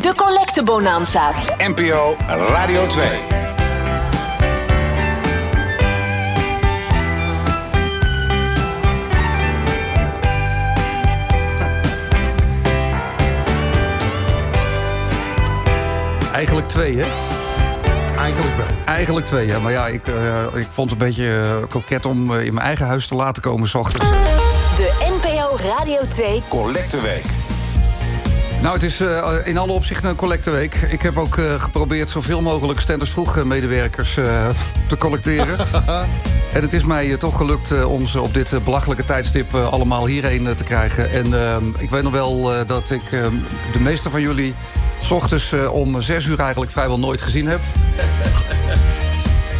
De Collecte Bonanza. NPO Radio 2. Eigenlijk twee, hè? Eigenlijk wel. Eigenlijk twee, ja. Maar ja, ik, eh, ik vond het een beetje uh, koket om uh, in mijn eigen huis te laten komen s ochtends. De NPO Radio 2 Collecteweek. Nou, het is uh, in alle opzichten een collecteweek. Ik heb ook uh, geprobeerd zoveel mogelijk standers vroeg medewerkers uh, te collecteren. en het is mij toch gelukt om ze op dit belachelijke tijdstip allemaal hierheen te krijgen. En ik weet nog wel dat ik de meeste van jullie... S ochtends om zes uur eigenlijk vrijwel nooit gezien heb.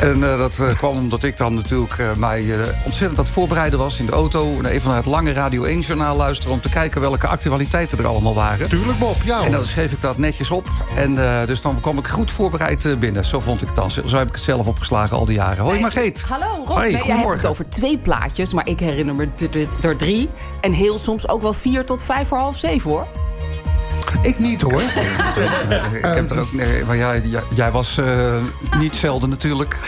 En uh, dat uh, kwam omdat ik dan natuurlijk uh, mij ontzettend aan het voorbereiden was in de auto. En even naar het lange Radio 1-journaal luisteren... om te kijken welke actualiteiten er allemaal waren. Tuurlijk, Bob. Ja, en dan schreef ik dat netjes op. En dus dan kwam ik goed voorbereid binnen. Zo vond ik het dan. Zo heb ik het zelf opgeslagen al die jaren. Hoi Margreet. Hallo Rob. Hoi, nee, jij hebt het over twee plaatjes, maar ik herinner me er drie. En heel soms ook wel vier tot vijf voor half zeven, hoor. Ik niet hoor. ik heb er ook, nee, maar jij, jij was uh, niet zelden natuurlijk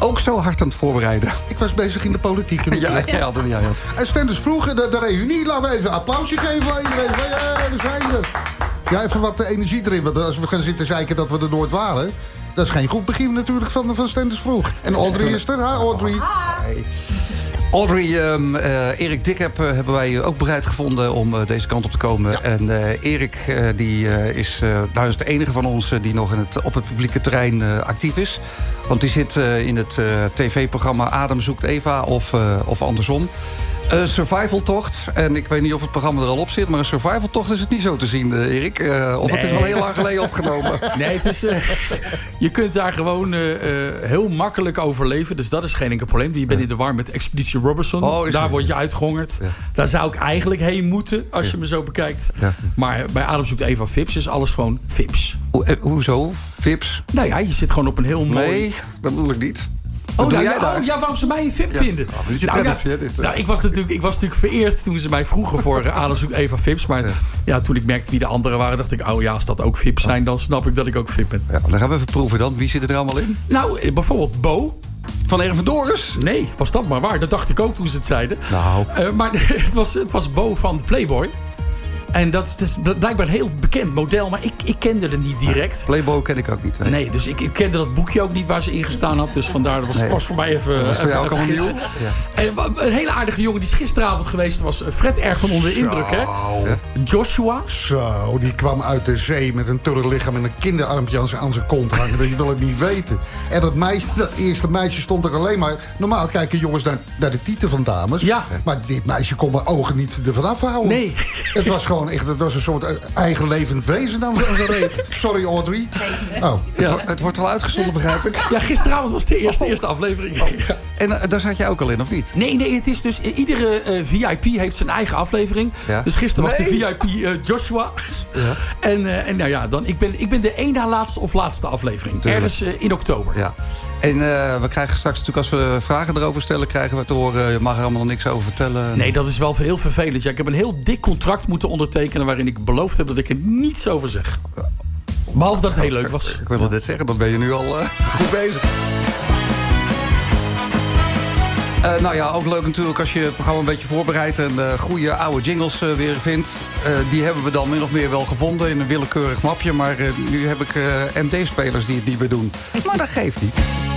ook zo hard aan het voorbereiden. Ik was bezig in de politiek. In ja, ja, ja, ja. En Stenders vroeger, de, de reunie, laten we even een applausje geven aan iedereen. Ja, we zijn er. Ja, even wat energie erin. Want als we gaan zitten zeiken dat we er nooit waren... dat is geen goed begin natuurlijk van, van Stenders vroeg. En Audrey is er. Ha, Audrey. Hi. Audrey, um, uh, Erik Dikheb uh, hebben wij ook bereid gevonden om uh, deze kant op te komen. Ja. En Erik die, is, nou is de enige van ons die nog in het, op het publieke terrein actief is. Want die zit in het tv-programma Adem zoekt Eva of, of andersom. Een survivaltocht. En ik weet niet of het programma er al op zit... maar een survivaltocht is het niet zo te zien, uh, Erik. Uh, of nee. het is al heel lang geleden opgenomen. Nee, het is, uh, je kunt daar gewoon heel makkelijk overleven. Dus dat is geen enkel probleem. Je bent in de war met Expeditie Robinson. Oh, daar word je uitgehongerd. Ja. Daar zou ik eigenlijk heen moeten, als ja. je me zo bekijkt. Maar bij Adem zoekt Eva Vips is alles gewoon Vips. Ho hoezo? Vips? Nou ja, je zit gewoon op een heel mooi... Nee, dat bedoel ik niet. Oh, nou, ja, oh, ja, waarom ze mij een VIP ja. vinden. Oh, nou, ja, dit, nou, ik, was natuurlijk, ik was natuurlijk vereerd toen ze mij vroegen voor uh, Ademzoek Eva Vips. Maar ja. ja. toen ik merkte wie de anderen waren, dacht ik... oh ja, als dat ook Vips zijn, dan snap ik dat ik ook VIP ben. Ja, dan gaan we even proeven dan. Wie zit er allemaal in? Nou, bijvoorbeeld Bo. Van Erven Doris? Nee, was dat maar waar. Dat dacht ik ook toen ze het zeiden. Nou. Uh, maar het was, het was Bo van Playboy. En dat is dus blijkbaar een heel bekend model, maar ik, ik kende het niet direct. Playboy ken ik ook niet. Nee, nee dus ik, ik, kende dat boekje ook niet waar ze in gestaan had. Dus vandaar, dat was, nee. was voor mij even... Dat was voor jou ook allemaal nieuw? Ja. En een hele aardige jongen, die is gisteravond geweest. was Fred erg van onder de indruk, hè? Joshua. Zo, die kwam uit de zee met een turre lichaam en een kinderarmpje aan zijn, aan zijn kont hangen. dat je wil het niet weten. En dat, meisje, dat eerste meisje stond er alleen maar... Normaal kijken jongens naar, naar de titel van dames. Ja. Maar dit meisje kon de ogen niet ervan afhouden. Nee. Het was gewoon echt, het was een soort eigen levend wezen dan. Sorry, Audrey. Oh. Ja. Het, wordt al uitgezonden, begrijp ik. Ja, gisteravond was de eerste, eerste aflevering. Oh. En uh, daar zat jij ook al in, of niet? Nee, nee, het is dus... Iedere uh, VIP heeft zijn eigen aflevering. Ja. Dus gisteren nee. was de VIP uh, Joshua. Ja. En, en nou ja, dan, ik, ben, ik ben de één na laatste of laatste aflevering. Tuurlijk. Ergens in oktober. Ja. En we krijgen straks natuurlijk, als we vragen erover stellen... krijgen we te horen, je mag er allemaal niks over vertellen. Nee, dat is wel heel vervelend. Ja, ik heb een heel dik contract moeten ondertekenen... waarin ik beloofd heb dat ik er niets over zeg. Behalve dat het heel leuk was. Ik wilde net zeggen, dan ben je nu al uh, goed bezig. Uh, nou ja, ook leuk natuurlijk als je het programma een beetje voorbereidt... en uh, goede oude jingles weer vindt. die hebben we dan min of meer wel gevonden in een willekeurig mapje. Maar nu heb ik MD-spelers die het niet meer doen. Maar dat geeft niet.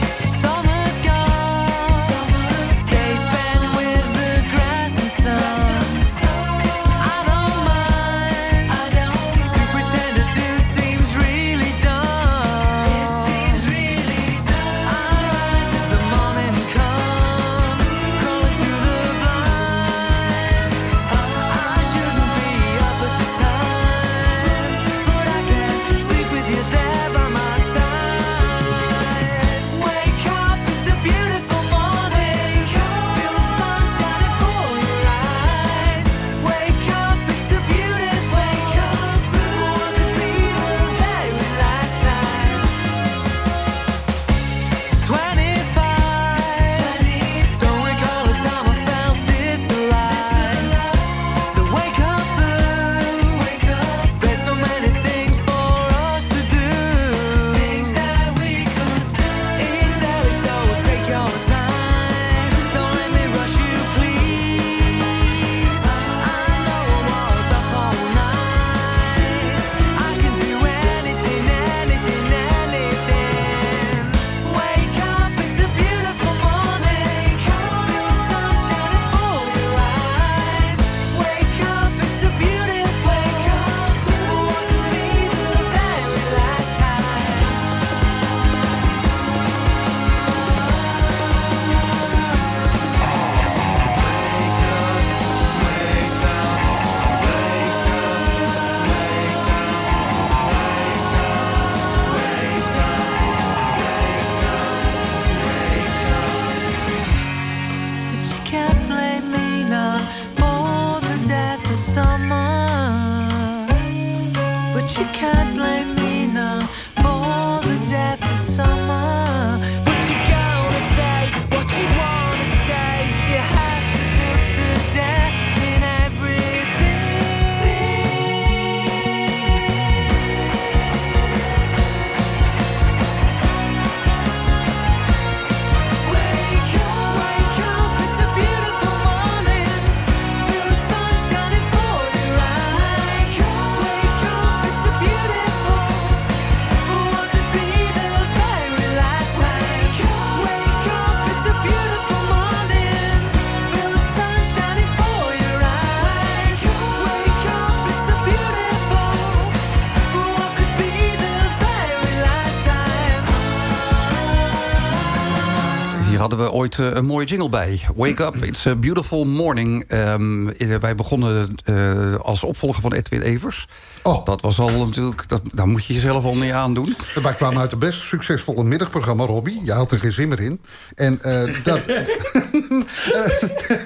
Ooit eh, een mooie jingle bij. Wake up, it's a beautiful morning. Um, wij begonnen uh, als opvolger van Edwin Evers. Oh. Dat was al natuurlijk, dat, daar moet je jezelf al niet aan doen. Wij kwamen uit het best succesvolle middagprogramma, Robbie. Je had er geen zin meer in. En uh, dat...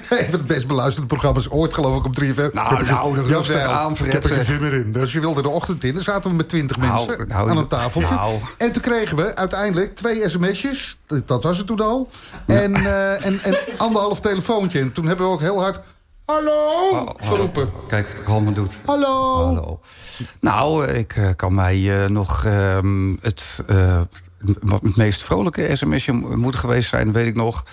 een van de best beluisterde programma's ooit, geloof ik, op 3FM. Nou, nou, dat rustig aan, Ik heb er geen zin meer in. Dus je wilde de ochtend in. Dan zaten we met twintig nou, mensen nou, aan een tafeltje. Nou. En toen kregen we uiteindelijk twee sms'jes. Dat was het toen al. En, uh, en, en anderhalf telefoontje. En toen hebben we ook heel hard... Hallo, oh, geroepen. Kijk wat het allemaal doet. Hallo. Hallo. Nou, ik uh, kan mij uh, nog uh, het, het meest vrolijke sms'je moet geweest zijn, weet ik nog.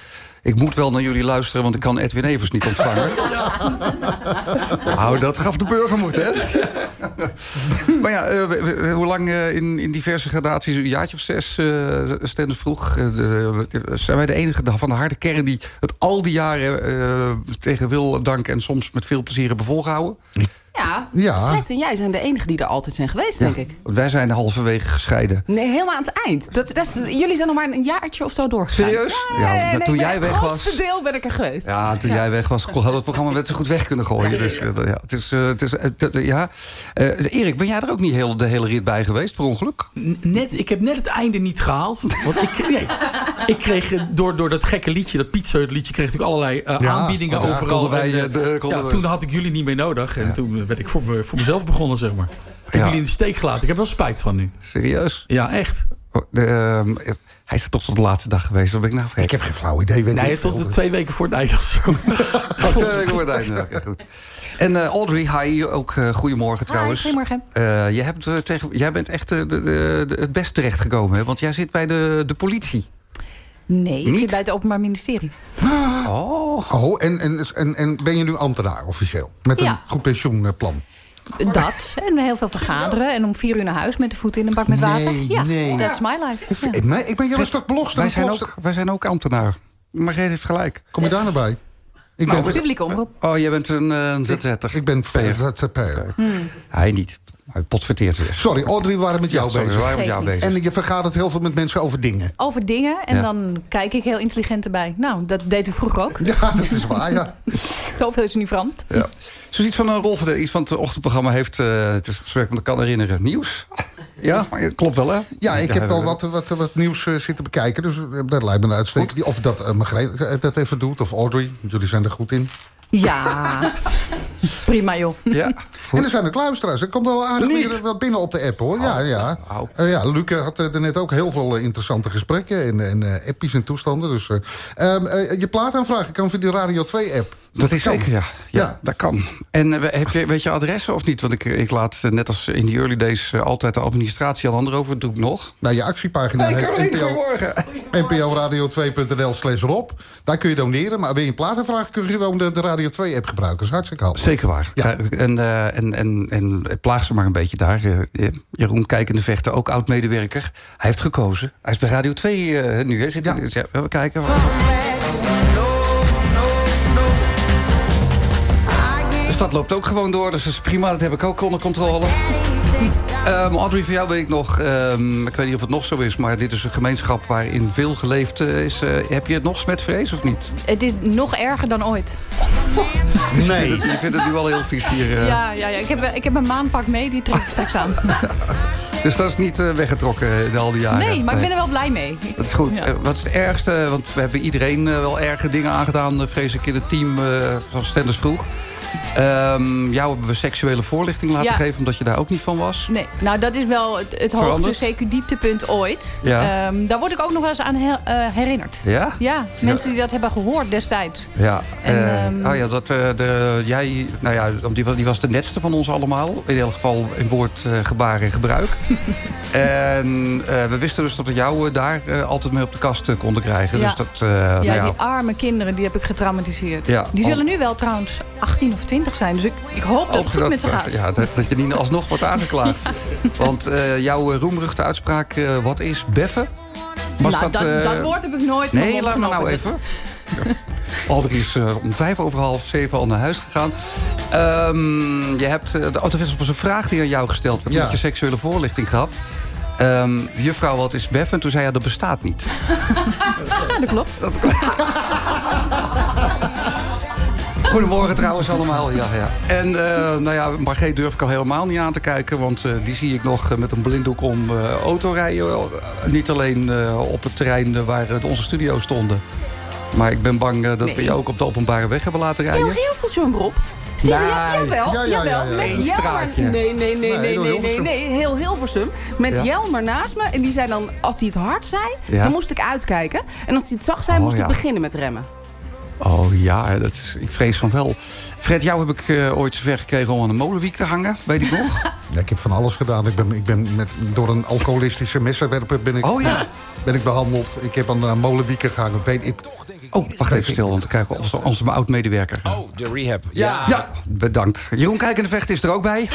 Ik moet wel naar jullie luisteren, want ik kan Edwin Evers niet ontvangen. nou, dat gaf de burger moed, hè? maar ja, uh, hoe lang uh, in, in diverse gradaties, een jaartje of zes, uh, vroeg... zijn wij de enige van de harde kern die het al die jaren... tegen wil, dank en soms met veel plezier hebben volgehouden? Ja, ja. Fred en jij zijn de enigen die er altijd zijn geweest, denk ik. Wij zijn halverwege gescheiden. Nee, helemaal aan het eind. Dat, dat jullie zijn nog maar een jaartje of zo doorgegaan. Serieus? Ja, nee, nee, toen jij weg was... Het grootste deel ben ik er geweest. Ja, toen jij weg was, had het programma net zo goed weg kunnen gooien. Dus, ja, het is, uh, het is, uh, ja. Uh, Erik, ben jij er ook niet heel, de hele rit bij geweest, per ongeluk? Net, ik heb net het einde niet gehaald. Want ik, nee, ik kreeg door, door dat gekke liedje, dat Piet liedje... kreeg ik allerlei aanbiedingen overal. Wij, en, de, ja, toen had ik jullie niet meer nodig. En toen werd ik voor, me, voor mezelf begonnen, zeg maar. Ik heb jullie in de steek gelaten. Ik heb wel spijt van nu. Serieus? Ja, echt. Oh, de, uh, hij is toch tot de laatste dag geweest. Wat ben ik nou Ik heb geen flauw idee. Weet nee, tot de twee weken voor het einde zo. twee weken voor het einde. Okay, goed. En uh, Audrey, hi, ook uh, goedemorgen trouwens. Hi, goedemorgen. Uh, jij, hebt, tegen, jij bent echt de, de, de, het best terechtgekomen, hè? want jij zit bij de, de politie. Nee, ik zit bij het Openbaar Ministerie. Oh, oh en, en, en, en ben je nu ambtenaar officieel? Met een goed pensioenplan? Dat. En heel veel vergaderen. En om vier uur naar huis met de voeten in een bak met water. Nee, ja, nee. that's my life. Ik, ben, ik ben juist toch belogst. Wij, zijn ook, wij zijn ook ambtenaar. Margreet heeft gelijk. Kom je daar naar bij? Ik nou, ben publieke omroep. Oh, jij bent een, uh, een ZZ'er. Ik, ik ben ZZP'er. Hmm. Hij niet. Hij potverteert weer. Sorry, Audrey, we waren met jou ja, sorry, bezig. Waren met jou bezig. En je vergaat het heel veel met mensen over dingen. Over dingen. En ja. dan kijk ik heel intelligent erbij. Nou, dat deed u vroeger ook. Ja, dat is waar, ja. Zoveel is niet veranderd. Ja. Zoiets van een rol voor de, iets van het ochtendprogramma heeft, uh, het is zover ik me kan herinneren, nieuws. Ja, maar het klopt wel, hè? Ja, ik heb al wat, wat, wat nieuws uh, zitten bekijken. Dus dat lijkt me een uitstekend. Of dat uh, Margreet dat even doet, of Audrey. Jullie zijn er goed in. Ja, prima joh. Ja, en er zijn ook luisteraars. Er komt wel aardig weer binnen op de app hoor. Ja, ja. Uh, ja Luc had er net ook heel veel interessante gesprekken. En, en uh, appies en toestanden. Dus uh, je plaataanvragen kan via de Radio 2 app. Dat, dat is zeker, ja. ja. ja. dat kan. En heb je, weet je adressen of niet? Want ik, ik laat net als in die early days altijd de administratie anderen over. Dat doe ik nog. Nou, je actiepagina hey, heet NPO, NPOradio2.nl slash Rob. Daar kun je doneren. Maar wil je een platenvraag kun je gewoon de, de Radio 2 app gebruiken. Dat is hartstikke handig. Zeker waar. Ja. En, uh, en, en, en plaag ze maar een beetje daar. Jeroen Kijkende Vechter, ook oud-medewerker. Hij heeft gekozen. Hij is bij Radio 2 uh, nu. Hè. Zit ja. ja. We kijken. Dat loopt ook gewoon door. Dus dat is prima. Dat heb ik ook onder controle. Um, Audrey, voor jou weet ik nog... Um, ik weet niet of het nog zo is... maar dit is een gemeenschap waarin veel geleefd is. Uh, heb je het nog smetvrees of niet? Het is nog erger dan ooit. Nee. Je vindt het, je vindt het nu wel heel vies hier. Uh... Ja, ja, ja. Ik, heb, ik heb een maanpak mee. Die trek ik straks aan. dus dat is niet uh, weggetrokken in al die jaren? Nee, maar nee. ik ben er wel blij mee. Dat is goed. Ja. wat is het ergste? Want we hebben iedereen wel erge dingen aangedaan... vrees ik in het team van Stenders vroeg. Um, jou hebben we seksuele voorlichting laten geven... omdat je daar ook niet van was. Nee, nou dat is wel het, het hoogste CQ-dieptepunt ooit. Ja. Um, daar word ik ook nog wel eens aan her, uh, herinnerd. Ja? Ja, mensen die dat hebben gehoord destijds. Ja, en, uh, um, oh ja dat, uh, de, jij, nou ja, die, die was de netste van ons allemaal. In elk geval in woord, gebaar en gebruik. en we wisten dus dat we jou daar altijd mee op de kast konden krijgen. Ja, dus dat, ja, nou ja, die arme kinderen die heb ik getraumatiseerd. Ja, die zullen nu wel trouwens 18 of 20 zijn. Dus ik, ik hoop dat het goed met ze gaat. Ja, dat, dat je niet alsnog wordt aangeklaagd. Want uh, jouw eh, roemruchte uitspraak, uh, wat is beffen? Was nou, dat, dat, dat, woord heb ik nooit Nee, laat me nou even. Aldrich is uh, om vijf over half zeven al naar huis gegaan. Um, je hebt, de autofestival was een vraag die aan jou gesteld werd... Ja. omdat je seksuele voorlichting gaf. Um, juffrouw, wat is Beff? En toen zei hij, dat bestaat niet. ja, dat klopt. Dat... Goedemorgen trouwens allemaal. Ja, ja. En uh, nou ja, Margreet durf ik al helemaal niet aan te kijken. Want uh, die zie ik nog uh, met een blinddoek om autorijden. niet alleen op het terrein waar onze studio's stonden. Maar ik ben bang dat nee. we je ook op de openbare weg hebben laten rijden. Heel, heel veel zo'n beroep. Nee. Jawel, ja, ja, jawel. Ja, met Jelmer. Nee, nee, nee, nee, nee, nee, nee, nee. Heel Hilversum. Met Jelmer naast me. En die zei dan, als hij het hard zei, dan moest ik uitkijken. En als hij het zacht zei, moest ik beginnen met remmen. Oh ja, dat is, ik vrees van wel. Fred, jou heb ik uh, ooit zover gekregen om aan een molenwiek te hangen. Weet ik nog? Ja, ik heb van alles gedaan. Ik ben, ik ben met, door een alcoholistische messenwerper ben ik, oh, ja. ben ik behandeld. Ik heb aan de molenwieken gehangen. Weet ik, oh, wacht even stil, want dan kijken we onze, onze oud-medewerker. Oh, de rehab. Ja. ja, bedankt. Jeroen Kijkende Vecht is er ook bij.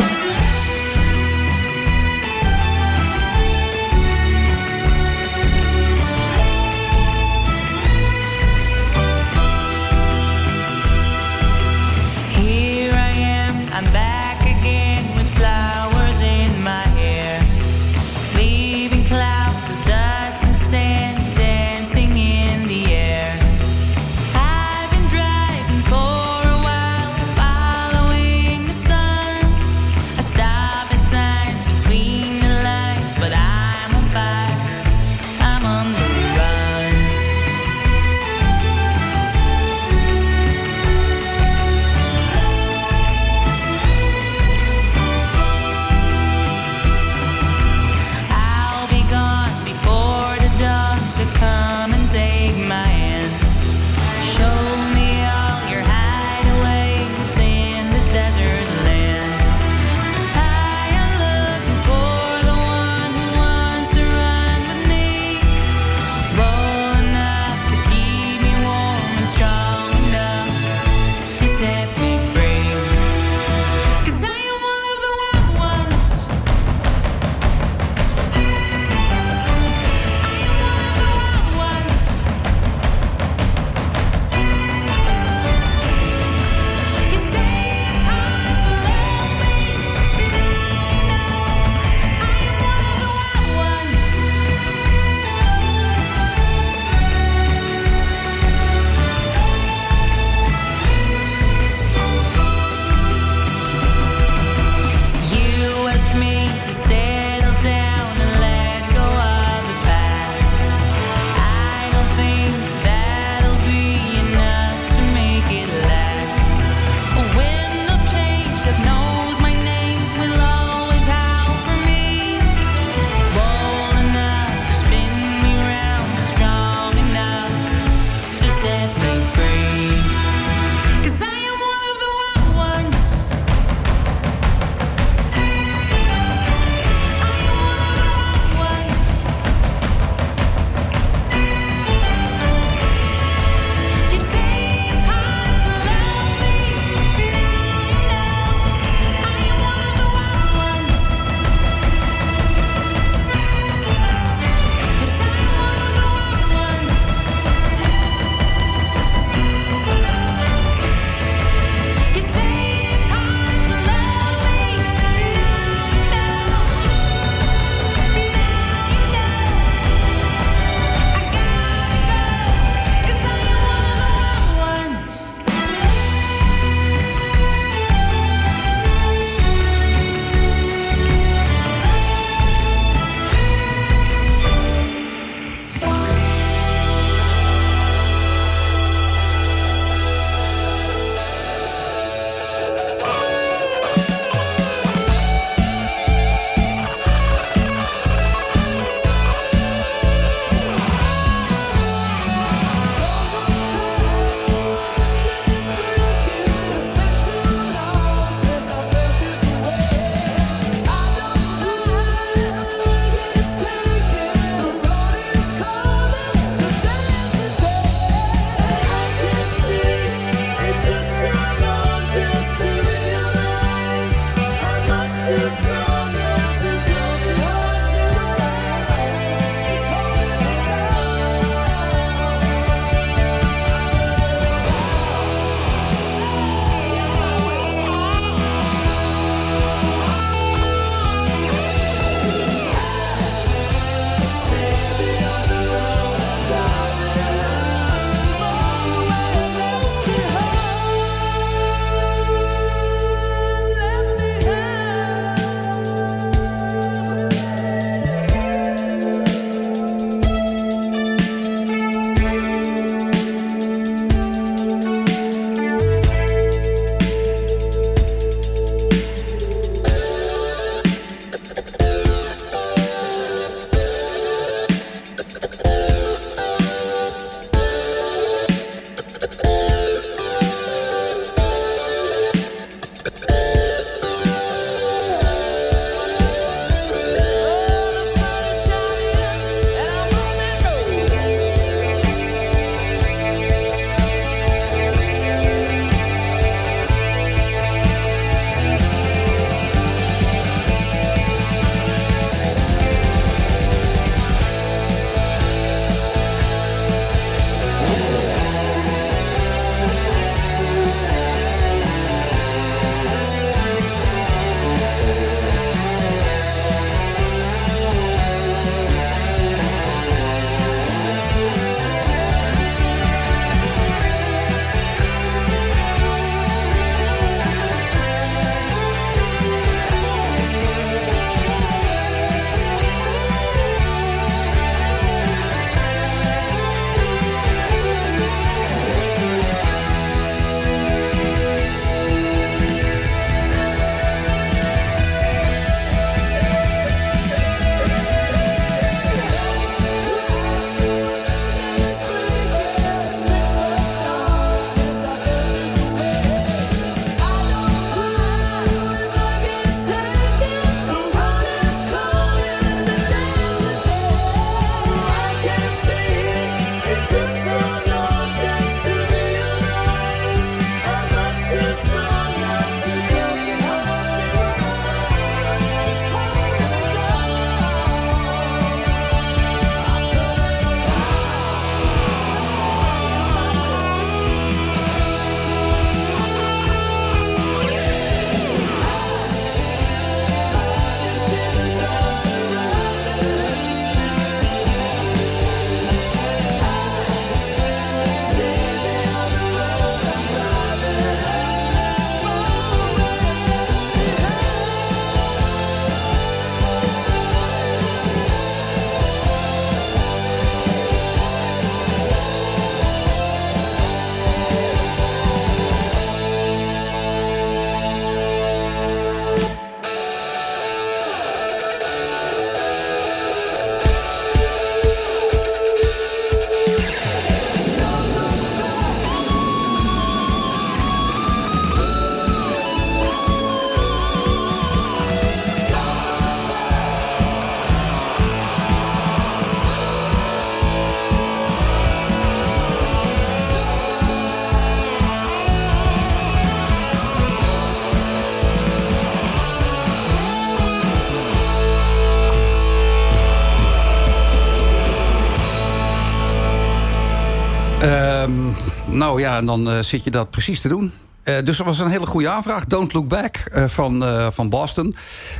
Nou ja, en dan zit je dat precies te doen. Uh, dus dat was een hele goede aanvraag. Don't Look Back uh, van, uh, van Boston.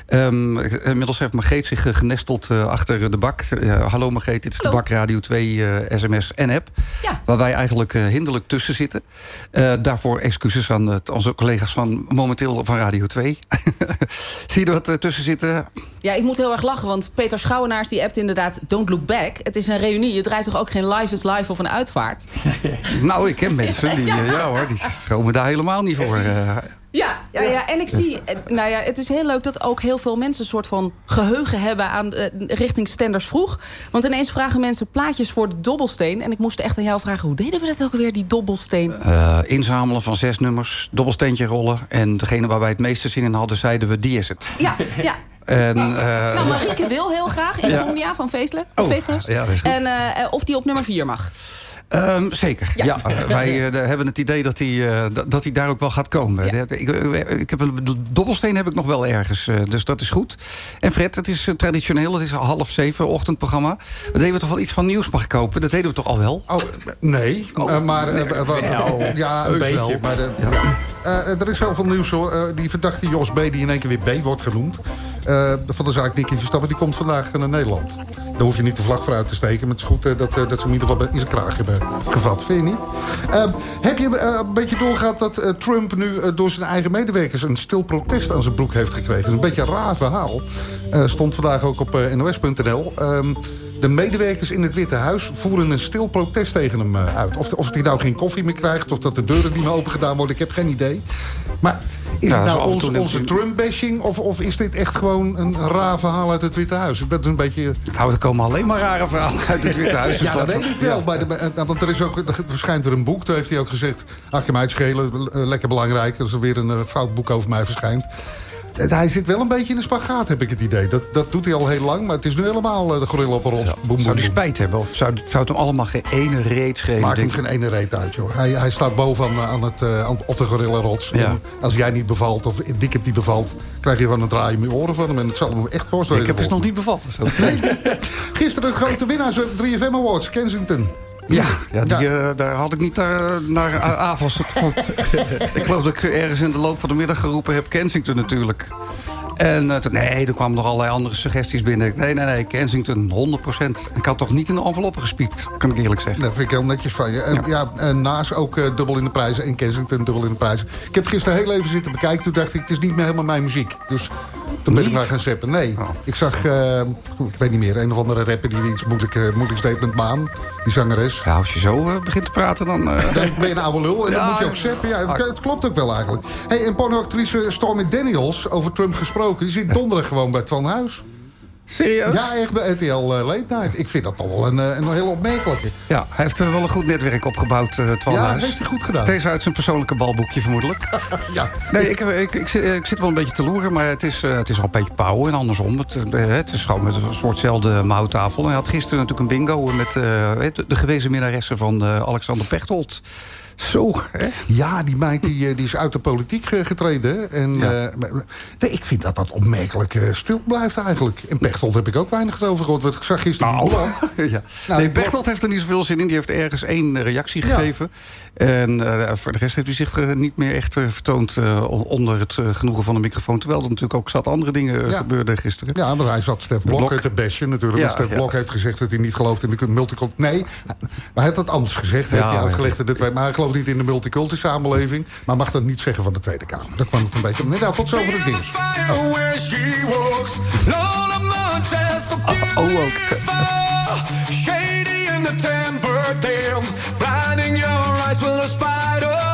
Um, inmiddels heeft Margreet zich genesteld achter de bak. hallo Margreet, dit is Hallo. de Bak Radio 2 sms en app. Ja. Waar wij eigenlijk hinderlijk tussen zitten. daarvoor excuses aan onze collega's van momenteel van Radio 2. Zie je wat tussen zitten? Ja, ik moet heel erg lachen, want Peter Schouwenaars die appt inderdaad Don't Look Back. Het is een reunie. Je draait toch ook geen Live is Live of een uitvaart? nou, ik ken mensen die, ja. ja hoor, die schromen daar helemaal niet voor. Uh, ja, ja, ja, en ik zie, eh, nou ja, het is heel leuk dat ook heel veel mensen een soort van geheugen hebben aan uh, richting Stenders vroeg. Want ineens vragen mensen plaatjes voor de dobbelsteen. En ik moest echt aan jou vragen, hoe deden we dat ook weer, die dobbelsteen? Uh, inzamelen van zes nummers, dobbelsteentje rollen. En degene waar wij het meeste zin in hadden, zeiden we, die is het. Ja, ja. En, uh, nou, Marieke wil heel graag Insomnia ja. van Feestelijk. Oh, ja, en uh, of die op nummer 4 mag. Um, zeker, ja. ja. wij uh, hebben het idee dat hij, uh, dat hij daar ook wel gaat komen. Ja. Ik, ik, heb een dobbelsteen heb ik nog wel ergens, uh, dus dat is goed. En Fred, het is traditioneel, het is half zeven, ochtendprogramma. We deden we toch wel iets van nieuws mag kopen? Dat deden we toch al wel? Oh, nee, oh. maar... ja, een beetje. Wel. Maar de, er is zoveel nieuws hoor. die verdachte Jos B. die in één keer weer B wordt genoemd. Van de zaak Nicky Verstappen, die komt vandaag naar Nederland. Daar hoef je niet de vlag voor uit te steken. Maar het is goed dat, dat ze in ieder geval in zijn kraag hebben gevat, vind je niet? Uh, heb je een beetje doorgehad dat Trump nu door zijn eigen medewerkers... een stil protest aan zijn broek heeft gekregen? Is een beetje een raar verhaal. stond vandaag ook op nos.nl. Ehm, de medewerkers in het Witte Huis voeren een stil protest tegen hem uit. Of, of hij nou geen koffie meer krijgt, of dat de deuren niet meer open gedaan worden. Ik heb geen idee. Maar is het nou ons, onze Trump-bashing... Of, of is dit echt gewoon een raar verhaal uit het Witte Huis? Ik ben een beetje... Nou, er komen alleen maar rare verhalen uit het Witte Huis. ja, dat weet ik wel. Maar de, want er, is ook, er verschijnt er een boek. Toen heeft hij ook gezegd... Ach, je mij schelen, lekker belangrijk. Dat er weer een fout boek over mij verschijnt. Hij zit wel een beetje in de spagaat, heb ik het idee. Dat, dat doet hij al heel lang, maar het is nu helemaal eh, de gorilla op een rots. zou hij spijt hebben? Of zou, zou het hem allemaal geen ene reet geven? Maakt hem geen ene reet uit, joh. Hij, hij staat boven aan, aan het, uh, op de gorilla rots. als jij niet bevalt, of Dick heb niet bevalt... krijg je van een draai in je oren van hem. En het zal hem echt voorstellen. Ik heb dus nog niet bevallen. Nee. Gisteren de grote winnaars 3FM Awards, Kensington. Ja, ja, die, uh, daar had ik niet naar, naar AFAS. ik geloof dat ik ergens in de loop van de middag geroepen heb... Kensington natuurlijk. En uh, nee, er kwamen nog allerlei andere suggesties binnen. Nee, nee, nee, Kensington, 100%. Ik had toch niet in de enveloppen gespiekt, kan ik eerlijk zeggen. Dat vind ik heel netjes van je. En ja, ja en naast ook uh, dubbel in de prijzen en Kensington dubbel in de prijzen. Ik heb het gisteren heel even zitten bekijken. Toen dacht ik, het is niet meer helemaal mijn muziek. Dus toen ben ik maar gaan zeppen. Nee, oh. ik zag, uh, ik weet niet meer, een of andere rapper die iets moeilijk, uh, moeilijk statement maan. Die zangeres. Ja, als je zo begint te praten, dan... Dan ben je een oude lul en dan moet je ook zeppen. Ja, het, het, klopt ook wel eigenlijk. Hey, en pornoactrice Stormy Daniels, over Trump gesproken... die zit donderdag gewoon bij het Van Huis. Serieus? Ja, echt bij RTL uh, Late Night. Ik vind dat toch wel een, uh, een heel opmerkelijke. Ja, hij heeft er wel een goed netwerk opgebouwd, uh, Twan Ja, dat heeft hij goed gedaan. Deze uit zijn persoonlijke balboekje vermoedelijk. ja. Nee, ik, ik, ik, ik, zit wel een beetje te loeren, maar het is, het is al een beetje pauwen en andersom. Het, het is gewoon met een soortzelfde mouwtafel. hij had gisteren natuurlijk een bingo met de, de gewezen minnaressen van Alexander Pechtold. Zo, hè? Ja, die meid die, eh, die is uit de politiek getreden. En, ja. uh, ik vind dat dat opmerkelijk stil blijft eigenlijk. En Pechtold heb ik ook weinig over gehoord. Wat ik zag gisteren nou, ja. nou, nee, Pechtold heeft er niet zoveel zin in. Die heeft ergens één reactie gegeven. En voor de rest heeft hij zich niet meer echt vertoond... onder het genoegen van de microfoon. Terwijl er natuurlijk ook zat andere dingen gebeurden gisteren. Ja, want hij zat Stef Blok, Blok. te bashen natuurlijk. Ja, Stef Blok heeft gezegd dat hij niet gelooft in de multicult. Nee, maar hij heeft dat anders gezegd. Heeft hij uitgelegd. Dat maar hij gelooft niet in de multiculturele samenleving. Maar mag dat niet zeggen van de Tweede Kamer. Dat kwam het een beetje... Nee, nou, tot zover het nieuws. Oh, oh ook. Shady in the temper, blinding your eyes with a spider.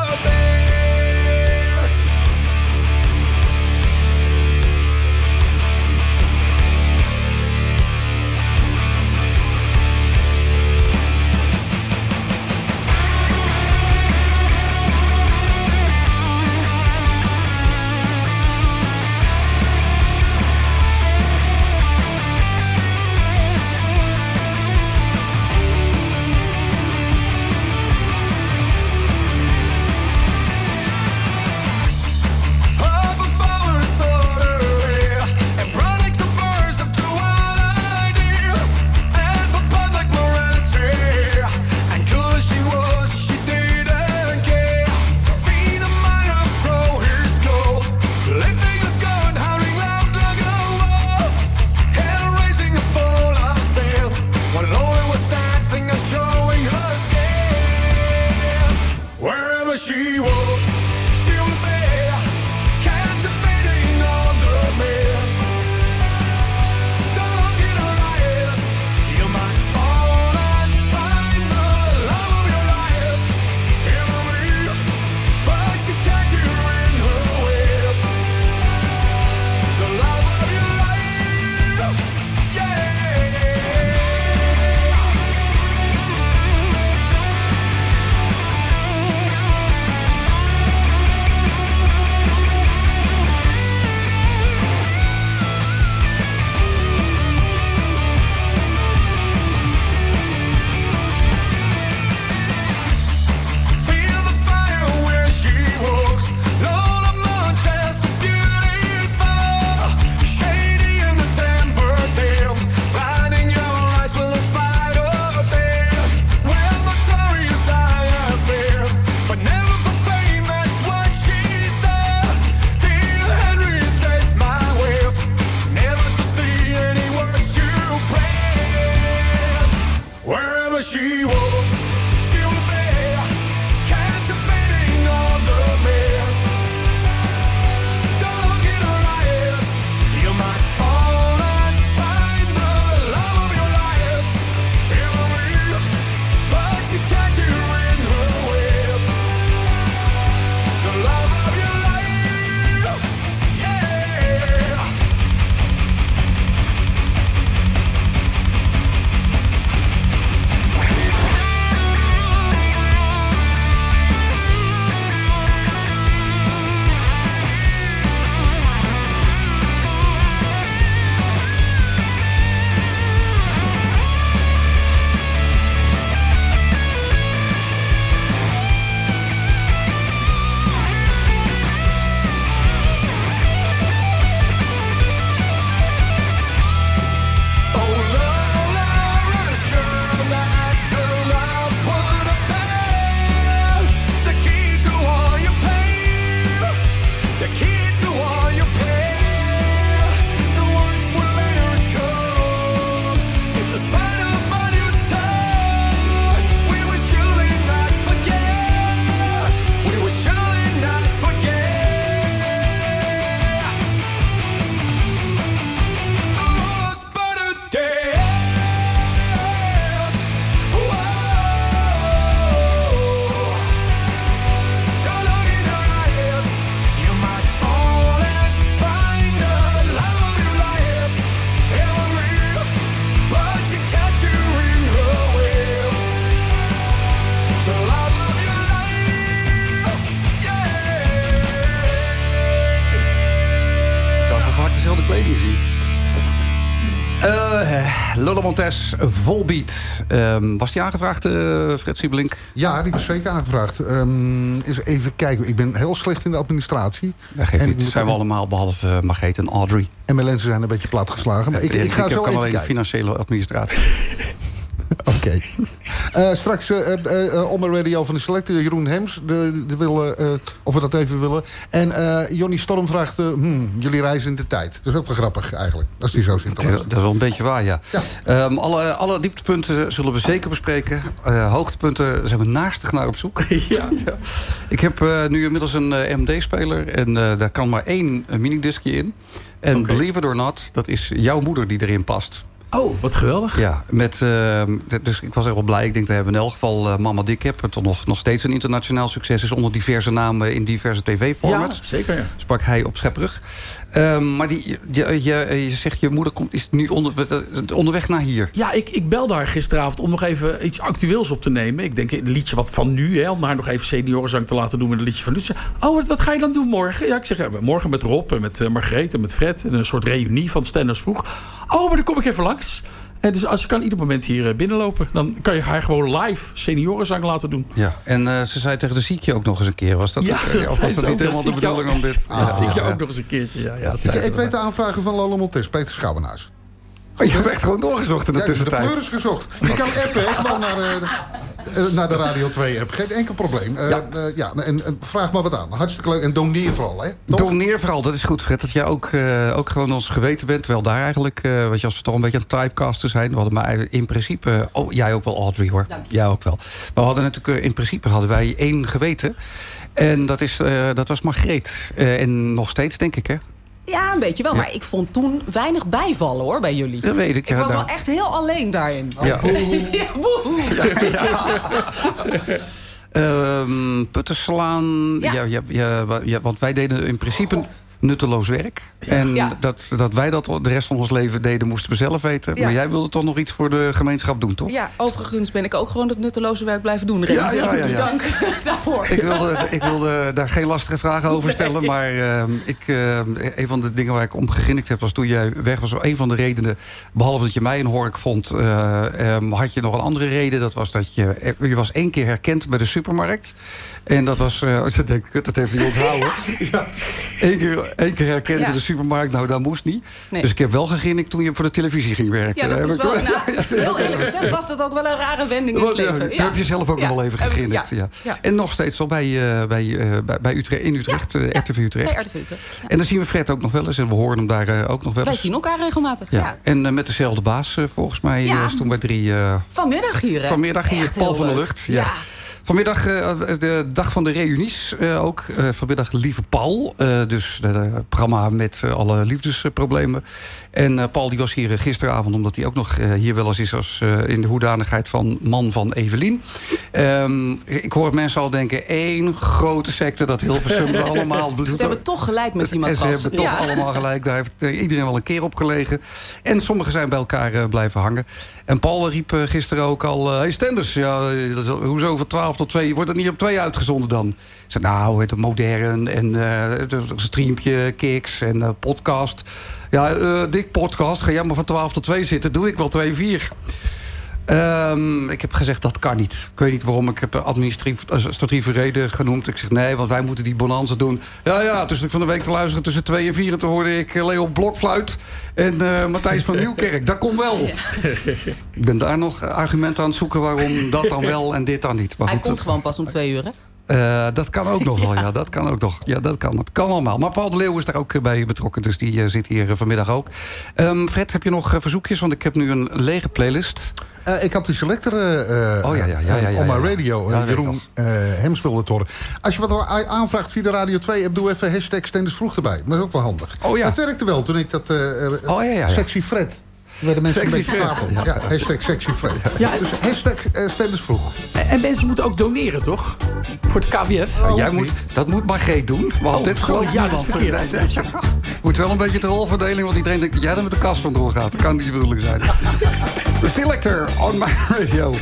Volbeat. Um, was die aangevraagd, uh, Fred Siebelink? Ja, die was zeker aangevraagd. Um, eens even kijken. Ik ben heel slecht in de administratie. Dat geeft niet. zijn we allemaal, behalve Margreet en Audrey. En mijn lenzen zijn een beetje platgeslagen. Maar ik, ik, ga ik zo even alleen de financiële administratie. Oké. Uh, straks uh, uh, on the radio van de selectie Jeroen Hems. De, de wil, of we dat even willen. En Jonny Storm vraagt... Hmm, jullie reizen in de tijd. Dat is ook wel grappig eigenlijk. Als die zo zit. Dat, dat is wel een beetje waar, ja. ja. Um, alle, alle dieptepunten zullen we zeker bespreken. hoogtepunten zijn we naastig naar op zoek. ja. ja. Ik heb nu inmiddels een MD-speler. En daar kan maar één minidiscje in. En okay. believe it or not, dat is jouw moeder die erin past. Oh, wat geweldig. Ja, met, uh, dus ik was echt wel blij. Ik denk dat hebben in elk geval uh, Mama Dick heb. Toch nog, nog steeds een internationaal succes is onder diverse namen in diverse tv-formats. Ja, zeker. Ja. Sprak hij op Schepperig. Um, maar die, je, je, je, zegt je moeder komt, is nu onder, onderweg naar hier. Ja, ik, ik bel daar gisteravond om nog even iets actueels op te nemen. Ik denk een liedje wat van nu, hè, om haar nog even seniorenzang te laten doen met een liedje van nu. Oh, wat, wat ga je dan doen morgen? Ja, ik zeg morgen met Rob en met uh, Margreet en met Fred. En een soort reunie van Stenders vroeg. Oh, maar dan kom ik even langs. En dus als je kan ieder moment hier eh, binnenlopen, dan kan je haar gewoon live seniorenzang laten doen. Ja, en uh, ze zei tegen de ziekje ook nog eens een keer. Was dat, ja, ook, of was dat niet helemaal de bedoeling om dit? Ja, ah, ziekje ook nog eens een keertje. Ja, ja, ik, ik weet de aanvragen van Lola Montes, Peter Schouwenhuis. Oh, je hebt echt gewoon doorgezocht in de ja, tussentajd. Ik heb gezocht. Je kan appen, gewoon naar... Uh, naar de Radio 2 app. Geen enkel probleem. ja. ja en, en, vraag maar wat aan. Hartstikke leuk. En doneer vooral, hè? Doneer vooral, dat is goed, Fred. Dat jij ook, ook gewoon ons geweten bent. Wel daar eigenlijk, uh, weet je, als we toch een beetje een typecaster zijn. We hadden maar in principe... Oh, jij ook wel, Audrey, hoor. Jij ook wel. Maar we hadden natuurlijk, in principe hadden wij één geweten. En dat, is, dat was Margreet. en nog steeds, denk ik, hè? Ja, een beetje wel. Maar ik vond toen weinig bijvallen hoor bij jullie. Dat weet ik. Ik was wel echt heel alleen daarin. Ja. ja, boe. Ja, um, slaan. Ja. Ja, ja, ja, want wij deden in principe nutteloos werk. En Dat, dat wij dat de rest van ons leven deden, moesten we zelf weten. Maar jij wilde toch nog iets voor de gemeenschap doen, toch? Ja, overigens ben ik ook gewoon het nutteloze werk blijven doen. Ja, ja, ja, Dank daarvoor. Ik wilde, ik wilde daar geen lastige vragen over stellen. Maar uh, ik, uh, een van de dingen waar ik om gegrinnikt heb... was toen jij weg was. Een van de redenen, behalve dat je mij een hork vond... Uh, had je nog een andere reden. Dat was dat je... Je was één keer herkend bij de supermarkt. En dat was... Uh, denk ik, dat heeft hij onthouden. ja. Eén keer Eén keer herkende de supermarkt, nou dat moest niet. Dus ik heb wel gegrinnikt toen je voor de televisie ging werken. Ja, dat is wel, nou, heel eerlijk gezegd was dat ook wel een rare wending in het leven. Daar heb je zelf ook nog wel even gegrinnikt. Ja. En nog steeds wel bij, uh, bij, uh, bij Utrecht, in Utrecht, uh, RTV Utrecht. RTV Utrecht. En dan zien we Fred ook nog wel eens. En we horen hem daar ook nog wel eens. Wij zien elkaar regelmatig. Ja. En met dezelfde baas volgens mij. toen bij drie... Vanmiddag hier. Hè? Vanmiddag hier, Paul van de Lucht. ja. Vanmiddag uh, de dag van de reunies uh, ook. Uh, vanmiddag Lieve Paul. dus het programma met alle liefdesproblemen. En Paul die was hier gisteravond... omdat hij ook nog hier wel eens is... als in de hoedanigheid van man van Evelien. Um, ik hoor mensen al denken... één grote secte dat Hilversum allemaal... Ze hebben toch gelijk met die matras. Ze hebben toch allemaal gelijk. Daar heeft iedereen wel een keer op gelegen. En sommigen zijn bij elkaar blijven hangen. En Paul riep gisteren ook al... hey Stenders, ja, hoezo voor twaalf tot twee. Wordt het niet op twee uitgezonden dan? Ik zei, nou, het modern en uh, streampje, kicks en uh, podcast. Ja, uh, dik podcast. Ga jij maar van 12 tot 2 zitten. Doe ik wel 2, 4. Um, ik heb gezegd dat kan niet. Ik weet niet waarom. Ik heb administratieve reden genoemd. Ik zeg nee, want wij moeten die bonanza doen. Ja, ja, tussen ik van de week te luisteren tussen 2 en 4. En toen hoorde ik Leo Blokfluit en uh, Matthijs van Nieuwkerk. Dat komt wel. Ik ben daar nog argumenten aan het zoeken waarom dat dan wel en dit dan niet. Maar Hij komt gewoon pas om twee uur, hè? Uh, dat kan ook nog wel, ja. Dat kan ook nog. Ja, dat kan. Het kan allemaal. Maar Paul de Leeuw is daar ook bij betrokken. Dus die uh, zit hier vanmiddag ook. Um, Fred, heb je nog verzoekjes? Want ik heb nu een lege playlist. Uh, ik had die selector uh, oh, ja, ja, ja, ja, ja, op mijn radio. Ja, Jeroen Hems wilde het horen. Als je wat aanvraagt via de Radio 2... heb doe even hashtag Stenders vroeg erbij. Dat is ook wel handig. Oh, ja. Dat werkte wel toen ik dat... oh, ja, ja, Sexy Fred werden mensen sexy een beetje kwaad Ja. hashtag sexy Ja, dus hashtag uh, vroeg. En, mensen moeten ook doneren, toch? Voor het KWF. Oh, jij moet, dat moet Margreet doen. Want oh, dit geloof ja, dat is Moet wel een beetje de rolverdeling, want iedereen denkt dat jij er met de kast van doorgaat. Dat kan niet de bedoeling zijn. Selector on my radio.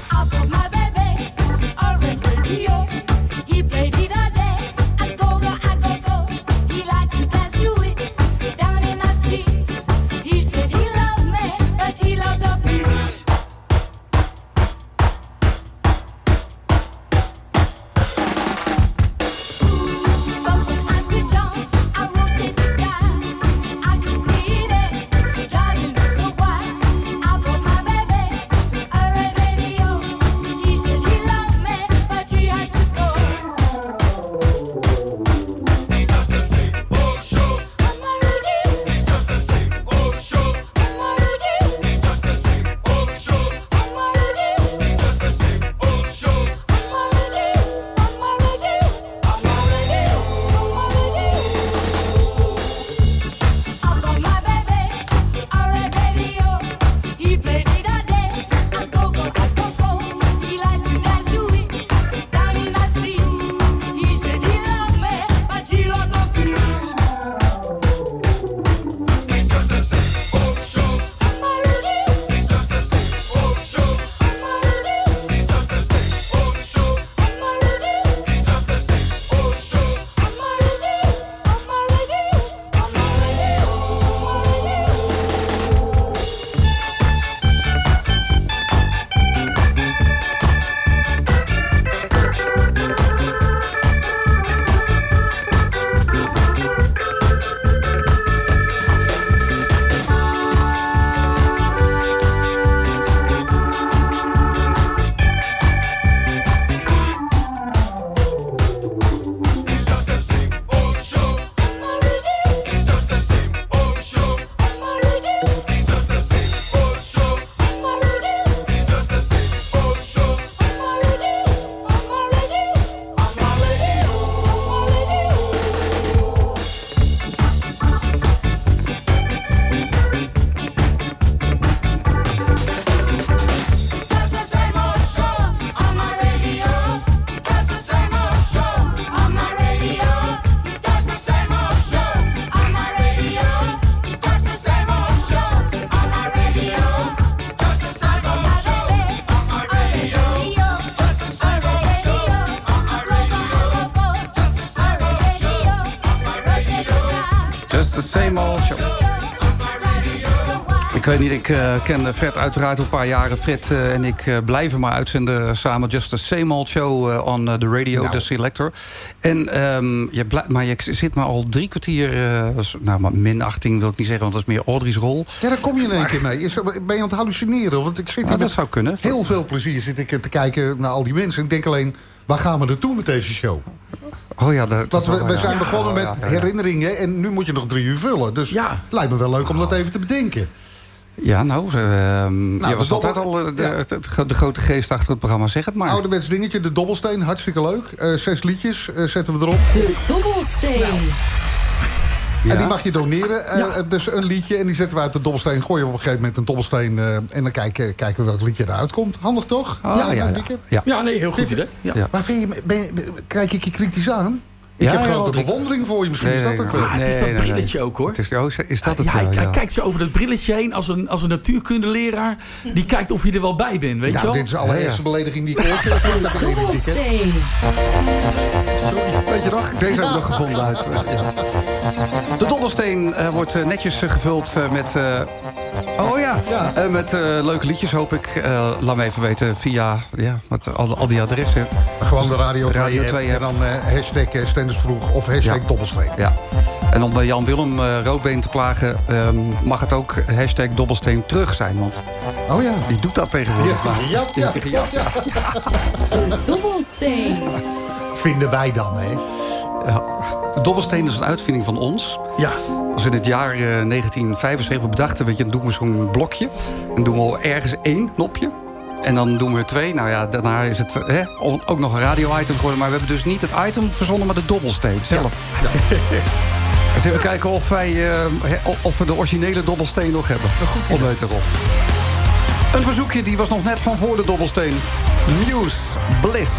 Ik weet niet, ik uh, ken Fred uiteraard al een paar jaren. Fred uh, en ik uh, blijven maar uitzenden samen. Just the same old show on the radio, nou. The Selector. En, um, je maar je zit maar al drie kwartier... nou, maar min 18 wil ik niet zeggen, want dat is meer Audrey's rol. Ja, daar kom je in één keer mee. Is, ben je aan het hallucineren? Want ik zit nou, dat zou kunnen. Heel veel plezier zit ik te kijken naar al die mensen. Ik denk alleen, waar gaan we naartoe met deze show? Oh ja, dat, we, we zijn begonnen met herinneringen en nu moet je nog drie uur vullen. Dus het lijkt me wel leuk om dat even te bedenken. Ja, nou, uh, nou je was altijd al de, de, de, grote geest achter het programma. Zeg het maar. Ouderwets dingetje, de dobbelsteen, hartstikke leuk. Uh, zes liedjes uh, zetten we erop. De dobbelsteen. Nou. Ja. En die mag je doneren. Dus een liedje. En die zetten we uit de dobbelsteen. Gooien we op een gegeven moment een dobbelsteen. en dan kijken, kijken we welk liedje eruit komt. Handig toch? Oh, ja, ja, ja, ja. nee, heel goed idee. Ja. Maar vind je, ben je, kijk ik je kritisch aan? Ik heb grote bewondering voor je. Misschien is dat het wel. het is dat brilletje ook, hoor. Het is, oh, is dat het? Ja, hij, kijkt zo over dat brilletje heen als een, als een natuurkundeleraar. Die kijkt of je er wel bij bent, weet je wel? dit is de allereerste belediging die ik ooit heb. Sorry, weet je nog? Deze heb ik nog gevonden uit. De dobbelsteen uh, wordt uh, netjes uh, gevuld met... Oh ja, ja. met leuke liedjes hoop ik. laat me even weten via ja, wat, al, al die adressen. Gewoon de Radio 2, radio 2 en dan hashtag Stenders vroeg of hashtag ja. dobbelsteen. Ja. En om bij Jan Willem uh, Roodbeen te plagen... Um, mag het ook hashtag dobbelsteen terug zijn. Want oh ja. die doet dat tegenwoordig. Ja, ja, ja, ja, ja. Dobbelsteen. Vinden wij dan, hè? Ja. De dobbelsteen is een uitvinding van ons. Ja. Als in het jaar uh, 1975 bedachten, weet je, dan doen we zo'n blokje. En doen we al ergens één knopje. En dan doen we er twee. Nou ja, daarna is het hè, ook nog een radio-item geworden. Maar we hebben dus niet het item verzonnen, maar de dobbelsteen zelf. Ja. Eens even kijken of, wij, uh, of we de originele dobbelsteen nog hebben. Goed Op erop. Een verzoekje, die was nog net van voor de dobbelsteen. Muse, Bliss.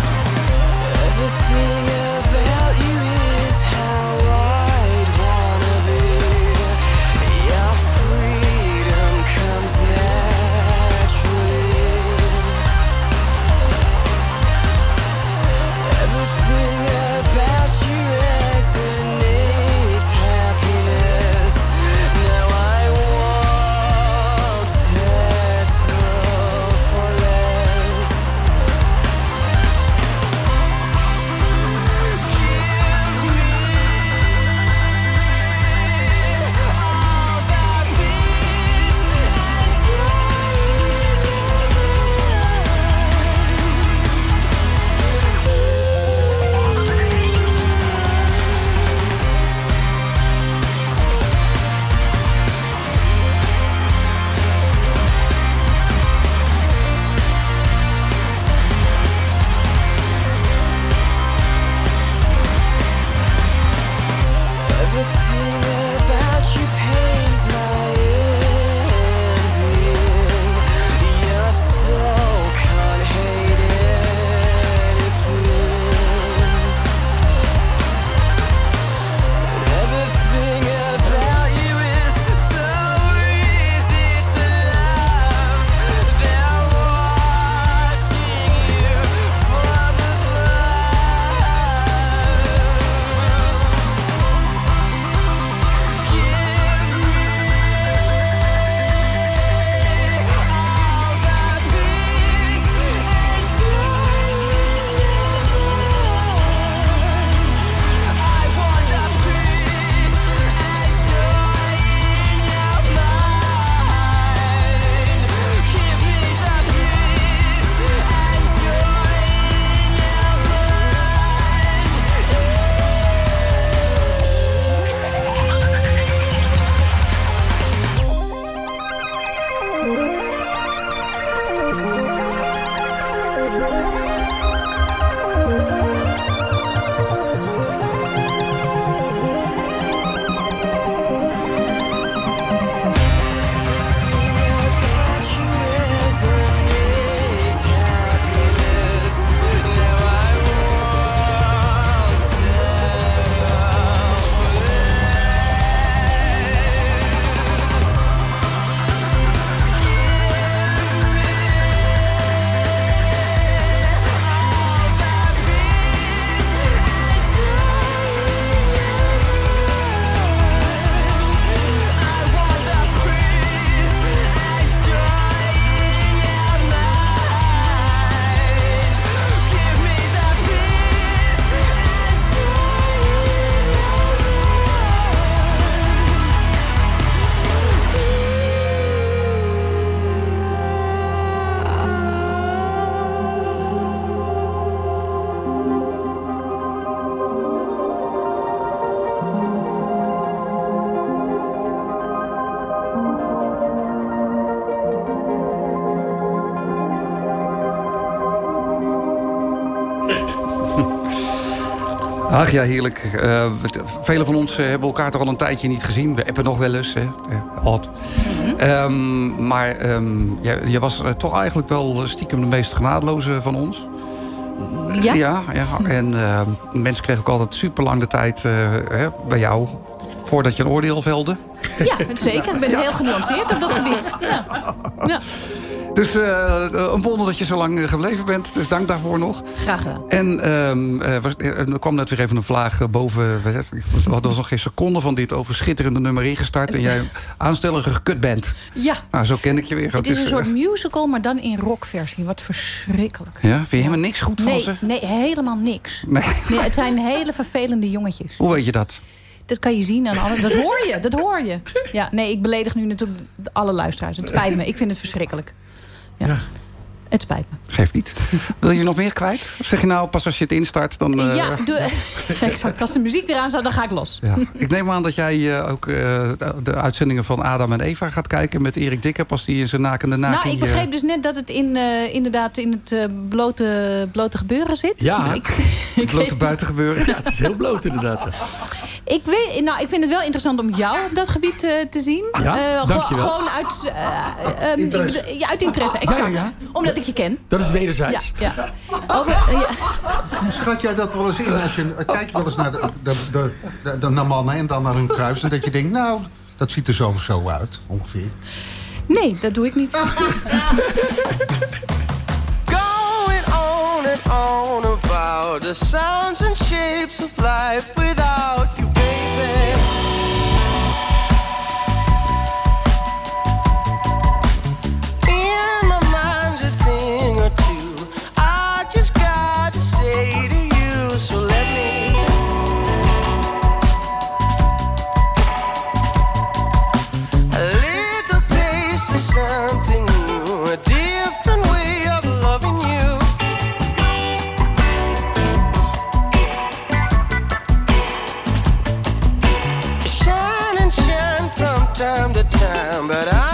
Ach ja, heerlijk. Uh, velen van ons hebben elkaar toch al een tijdje niet gezien. We hebben nog wel eens, hè. Odd. Mhm. Ehm, maar um, je, was toch eigenlijk wel stiekem de meest genadeloze van ons. Ja? Ja, ja. en uh, mensen kregen ook altijd super lang de tijd hè, bij jou... voordat je een oordeel velde. Ja, zeker. Ik ben heel genuanceerd op dat gebied. Ja. ja. Dus uh, een wonder dat je zo lang gebleven bent. Dus dank daarvoor nog. Graag gedaan. En um, er kwam net weer even een vlaag boven. We hadden nog geen seconde van dit over schitterende nummer ingestart. En jij aanstellige gekut bent. Ja. Nou, zo ken ik je weer. Het is een soort musical, maar dan in rockversie. Wat verschrikkelijk. Ja? Vind je helemaal niks goed van nee, ze? Nee, helemaal niks. Nee. nee. Het zijn hele vervelende jongetjes. Hoe weet je dat? Dat kan je zien aan alle... Dat hoor je, dat hoor je. Ja, nee, ik beledig nu natuurlijk alle luisteraars. Het spijt me, ik vind het verschrikkelijk. Ja. Het spijt me. Geeft niet. Wil je nog meer kwijt? Of zeg je nou, pas als je het instart, dan... Uh... Ja, doe, exact. Als de muziek eraan zou, dan ga ik los. Ja. Ik neem aan dat jij uh, ook uh, de uitzendingen van Adam en Eva gaat kijken... met Erik Dikker, pas die in zijn nakende naak... Nou, ik begreep dus net dat het in, inderdaad in het blote, blote gebeuren zit. Ja, ik, ik blote buiten gebeuren. Ja, het is heel bloot inderdaad. Ik, weet, nou, ik vind het wel interessant om jou op dat gebied te zien. Ja, dankjewel. Gewoon uit, um, interesse. Ja, uit interesse, exact. Ja, Omdat ik je ken. Dat is wederzijds. Ja, ja. Over, ja. Schat jij dat wel eens in? Als je, kijk je wel eens naar, de, de, de, de, naar mannen en dan naar hun kruis... en dat je denkt, nou, dat ziet er zo of zo uit, ongeveer. Nee, dat doe ik niet. Going on and on about the sounds and shapes of life without you, but I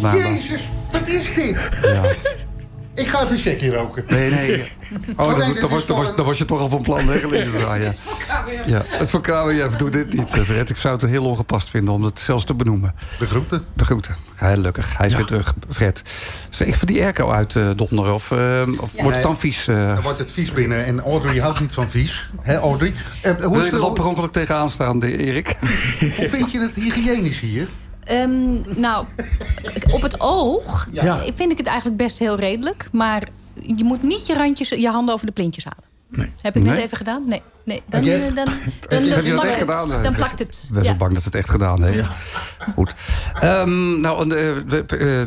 naar. Jezus, wat is dit? Ja. Ik ga even een checkje roken. Nee, nee. Oh, oh dan, was, dan, was, je toch al van plan, hè? Ja, ja. ja, het is voor KWF. Doe dit niet, Fred. Ik zou het heel ongepast vinden om het zelfs te benoemen. De groeten. De groeten. Gelukkig. Hij is weer terug, Fred. Zeg ik voor die airco uit uh, donderen? Of, uh, of wordt het dan vies? Uh... Dan wordt het vies binnen. En Audrey houdt niet van vies. Hè, Audrey? Uh, hoe Wil je er al per ongeluk tegenaan staan, Erik? hoe vind je het hygiënisch hier? Um, nou, op het oog ja. vind ik het eigenlijk best heel redelijk. Maar je moet niet je randjes, je handen over de plintjes halen. Nee. Heb ik net even gedaan? Nee. nee. Dan, dan, dan, dan, Heb je dat echt gedaan? Dan plakt het. Ik ben zo bang dat het echt gedaan heeft. Goed. Um, nou, uh,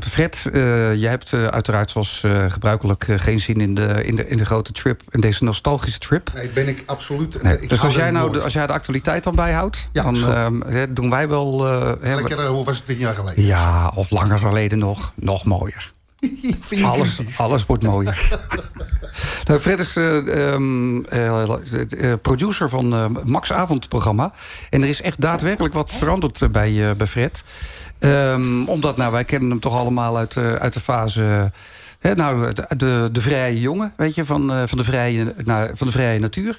Fred, uh, jij hebt uh, uiteraard zoals gebruikelijk geen zin in de, in, de, in de grote trip. In deze nostalgische trip. Nee, ben ik absoluut. Nee. Ik dus als jij, nou de, als jij de actualiteit dan bijhoudt, ja, dan ehm, doen wij wel... Lekker, hoe was het tien jaar geleden? Ja, of langer geleden nog. Nog mooier. alles, alles wordt mooier. nou, Fred is uh, um, uh, producer van Max Avondprogramma. En er is echt daadwerkelijk wat veranderd bij, bij Fred. Um, omdat, nou, wij kennen hem toch allemaal uit, uit de fase... Hè, nou, de, de, vrije jongen, weet je, van, van, de, vrije, nou, van de vrije natuur.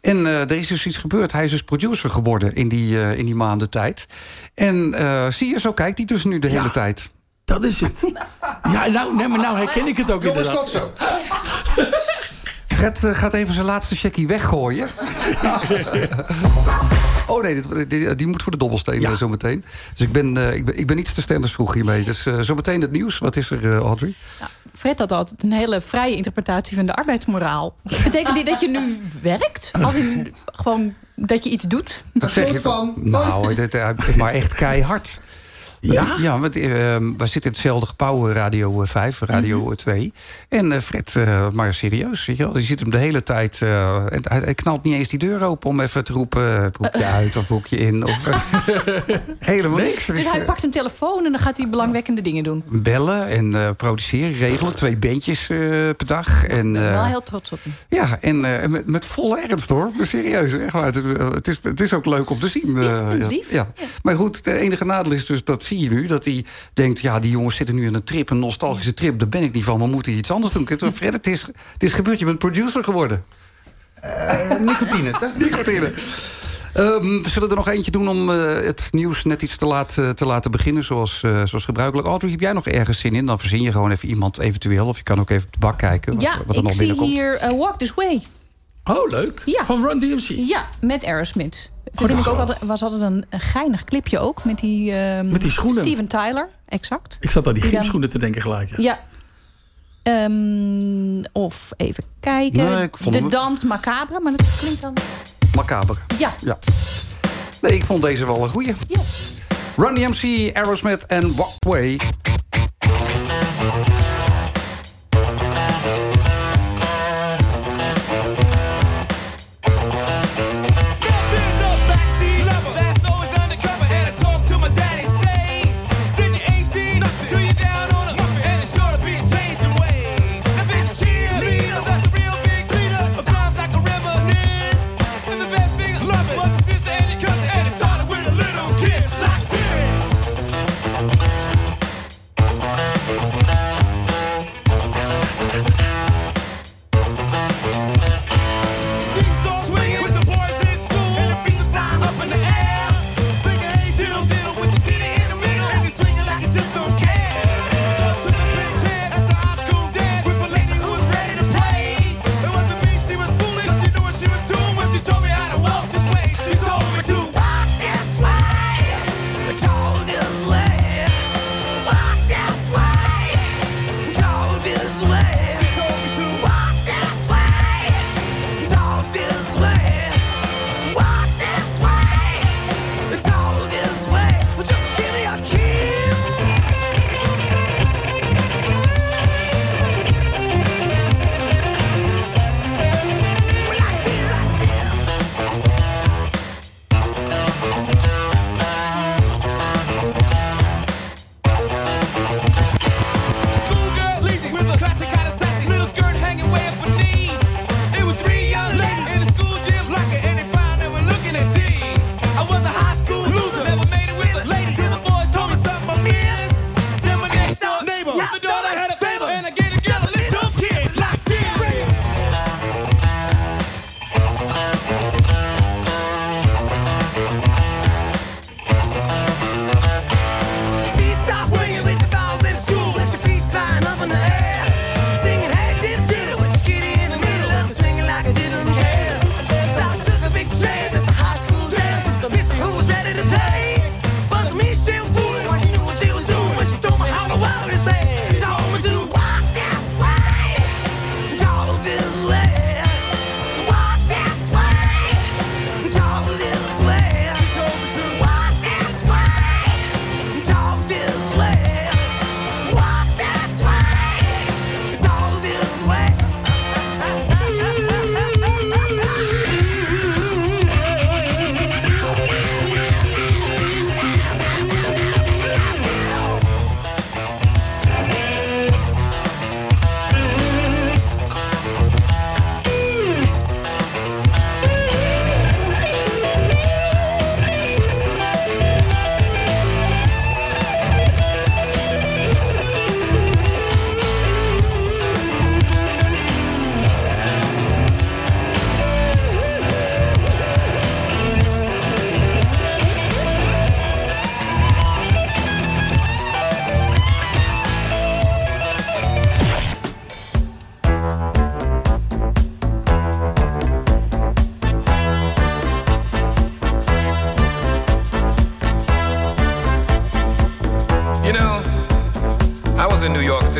En er is dus iets gebeurd. Hij is dus producer geworden in die, in die maanden tijd. En zie je, zo kijkt hij dus nu de hele tijd. Dat is het. Ja, nou, nee, maar nou herken ik het ook Jongens, inderdaad. zo. Fred uh, gaat even zijn laatste checkie weggooien. oh nee, die, die, moet voor de dobbelsteen ja. zometeen. Dus ik ben, uh, ik, ben, ik ben iets te stenders vroeg hiermee. Dus uh, zometeen het nieuws. Wat is er, Audrey? Fred had altijd een hele vrije interpretatie van de arbeidsmoraal. Betekent dit dat je nu werkt? Als in gewoon dat je iets doet? Dat zeg je van. Nou, dit, maar echt keihard. Ja? Ja, want uh, we zitten in hetzelfde gebouw, eh, Radio 5, eh, Radio mm 2. En uh, Fred, uh, maar serieus, weet je wel. Die zit hem de hele tijd... en hij, hij, knalt niet eens die deur open om even te roepen... broekje uit of broekje in. Of, helemaal niks. Dus, dus hij pakt een telefoon en dan gaat hij belangwekkende dingen doen. Bellen en produceren, regelen. Twee beentjes per dag. En, ben wel heel trots op hem. Ja, en met, met, volle ernst hoor. Maar serieus, echt waar. Het, is, het is ook leuk om te zien. ja, lief. Ja. Maar goed, de enige nadeel is dus dat zie je nu. Dat hij denkt, ja, die jongens zitten nu in een trip, een nostalgische trip. Daar ben ik niet van, we moeten iets anders doen. Fred, het is, het is gebeurd, je bent producer geworden. Uh, nicotine. nicotine. Um, we zullen er nog eentje doen om uh, het nieuws net iets te, laat, uh, te laten beginnen. Zoals, uh, zoals gebruikelijk. Audrey, heb jij nog ergens zin in? Dan verzin je gewoon even iemand eventueel. Of je kan ook even op de bak kijken. Wat, ja, wat er nog binnenkomt. Ja, ik zie hier Walk This Way. Oh, leuk. Ja. Van Run DMC. Ja, met Aerosmith. Vind ik ook altijd, was altijd een, een geinig clipje ook. Met die, um, met die schoenen. Steven Tyler, exact. Ik zat aan die, die schoenen te denken gelijk. Ja. ja. Um, of even kijken. Nee, de hem... dans macabre, maar dat klinkt dan... Macabre. Ja. ja. Nee, ik vond deze wel een goeie. Ja. Run DMC, Aerosmith en Walkway.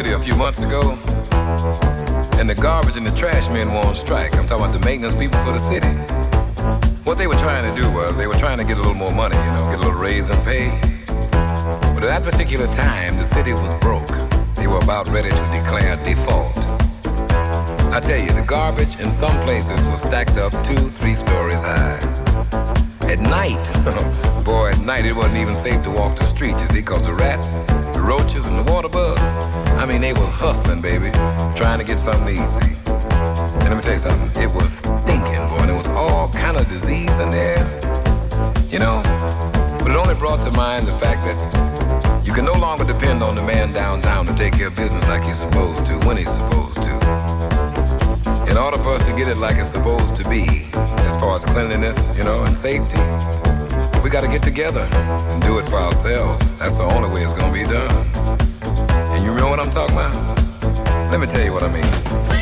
City a few months ago, and the garbage and the trash men were on strike. I'm talking about the maintenance people for the city. What they were trying to do was they were trying to get a little more money, you know, get a little raise in pay. But at that particular time, the city was broke. They were about ready to declare default. I tell you, the garbage in some places was stacked up two, three stories high. At night, boy, at night it wasn't even safe to walk the street, you see, because the rats, the roaches, and the water bugs, I mean, they were hustling, baby, trying to get something to eat. And let me tell you something, it was stinking, boy, and there was all kind of disease in there, you know. But it only brought to mind the fact that you can no longer depend on the man downtown to take care of business like he's supposed to, when he's supposed to in order for us to get it like it's supposed to be, as far as cleanliness, you know, and safety, we got to get together and do it for ourselves. That's the only way it's going to be done. And you know what I'm talking about? Let me tell you what I mean.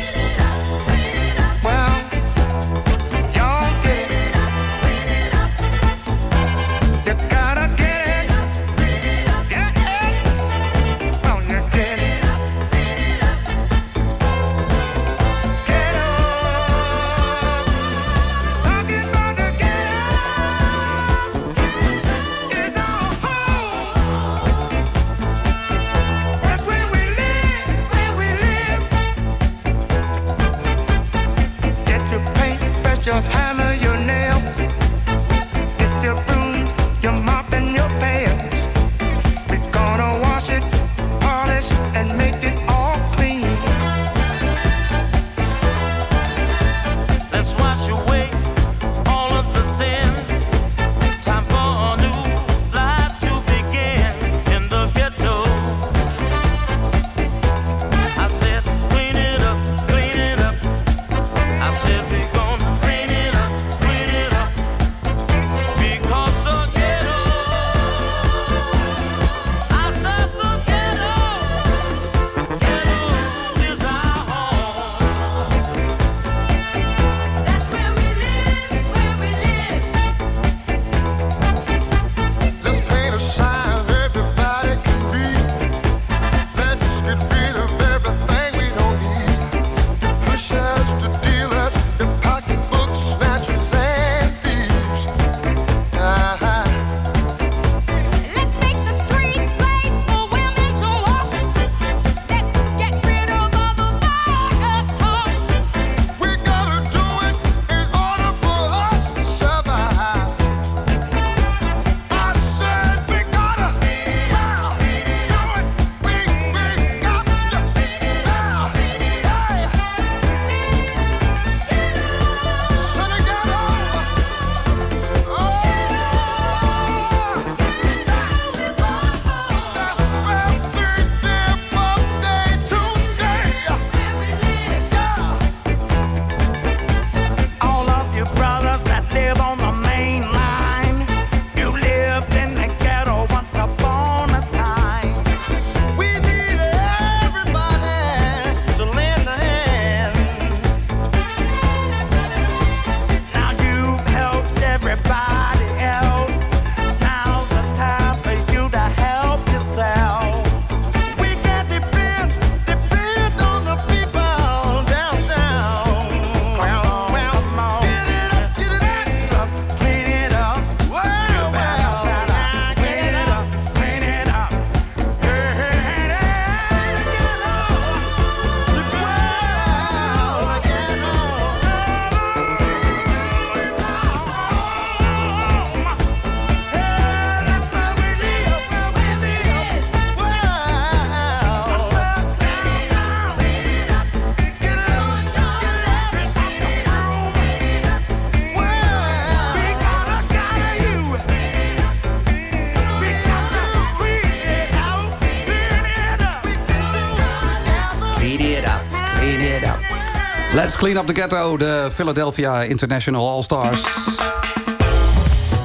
Clean Up the Ghetto, de Philadelphia International All-Stars.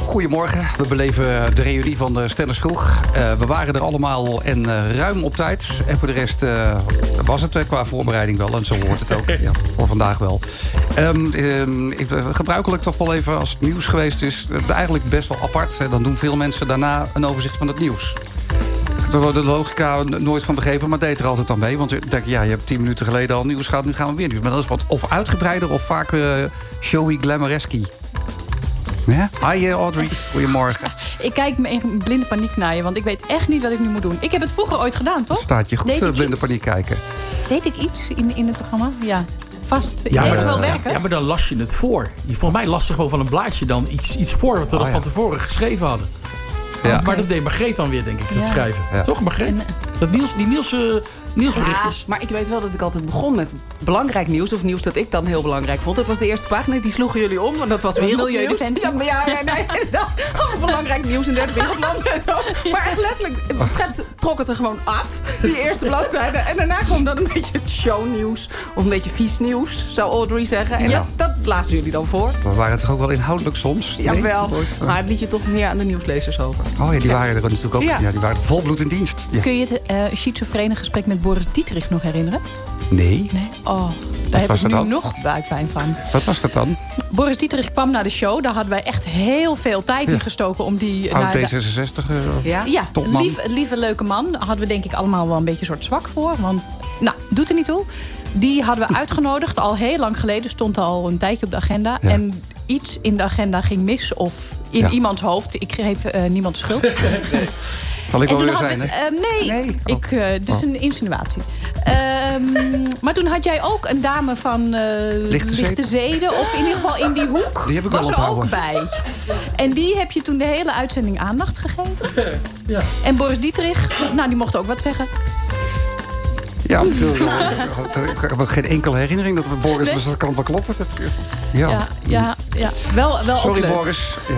Goedemorgen, we beleven de reunie van de Stennis Vroeg. Uh, we waren er allemaal en uh, ruim op tijd. En voor de rest uh, was het qua voorbereiding wel. En zo hoort het ook, ja, voor vandaag wel. Um, um, gebruikelijk toch wel even als het nieuws geweest is... eigenlijk best wel apart. Dan doen veel mensen daarna een overzicht van het nieuws de logica nooit van begrepen, maar deed er altijd aan mee. Want ik denk, ja, je hebt tien minuten geleden al nieuws gehad, nu gaan we weer nieuws. Maar dat is wat of uitgebreider of vaak uh, showy glamoureski. Ja? Hi Audrey, goedemorgen. ik kijk me in blinde paniek naar je, want ik weet echt niet wat ik nu moet doen. Ik heb het vroeger ooit gedaan, toch? Staat je goed Deed blinde paniek kijken? Deed ik iets in, in het programma? Ja vast. Ja, maar, wel werken. Ja, maar dan las je het voor. Volgens mij las ze gewoon van een blaadje dan iets, iets voor... wat we oh, van tevoren geschreven hadden. Ja. Maar dat deed Margreet dan weer, denk ik, het schrijven. Toch, Margreet? Dat Niels, die Niels... Uh, nieuwsberichtjes. Ja, maar ik weet wel dat ik altijd begon met belangrijk nieuws. Of nieuws dat ik dan heel belangrijk vond. Dat was de eerste pagina. Die sloegen jullie om. Want dat was Milieudefensie. Ja, ja, ja, nee, nee, belangrijk nieuws in derde wereldlanden en zo. Maar echt letterlijk, Fred trok het er gewoon af. Die eerste bladzijde. En daarna kwam dan een beetje het shownieuws. Of een beetje vies nieuws, zou Audrey zeggen. En dat, dat lazen jullie dan voor. Maar waren het toch ook wel inhoudelijk soms? Ja, wel. Maar het liet je toch meer aan de nieuwslezers over. Oh ja, die waren er natuurlijk ook. Ja. die waren volbloed in dienst. Kun je het uh, schizofrene gesprek met Boris Dietrich nog herinneren? Nee. nee? Oh, daar heb ik nu dan? nog buikpijn van. Wat was dat dan? Boris Dietrich kwam naar de show. Daar hadden wij echt heel veel tijd in gestoken om die... Oud D66 uh, Ja, ja lief, lieve leuke man. Hadden we denk ik allemaal wel een beetje soort zwak voor. Want, nou, doet er niet toe. Die hadden we uitgenodigd. Al heel lang geleden stond al een tijdje op de agenda. En iets in de agenda ging mis. Of in iemands hoofd. Ik geef uh, niemand de schuld. nee. Zal ik wel weer zijn, hè? Uh, nee, nee? Ik, uh, het is oh. een insinuatie. Um, maar toen had jij ook een dame van uh, lichte, lichte zeden. Of in ieder geval in die hoek. Die heb ik was er ook bij. En die heb je toen de hele uitzending aandacht gegeven. ja. En Boris Dietrich, nou die mocht ook wat zeggen. Ja, ik heb ook geen enkele herinnering dat we Boris... Nee. Dus dat kan wel kloppen. Dat, ja. ja. Ja, ja, Wel, wel Sorry, Boris. Ja.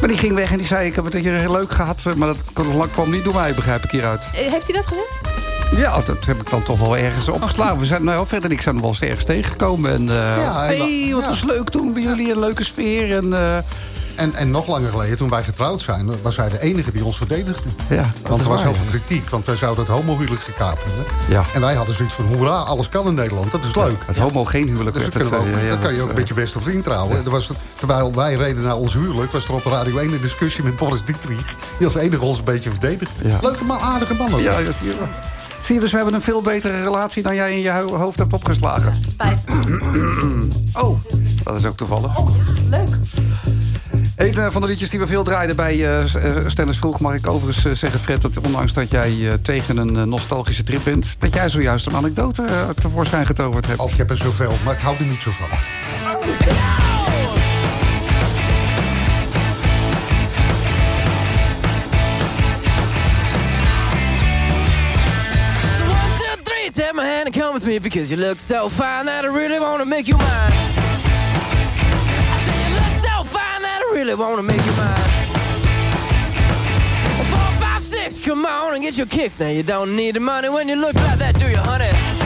Maar die ging weg en die zei, ik heb het hier heel leuk gehad. Maar dat kwam niet door mij, begrijp ik hieruit. Eh, heeft hij dat gezegd? Ja, dat heb ik dan toch wel ergens opgeslagen. We zijn nou verder ik zijn wel eens ergens tegengekomen. En, uh, ja, hey, wat was leuk toen bij jullie, een leuke sfeer. En, uh, en, en nog langer geleden, toen wij getrouwd zijn... was hij de enige die ons verdedigde. Ja, want er was heel veel kritiek, want wij zouden het homohuwelijk gekaapt hebben. Ja. En wij hadden zoiets van, hoera, alles kan in Nederland, dat is leuk. het homo geen huwelijk. Dus dan, dan kan je ook een beetje beste vriend trouwen. Er was, terwijl wij reden naar ons huwelijk, was er op Radio 1 een discussie met Boris Dietrich... die als enige ons een beetje verdedigde. Leuke man, aardige man ook. Ja, dat zie je wel. Zie je, dus we hebben een veel betere relatie dan jij in je hoofd hebt opgeslagen. spijt. oh, dat is ook toevallig. Oh, leuk. Een eh, van de liedjes die we veel draaiden bij uh, Stennis Vroeg... mag ik overigens zeggen, Fred, dat ondanks dat jij tegen een nostalgische trip bent... dat jij zojuist een anekdote tevoorschijn getoverd hebt. Of je hebt er zoveel, maar ik hou er niet zo van. take my hand and come with me because you look so fine that I really want to make you mine. Really want to make you mine. Four, five, six, come on and get your kicks. Now you don't need the money when you look like that, do you, honey?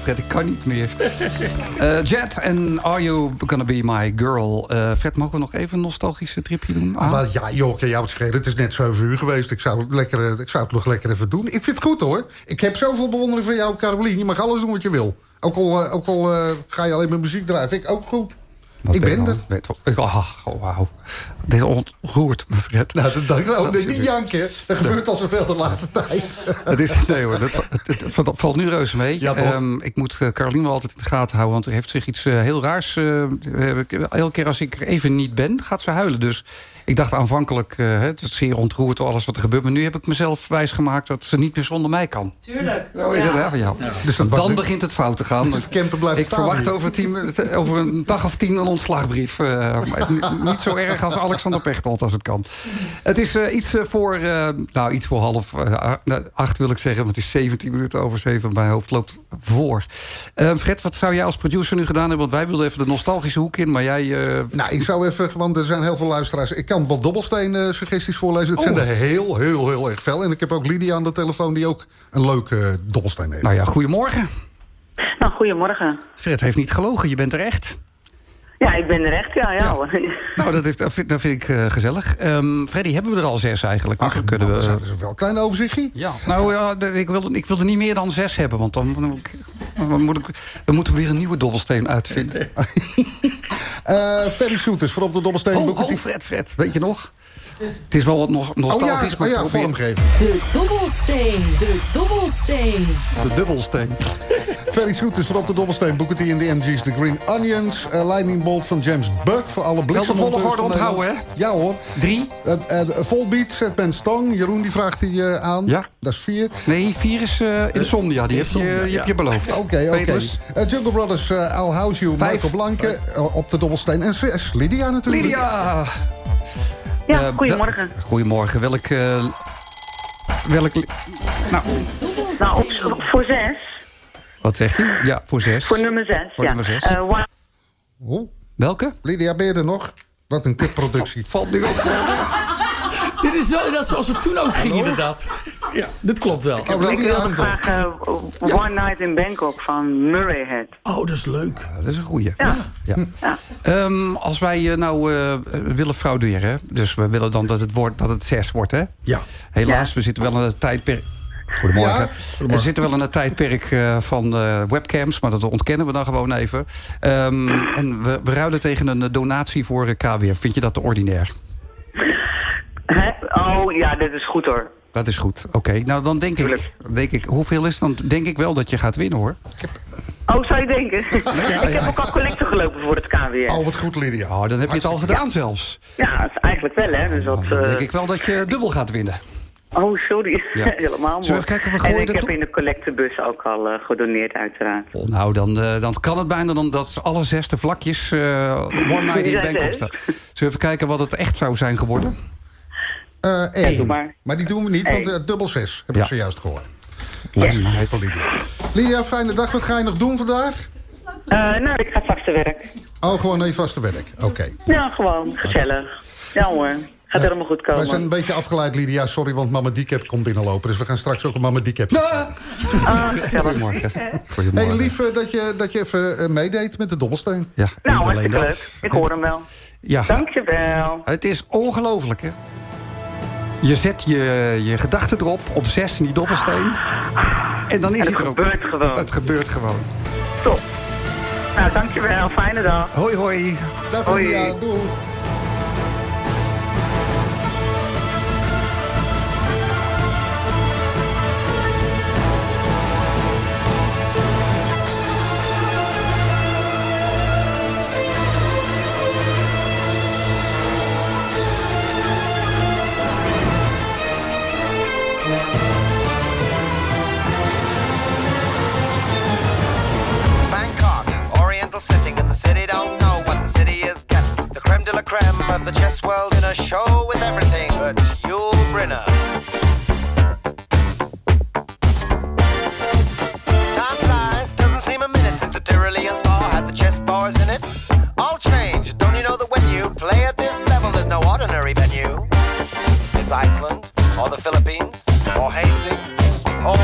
Van Fred, ik kan niet meer. uh, Jet en Are You Gonna Be My Girl? Uh, Fred, mogen we nog even een nostalgische tripje doen? Ah, wel, ja, joh, kan jou het schelen. Het is net 7 uur geweest. Ik zou, het lekker, ik zou het nog lekker even doen. Ik vind het goed, hoor. Ik heb zoveel bewondering van jou, Caroline. Je mag alles doen wat je wil. Ook al, ook al uh, ga je alleen met muziek draaien. Vind ik ook goed ik ben er. Weet, oh, oh, wauw. Dit ontroert me, Fred. Nou, dat, dat, oh, nee, niet janken. Er gebeurt al zoveel de laatste tijd. Het is, nee hoor, dat, het, valt nu reuze mee. Ja, um, ik moet uh, Caroline wel altijd in de gaten houden... want er heeft zich iets uh, heel raars... Uh, elke keer als ik er even niet ben, gaat ze huilen. Dus ik dacht aanvankelijk, uh, het is zeer ontroerd door alles wat er gebeurt. Maar nu heb ik mezelf wijsgemaakt dat ze niet meer zonder mij kan. Tuurlijk. Zo is het, hè? Ja. Dus dan begint het fout te gaan. Dus het blijft ik verwacht over, tien, over, een dag of tien een ontslagbrief. Uh, niet zo erg als Alexander Pechtold als het kan. Het is uh, iets, voor, nou, iets voor half acht wil ik zeggen. Want het is 17 minuten over zeven. Mijn hoofd loopt voor. Fred, wat zou jij als producer nu gedaan hebben? Want wij wilden even de nostalgische hoek in. Maar jij... Nou, ik zou even, want er zijn heel veel luisteraars. Ik kan wat dobbelsteen-suggesties voorlezen. Het zijn er heel, heel, heel erg veel. En ik heb ook Lydia aan de telefoon die ook een leuke dobbelsteen heeft. Nou ja, goedemorgen. Nou, goedemorgen. Fred heeft niet gelogen, je bent er echt. Ja, ik ben er echt, ja. ja. Nou, dat, heeft, dat, vind, dat vind ik uh, gezellig. Um, Freddy, hebben we er al zes eigenlijk? Ach, kunnen nou, we... dat is wel een klein overzichtje. Ja. Nou ja, ik wil, ik wil er niet meer dan zes hebben. Want dan, dan, moet ik, dan moeten we weer een nieuwe dobbelsteen uitvinden. uh, Ferry Soeters voor op de dobbelsteen. Oh, oh, Fred, Fred. Weet je nog? Het is wel wat nog nostalgisch, oh ja, maar oh ja, vormgeven. De dobbelsteen, de dobbelsteen. De dubbelsteen. Ferry Soeters voor op de dobbelsteen. Boeken die in de MG's. The Green Onions. Uh, Lightning Bolt van James Buck. Voor alle bliksem. Wel de volgorde onthouden, hè? Ja hoor. Drie. Uh, uh, Volbeat, Setman Stong. Jeroen die vraagt hij aan. Ja. Dat is vier. Nee, vier is Insomnia. Die, heb je, die heb je beloofd. Oké, oké. Jungle Brothers, Al House You. Vijf. Michael Blanke op de dobbelsteen. En zes. Lydia natuurlijk. Lydia! Ja, uh, goedemorgen. Goedemorgen. Welk... Uh, welk... Nou, nou op, voor zes. Wat zeg je? Ja, voor zes. Voor nummer zes, Voor ja. nummer zes. Uh, Welke? Lydia, ben je er nog? Wat een kutproductie. Valt nu op. Dit is wel dat zoals het toen ook ging, inderdaad. Ja, dit klopt wel. Oh, ik wil graag uh, One Night in Bangkok van Murray Head. Oh, dat is leuk. dat is een goeie. Ja. ja. ja. Um, als wij uh, nou uh, willen frauderen... dus we willen dan dat het, wordt, dat het zes wordt, hè? Ja. Helaas, we zitten wel in het tijdperk... Goedemorgen. Ja. We zitten wel in een tijdperk uh, van uh, webcams, maar dat ontkennen we dan gewoon even. Um, en we, we ruilen tegen een donatie voor uh, KWF. Vind je dat te ordinair? Hè? Oh ja, dit is goed hoor. Dat is goed. Oké, nou dan denk ik, denk ik... Hoeveel is het? Dan denk ik wel dat je gaat winnen hoor. Oh, zou je denken? ik heb ook al collecten gelopen voor het KWF. Oh, wat goed, Lydia. Oh, dan heb je het al gedaan zelfs. Ja, eigenlijk wel, hè. Dus dat, oh, dan denk ik wel dat je dubbel gaat winnen. Oh, sorry. Ja. Helemaal mooi. Kijken, we en ik heb in de collectebus ook al uh, gedoneerd, uiteraard. Oh, nou, dan, uh, dan kan het bijna dan dat alle zesde vlakjes uh, One Night in Bangkok staan. Zullen we even kijken wat het echt zou zijn geworden? Uh, één. Maar. maar. die doen we niet, want uh, dubbel zes heb ja. ik zojuist gehoord. Yes. Lydia. Lydia, fijne dag. Wat ga je nog doen vandaag? Uh, nou, ik ga vast te werk. Oh, gewoon even vast te werk. Oké. Okay. Ja, gewoon. Gezellig. Ja hoor. Gaat helemaal goed komen. Wij zijn een beetje afgeleid, Lydia. Sorry, want Mama Diekep komt binnenlopen. Dus we gaan straks ook een Mama Diekep. Ah. Ah, Goedemorgen. Goedemorgen. Hey, lief dat je, dat je even uh, meedeed met de dobbelsteen. Ja, nou, hartstikke leuk. Ik hoor hem wel. Ja. Dankjewel. Het is ongelooflijk, hè? Je zet je, je gedachten erop op zes in die dobbelsteen. En dan is en het hij er ook. Het gebeurt gewoon. Het gebeurt gewoon. Top. Nou, dankjewel. Fijne dag. Hoi, hoi. Dag, Hoi. Doei. Oriental setting, and the city don't know what the city is getting. The creme de la creme of the chess world in a show with everything but Yul Brynner. Time flies, doesn't seem a minute since the Tyrolean spa had the chess bars in it. All change, don't you know that when you play at this level, there's no ordinary venue? It's Iceland, or the Philippines, or Hastings, or,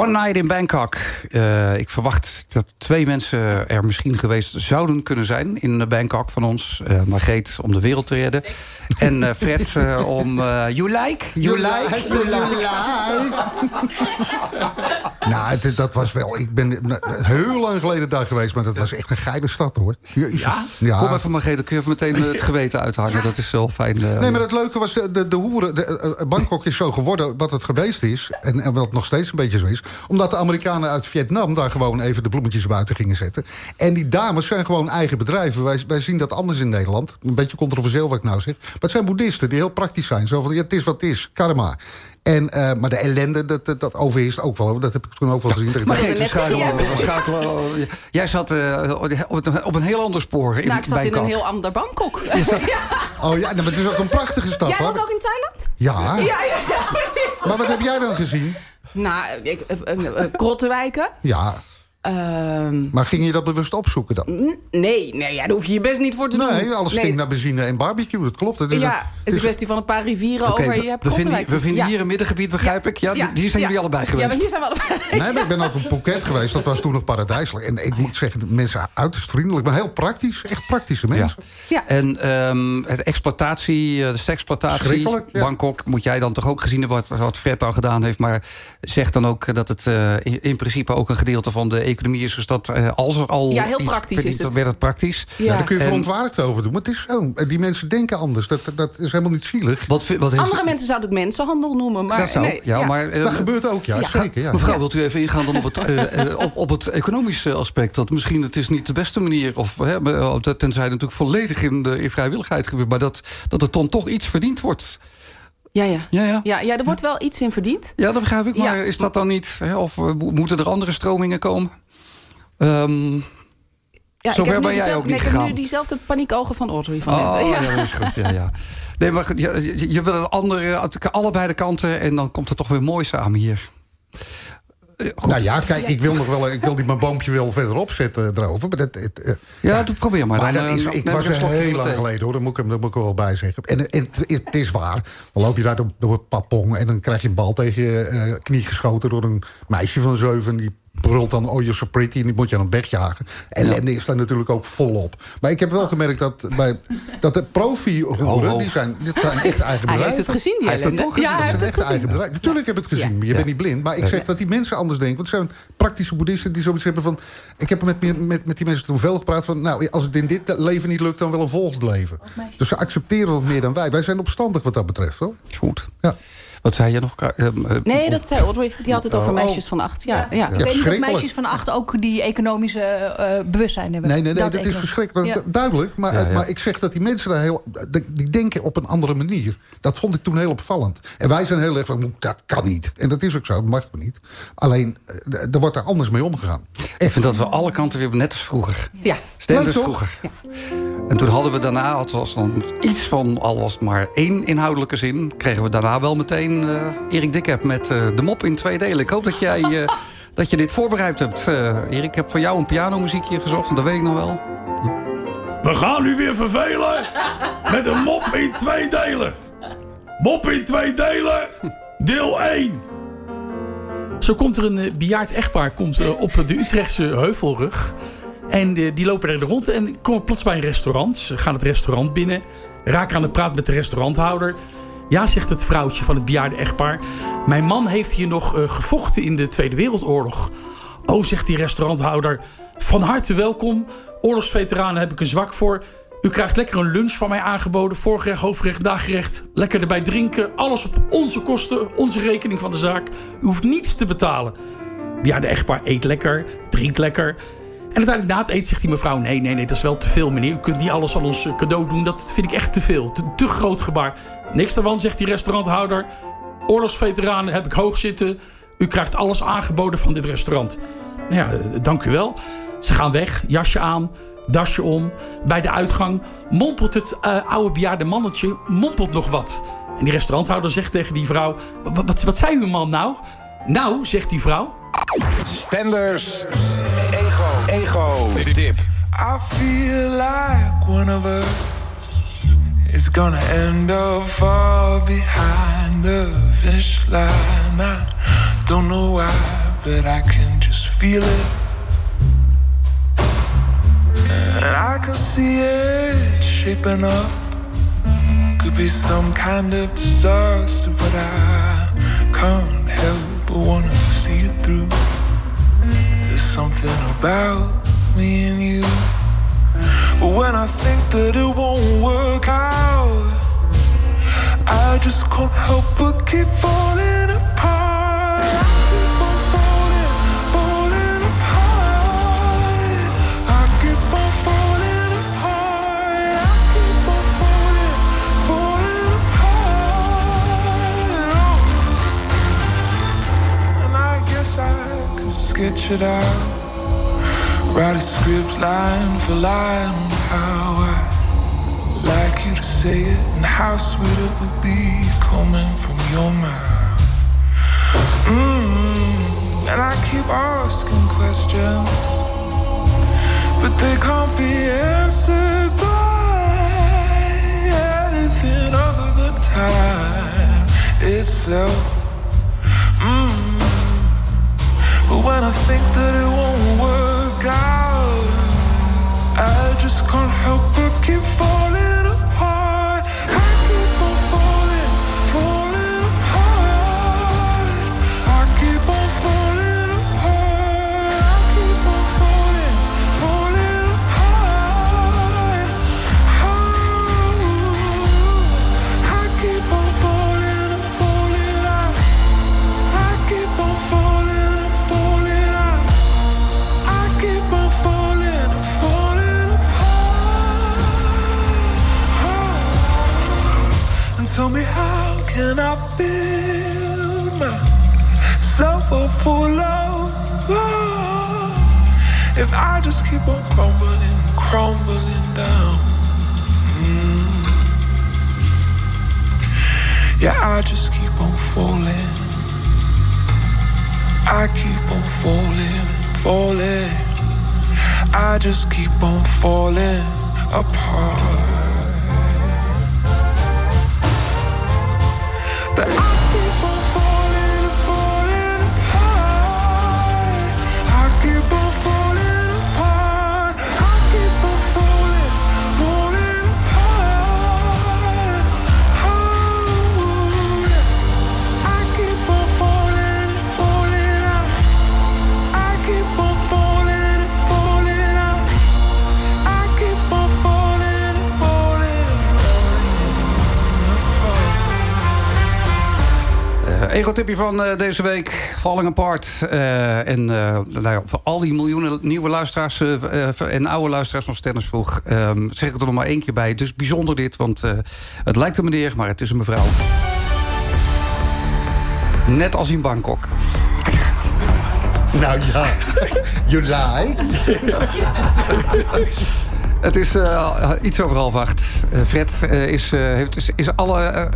One Night in Bangkok. Eh, ik verwacht dat twee mensen er misschien geweest zouden kunnen zijn in Bangkok van ons. Eh Margreet om de wereld te redden. En eh, Fred eh, om eh, You Like? You Like? You Like? Nou, het- dat was wel... Ik ben heel lang geleden daar geweest, maar dat was echt een geile stad, hoor. Ja? Kom even dan kun je even meteen eh, het geweten uithangen. Dat is wel fijn. eh. Nee, maar het leuke was, de, de, de hoeren... De, eh, Bangkok is zo geworden wat het geweest is... En, en wat nog steeds een beetje zo is... omdat de Amerikanen uit Vietnam daar gewoon even de bloemetjes buiten gingen zetten. En die dames zijn gewoon eigen bedrijven. Wij, wij zien dat anders in Nederland. Een beetje controversieel wat ik nou zeg. Maar het zijn boeddhisten die heel praktisch zijn. Zo van, ja, het is wat het is, karma. En, maar de ellende, dat, dat, dat overheerst ook wel. Dat heb ik toen ook gezien. Dat ik schakelen- Jij zat eh, op, een, op een heel ander spoor in Nou, ik zat in een heel ander Bangkok. Oh ja, maar het is ook een prachtige stad. Jij was ook in Thailand? Ja. Ja, precies. Maar wat heb jij dan gezien? Nou, ik, eh, eh, Krottenwijken. Ja. Ehm, maar ging je dat bewust opzoeken dan? Nee, nee ja, daar hoef je je best niet voor te doen. Nee, alles ging naar benzine en barbecue, dat klopt. Het is ja, het is een kwestie van een paar rivieren over je hebt we vinden, we vinden hier een middengebied, begrijp ik. Ja, ja, hier zijn jullie allebei geweest. Ja, maar hier zijn we allebei. Nee, maar ik ben ook een Phuket geweest, dat was toen nog paradijselijk. En ik moet zeggen, de mensen uiterst vriendelijk, maar heel praktisch. Echt praktische mensen. Ja. En um, het exploitatie, eh, de seksploitatie, Bangkok... moet jij dan toch ook gezien hebben wat, wat Fred al gedaan heeft... maar zeg dan ook dat het uh, in, in principe ook een gedeelte van de economie is... Dus dat uh, als er al ja, heel praktisch is het. dan werd het praktisch. Ja, daar kun je verontwaardigd over doen. Maar het is zo. Die mensen denken anders. Dat, dat is helemaal niet zielig. Wat, wat Andere mensen zouden het mensenhandel noemen. Maar, dat, zou, nee, ja, Maar, dat gebeurt ook, ja. Zeker, ja. Mevrouw, wilt u even ingaan dan op, het, op, op het economische aspect? Dat misschien het is niet de beste manier... Of, hè, tenzij het natuurlijk volledig in, de, in vrijwilligheid gebeurt... maar dat, dat er dan toch iets verdiend wordt... Ja, ja. Ja, ja. ja, ja er wordt wel iets in verdiend. Ja, dat begrijp ik. Maar is dat dan niet... Hè, of moeten er andere stromingen komen? Um, ja, ik heb, nu, dezelfde, nee, ik heb nu diezelfde paniekogen van Audrey van oh, net. Ja. dat is goed. Ja, ja. Nee, maar je, je wil een andere, allebei de kanten... en dan komt er toch weer mooi samen hier. Goed. Nou ja, kijk, ik wil nog wel, ik wil die mijn boompje wel verderop zetten erover. Maar dat, het, uh, ja, doe, probeer maar. maar dan, dat is, ik was er heel lang geleden hoor, dat moet, ik, dat moet ik er wel bij zeggen. En, en het, het, is waar, dan loop je daar door, door het papong en dan krijg je een bal tegen je uh, knie geschoten door een meisje van zeven die brult dan, oh, you're so pretty, en die moet je aan een bek jagen. Ellende is daar natuurlijk ook volop. Maar ik heb wel gemerkt dat, bij, dat de profi hoeren, die zijn, die zijn echt eigen bedrijf. Hij heeft het gezien, die Hij heeft het toch gezien. Ja, dat zijn echt eigen bedrijf. Natuurlijk heb ik het gezien, je bent niet blind. Maar ik zeg dat die mensen anders denken. Want het zijn praktische boeddhisten die zoiets hebben van... Ik heb met, met, met die mensen toen veel gepraat van... nou, als het in dit leven niet lukt, dan wel een volgend leven. Dus ze accepteren wat meer dan wij. Wij zijn opstandig wat dat betreft, hoor. Goed. Ja. Wat zei je nog? Uh, nee, dat zei Audrey. Die had het over oh. meisjes van acht. Ja, ja. Ik weet niet of meisjes van acht ook die economische uh, bewustzijn hebben. Nee, nee, nee dat, is verschrikkelijk. Duidelijk. Maar, maar ik zeg dat die mensen daar heel... Die denken op een andere manier. Dat vond ik toen heel opvallend. En wij zijn heel erg van... Dat kan niet. En dat is ook zo. Dat mag niet. Alleen, er wordt daar anders mee omgegaan. Ik vind dat we alle kanten weer net als vroeger. Ja. Stenders vroeger. Ja. En toen hadden we daarna, het was dan iets van... al was maar één inhoudelijke zin... kregen we daarna wel meteen uh, Erik Dikheb met uh, de mop in twee delen. Ik hoop dat jij uh, dat je dit voorbereid hebt. Erik, ik heb voor jou een pianomuziekje gezocht, dat weet ik nog wel. We gaan nu weer vervelen met een mop in twee delen. Mop in twee delen, deel 1. Zo komt er een bejaard echtpaar komt, op de Utrechtse heuvelrug. En die lopen er rond en komen plots bij een restaurant. Ze gaan het restaurant binnen, raken aan de praat met de restauranthouder... Ja, zegt het vrouwtje van het bejaarde echtpaar. Mijn man heeft hier nog uh, gevochten in de Tweede Wereldoorlog. Oh, zegt die restauranthouder. Van harte welkom. Oorlogsveteranen heb ik een zwak voor. U krijgt lekker een lunch van mij aangeboden. Voorgerecht, hoofdgerecht, daggerecht. Lekker erbij drinken. Alles op onze kosten, onze rekening van de zaak. U hoeft niets te betalen. Ja, echtpaar eet lekker, drinkt lekker. En uiteindelijk na het eten zegt die mevrouw... nee, nee, nee, dat is wel te veel, meneer. U kunt niet alles aan ons cadeau doen. Dat vind ik echt te veel. Te, te groot gebaar. Niks daarvan, zegt die restauranthouder. Oorlogsveteranen heb ik hoog zitten. U krijgt alles aangeboden van dit restaurant. Nou ja, eh, dank u wel. Ze gaan weg, jasje aan, dasje om. Bij de uitgang mompelt het uh, oude bejaarde mannetje mompelt nog wat. En die restauranthouder zegt tegen die vrouw... Wat, wat, wat zei uw man nou? Nou, zegt die vrouw... Stenders. Ego. Ego. Tip. I feel like one of us is gonna end up far behind the finish line. I don't know why, but I can just feel it. And I can see it shaping up. Could be some kind of disaster, but I can't help but wanna see it through. There's something about me and you. But when I think that it won't work out, I just can't help but keep falling apart. Sketch it out. Write a script line for line on how I like you to say it and how sweet it would be coming from your mouth. Mm, and I keep asking questions, but they can't be answered by anything other than time itself. Mm. But when I think that it won't work out, I just can't help but keep falling tell me how can I build myself up for love if I just keep on crumbling, crumbling down? Mm. Yeah, I just keep on falling. I keep on falling, falling. I just keep on falling apart. But I Ego-tipje van eh, deze week, Falling Apart. Eh, en eh, nou ja, voor al die miljoenen nieuwe luisteraars eh, eh, en oude luisteraars van Stennis vroeg... ehm, zeg ik er nog maar één keer bij. Is bijzonder dit, want eh, het lijkt een meneer, maar het is een mevrouw. Net als in Bangkok. Nou ja, you like. Het is eh, iets over half acht. Eh, Fred eh, is, heeft, is, is alle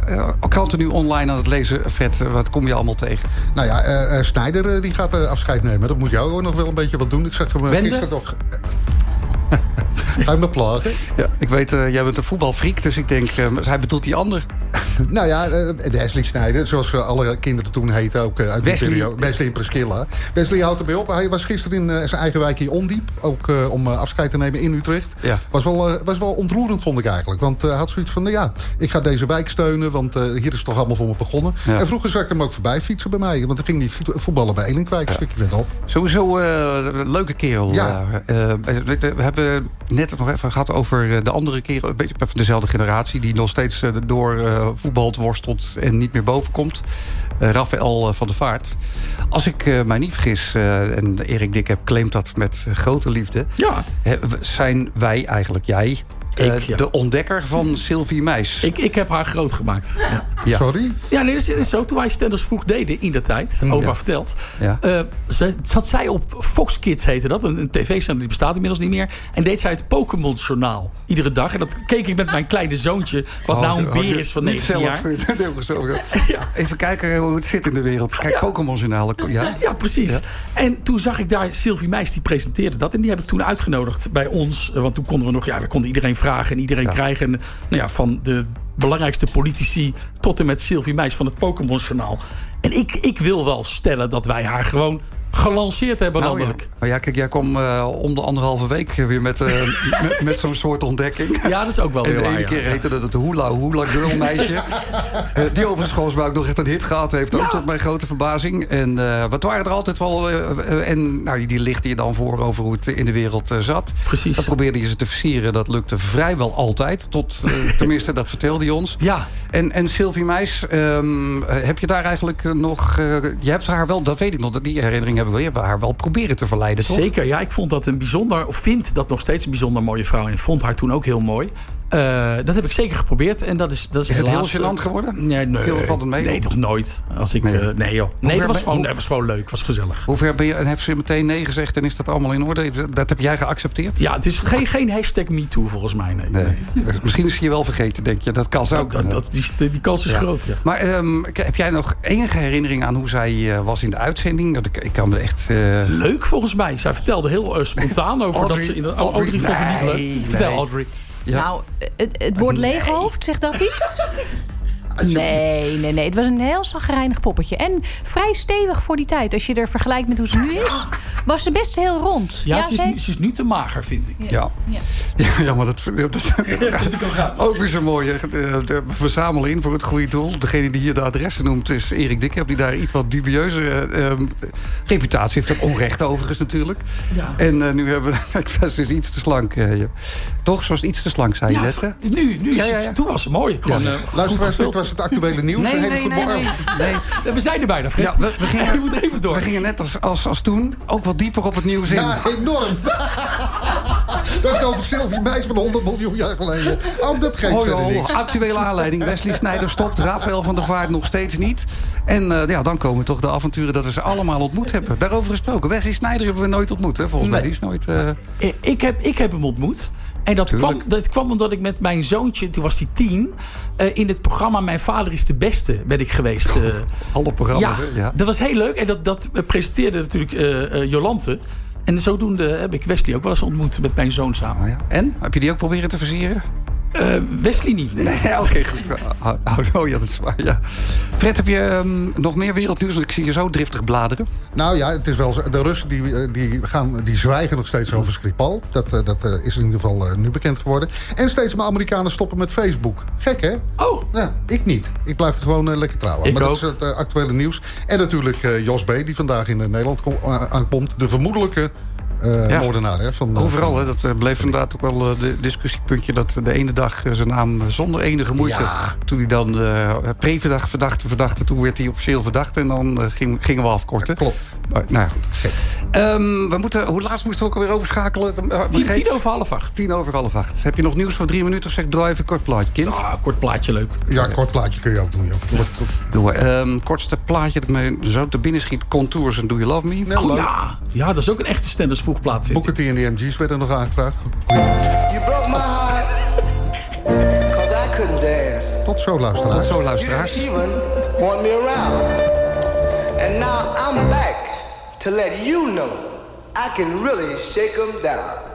kranten nu online aan het lezen. Fred, wat kom je allemaal tegen? Nou ja, Snijder die gaat afscheid nemen. Dat moet jou ook nog wel een beetje wat doen. Ik zag hem gisteren nog... Ga je me plagen? Ja, ik weet, jij bent een voetbalfreak, dus ik denk, hij bedoelt die ander. nou ja, eh, Wesley Snijder, zoals eh, alle kinderen toen heten, ook eh, uit die Wesley. periode. Wesley en Priscilla. Wesley houdt erbij op. Hij was gisteren in zijn eigen wijk in Ondiep. Ook om afscheid te nemen in Utrecht. Ja. Was, wel, was wel ontroerend, vond ik eigenlijk. Want hij had zoiets van, nou ja, ik ga deze wijk steunen. Want hier is het toch allemaal voor me begonnen. Ja. En vroeger zag ik hem ook voorbij fietsen bij mij. Want dan ging hij voet- voetballen bij Elinkwijk, een stukje verderop. Sowieso een leuke kerel. Ja. we, hebben net het nog even gehad over de andere kerel. Een beetje van dezelfde generatie. Die nog steeds door voetbal worstelt en niet meer boven komt. Eh Rafael eh, van der Vaart. Als ik eh, mij niet vergis, en Erik Dik heb claimt dat met grote liefde. Ja. zijn wij eigenlijk, jij, Ik, ja. de ontdekker van Sylvie Meis. Ik, ik heb haar groot gemaakt. Ja. Ja. Sorry? Ja, nee, dat is, zo. Toen wij Stenders vroeg deden in de tijd, opa Ja. vertelt. Ja. eh, ze- zat zij op Fox Kids, heette dat. Een, een tv-zender die bestaat inmiddels niet meer. En deed zij het Pokémon-journaal. Iedere dag. En dat keek ik met mijn kleine zoontje. Wat nou een Oh, beer oh, is van niet 19 zelf, jaar. eh. Even kijken hoe het zit in de wereld. Kijk, Pokémon-journalen. Ja? Ja, precies. Ja. En toen zag ik daar Sylvie Meijs, die presenteerde dat. En die heb ik toen uitgenodigd bij ons. Eh, Want toen konden we nog, ja, we konden iedereen vragen en iedereen krijgen. En, nou ja, van de belangrijkste politici tot en met Sylvie Meijs van het Pokémon-journaal. En ik, ik wil wel stellen dat wij haar gewoon gelanceerd hebben Nou, ja. landelijk. Maar ja, kijk, jij kwam eh, om de anderhalve week weer met, eh, met, met zo'n soort ontdekking. Ja, dat is ook wel En weer de waar, ene ja. keer heette dat het Hula Hula Girl meisje. Eh, die overigens ook nog echt een hit gehad heeft. Ook tot mijn grote verbazing. En wat waren er altijd wel... en nou, die- die lichtte je dan voor over hoe het in de wereld zat. Precies. Dat probeerde je ze te versieren. Dat lukte vrijwel altijd. Tot, tenminste, dat vertelde je ons. Ja. En, en Sylvie Meis, ehm, eh, heb je daar eigenlijk nog... je hebt haar wel, dat weet ik nog, dat die herinnering wel. Je haar wel proberen te verleiden, toch? Zeker, ja. Ik vond dat een bijzonder, of vind dat nog steeds een bijzonder mooie vrouw. En ik vond haar toen ook heel mooi. Uh, dat heb ik zeker geprobeerd. En dat is, dat is, is het heel gênant geworden? Nee, nee. Veel valt het mee? Nee, toch nooit. Als ik, nee. Uh, nee joh. Nee, dat was, gewoon, dat was gewoon leuk. was gezellig. Hoe ver ben je? En heb ze meteen nee gezegd en is dat allemaal in orde? Dat heb jij geaccepteerd? Ja, het is geen, geen hashtag MeToo volgens mij. Nee. nee. Misschien is je wel vergeten, denk je. Dat kan ook. Dat, dat, die, die kans is ja. groot. Ja. Maar um, heb jij nog enige herinnering aan hoe zij uh, was in de uitzending? Dat ik, ik kan me echt... Leuk volgens mij. Zij vertelde heel spontaan over Audrey, dat ze... In de, Audrey, Audrey vond het niet leuk. Vertel Audrey. Ja. Nou, het, het woord leeghoofd, zegt dat iets? Nee, nee, nee. Het was een heel zagrijnig poppetje. En vrij stevig voor die tijd. Als je er vergelijkt met hoe ze nu is, was ze best heel rond. Ja, ja ze, is, ze, is, nu te mager, vind ik. Ja, ja. ja, ja maar dat, dat, dat vind ik ook, ook weer zo mooi. We verzamelen in voor het goede doel. Degene die hier de adressen noemt is Erik Dikker... die daar iets wat dubieuze uh, um, reputatie heeft. Ook onrecht overigens natuurlijk. Ja. En uh, nu hebben we... Ik was dus iets te slank. Uh, toch? Ze was iets te slank, zei je net? Nu, nu is het, toen was ze mooi. Gewoon, Luister, dit was het actuele nieuws. Nee, nee, nee, nee, nee, We zijn er bijna, Fred. Ja, we, we, gingen, je moet even door. We gingen net als, als, als toen ook wat dieper op het nieuws in. Ja, enorm. dat over Sylvie Meis van 100 miljoen jaar geleden. Oh, dat geeft oh, oh, Actuele aanleiding. Wesley Snijder stopt. Rafael van der Vaart nog steeds niet. En uh, ja, dan komen toch de avonturen dat we ze allemaal ontmoet hebben. Daarover gesproken. Wesley Snijder hebben we nooit ontmoet, hè? Volgens nee. mij. Die is nooit... Uh... Ik, heb, ik heb hem ontmoet. En dat kwam, dat kwam omdat ik met mijn zoontje, toen was hij tien... Uh, in het programma Mijn Vader is de Beste ben ik geweest. Uh, Alle programma's, ja, ja, dat was heel leuk. En dat, dat presenteerde natuurlijk uh, Jolante. En zodoende heb ik Wesley ook wel eens ontmoet met mijn zoon samen. Oh ja. En? Heb je die ook proberen te versieren? Uh, Wesley niet. Nee, nee oké, okay, goed. Oh, oh, ja, dat is waar. Ja. Fred, heb je um, nog meer wereldnieuws? Want ik zie je zo driftig bladeren. Nou ja, het is wel zo. De Russen die, die, gaan, die zwijgen nog steeds over Skripal. Dat, uh, dat uh, is in ieder geval nu bekend geworden. En steeds meer Amerikanen stoppen met Facebook. Gek, hè? Oh. Ja, ik niet. Ik blijf er gewoon lekker trouw aan. Ik maar ook. dat is het actuele nieuws. En natuurlijk Jos B., die vandaag in Nederland aankomt. De vermoedelijke uh, ja. moordenaar. Hè, van, Overal, hè, dat bleef inderdaad ook wel uh, de discussiepuntje... dat de ene dag zijn naam zonder enige moeite... Ja. toen hij dan uh, pre-verdacht, verdachte, verdachte... toen werd hij officieel verdacht en dan ging, gingen we afkorten. Ja, klopt. Maar, nou ja, goed. Um, we moeten, hoe laat moesten we ook alweer overschakelen? Tien, tien, over half acht. Tien over half acht. Heb je nog nieuws van drie minuten of zeg draai even kort plaatje, kind? Ja, kort plaatje, leuk. Ja, kort plaatje kun je ook doen. Doe, um, kortste plaatje dat me zo te binnen schiet. Contours en Do You Love Me? Nee, oh, ja. Ja, dat is ook een echte Stenders vroegplaat, vind Booker T en de MG's werden nog aangevraagd. You broke my heart, cause I couldn't dance. Tot zo, luisteraars. Tot zo, luisteraars. You even want me around. And now I'm back to let you know I can really shake them down.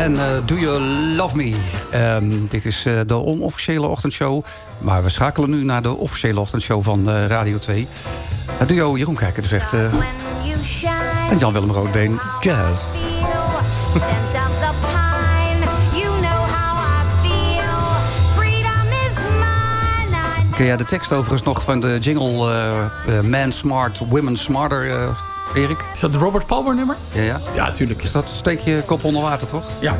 En eh, Do You Love Me. Ehm, dit is eh, de onofficiële ochtendshow. Maar we schakelen nu naar de officiële ochtendshow van eh, Radio 2. Het duo Jeroen Kijker dus echt... en Jan-Willem Roodbeen, jazz. Ken jij de tekst overigens nog van de jingle Man Smart, Women Smarter, Erik? Is dat de Robert Palmer nummer? Ja, ja. Ja, tuurlijk. Is dat steek je kop onder water, toch? Ja.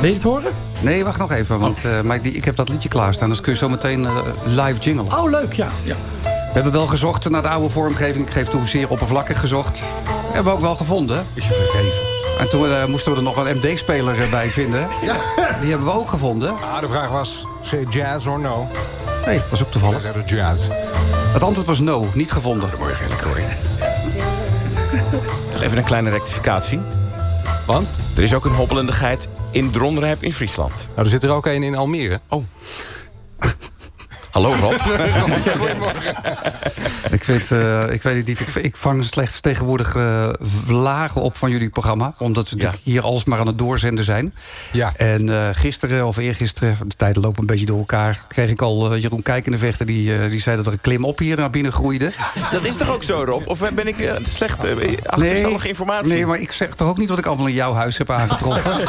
Wil je het horen? Nee, wacht nog even, want eh, maar die, ik heb dat liedje klaarstaan. Dus kun je zo meteen eh, live jingle. Oh, leuk, ja. ja. We hebben wel gezocht naar de oude vormgeving. Ik geef toe zeer oppervlakkig gezocht. Hebben we ook wel gevonden. Is je vergeven. En toen eh, moesten we er nog een MD-speler bij vinden. Die hebben we ook gevonden. Ah, de vraag was, say jazz or no? Nee, dat was ook toevallig. Ja, jazz. Het antwoord was no, niet gevonden. Morgen lekker hoor. Even een kleine rectificatie. Want? Er is ook een hobbelende geit in Dronderhep in Friesland. Nou, er zit er ook een in Almere. Oh. Hallo Rob. Ik weet, eh, ik weet het niet. Ik, ik vang slechts tegenwoordig eh, vlagen op van jullie programma. Omdat we natuurlijk hier alsmaar aan het doorzenden zijn. Ja. En eh, gisteren of eergisteren, de tijden lopen een beetje door elkaar... kreeg ik al Jeroen Kijkende vechten. Die, eh, die zei dat er een klim op hier naar binnen groeide. Dat is toch ook zo Rob? Of ben ik slecht uh, achterstallige informatie? Nee, maar ik zeg toch ook niet wat ik allemaal in jouw huis heb aangetroffen.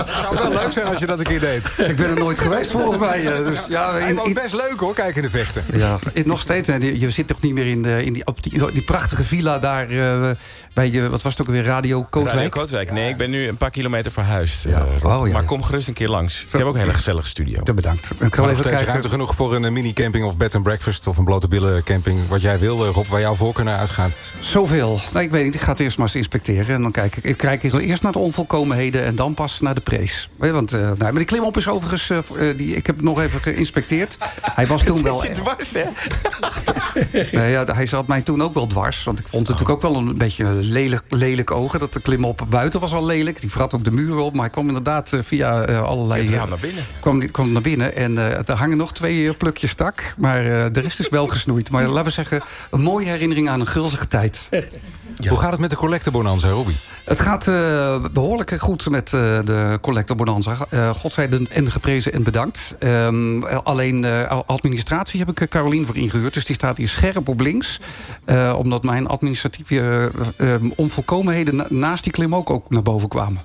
Het zou wel leuk zijn als je dat een keer deed. ik ben er nooit geweest volgens mij. eh, Dus, ja, in, in- best leuk hoor, kijken in de vechten. Ja, het- nog steeds. Je zit toch niet meer in, de, in die, op die, die prachtige villa daar eh, bij je, wat was het ook weer, Radio Kootwijk? Radio Kootwijk. Nee, ik ben nu een paar kilometer verhuisd. eh. Oh, ja, maar ja. kom gerust een keer langs. Ik heb ook een hele gezellige studio. bedankt. Ik nog even kijken. ruimte genoeg voor een eh, mini-camping of bed and breakfast... of een blote billen camping, wat jij wil, eh, Rob, waar jouw voorkeur naar uitgaat. Zoveel. Nee, ik weet niet. Ik ga het eerst maar eens inspecteren. En dan kijk ik. Ik kijk eerst naar de onvolkomenheden en dan pas naar de prees. Weet je, Want, eh, nou, maar die klimop is overigens... eh, eh, die, ik heb het nog even geïnspecteerd. Hij was toen wel... zit dwars, hè? Nee, ja, hij zat mij toen ook wel dwars. Want ik vond het natuurlijk ook wel een beetje een lelijk, lelijk ogen. Dat de klimop buiten was al lelijk. Die vrat ook de muren op. Maar hij kwam inderdaad eh, via eh, allerlei... Het eh, naar binnen. Kwam, kwam naar binnen. En eh, er hangen nog twee plukjes tak. Maar eh, de rest is wel gesnoeid. Maar laten we zeggen, een mooie herinnering aan een gulzige tijd. Hoe gaat het met de collectebonanza, Robbie? Het gaat eh, behoorlijk goed met eh, de Collector Bonanza. Uh, Godzijdank en geprezen en bedankt. Ehm, alleen eh, administratie heb ik eh, Carolien voor ingehuurd. Dus die staat hier scherp op links. Eh, omdat mijn administratieve eh, eh, onvolkomenheden na- naast die klim ook, ook naar boven kwamen.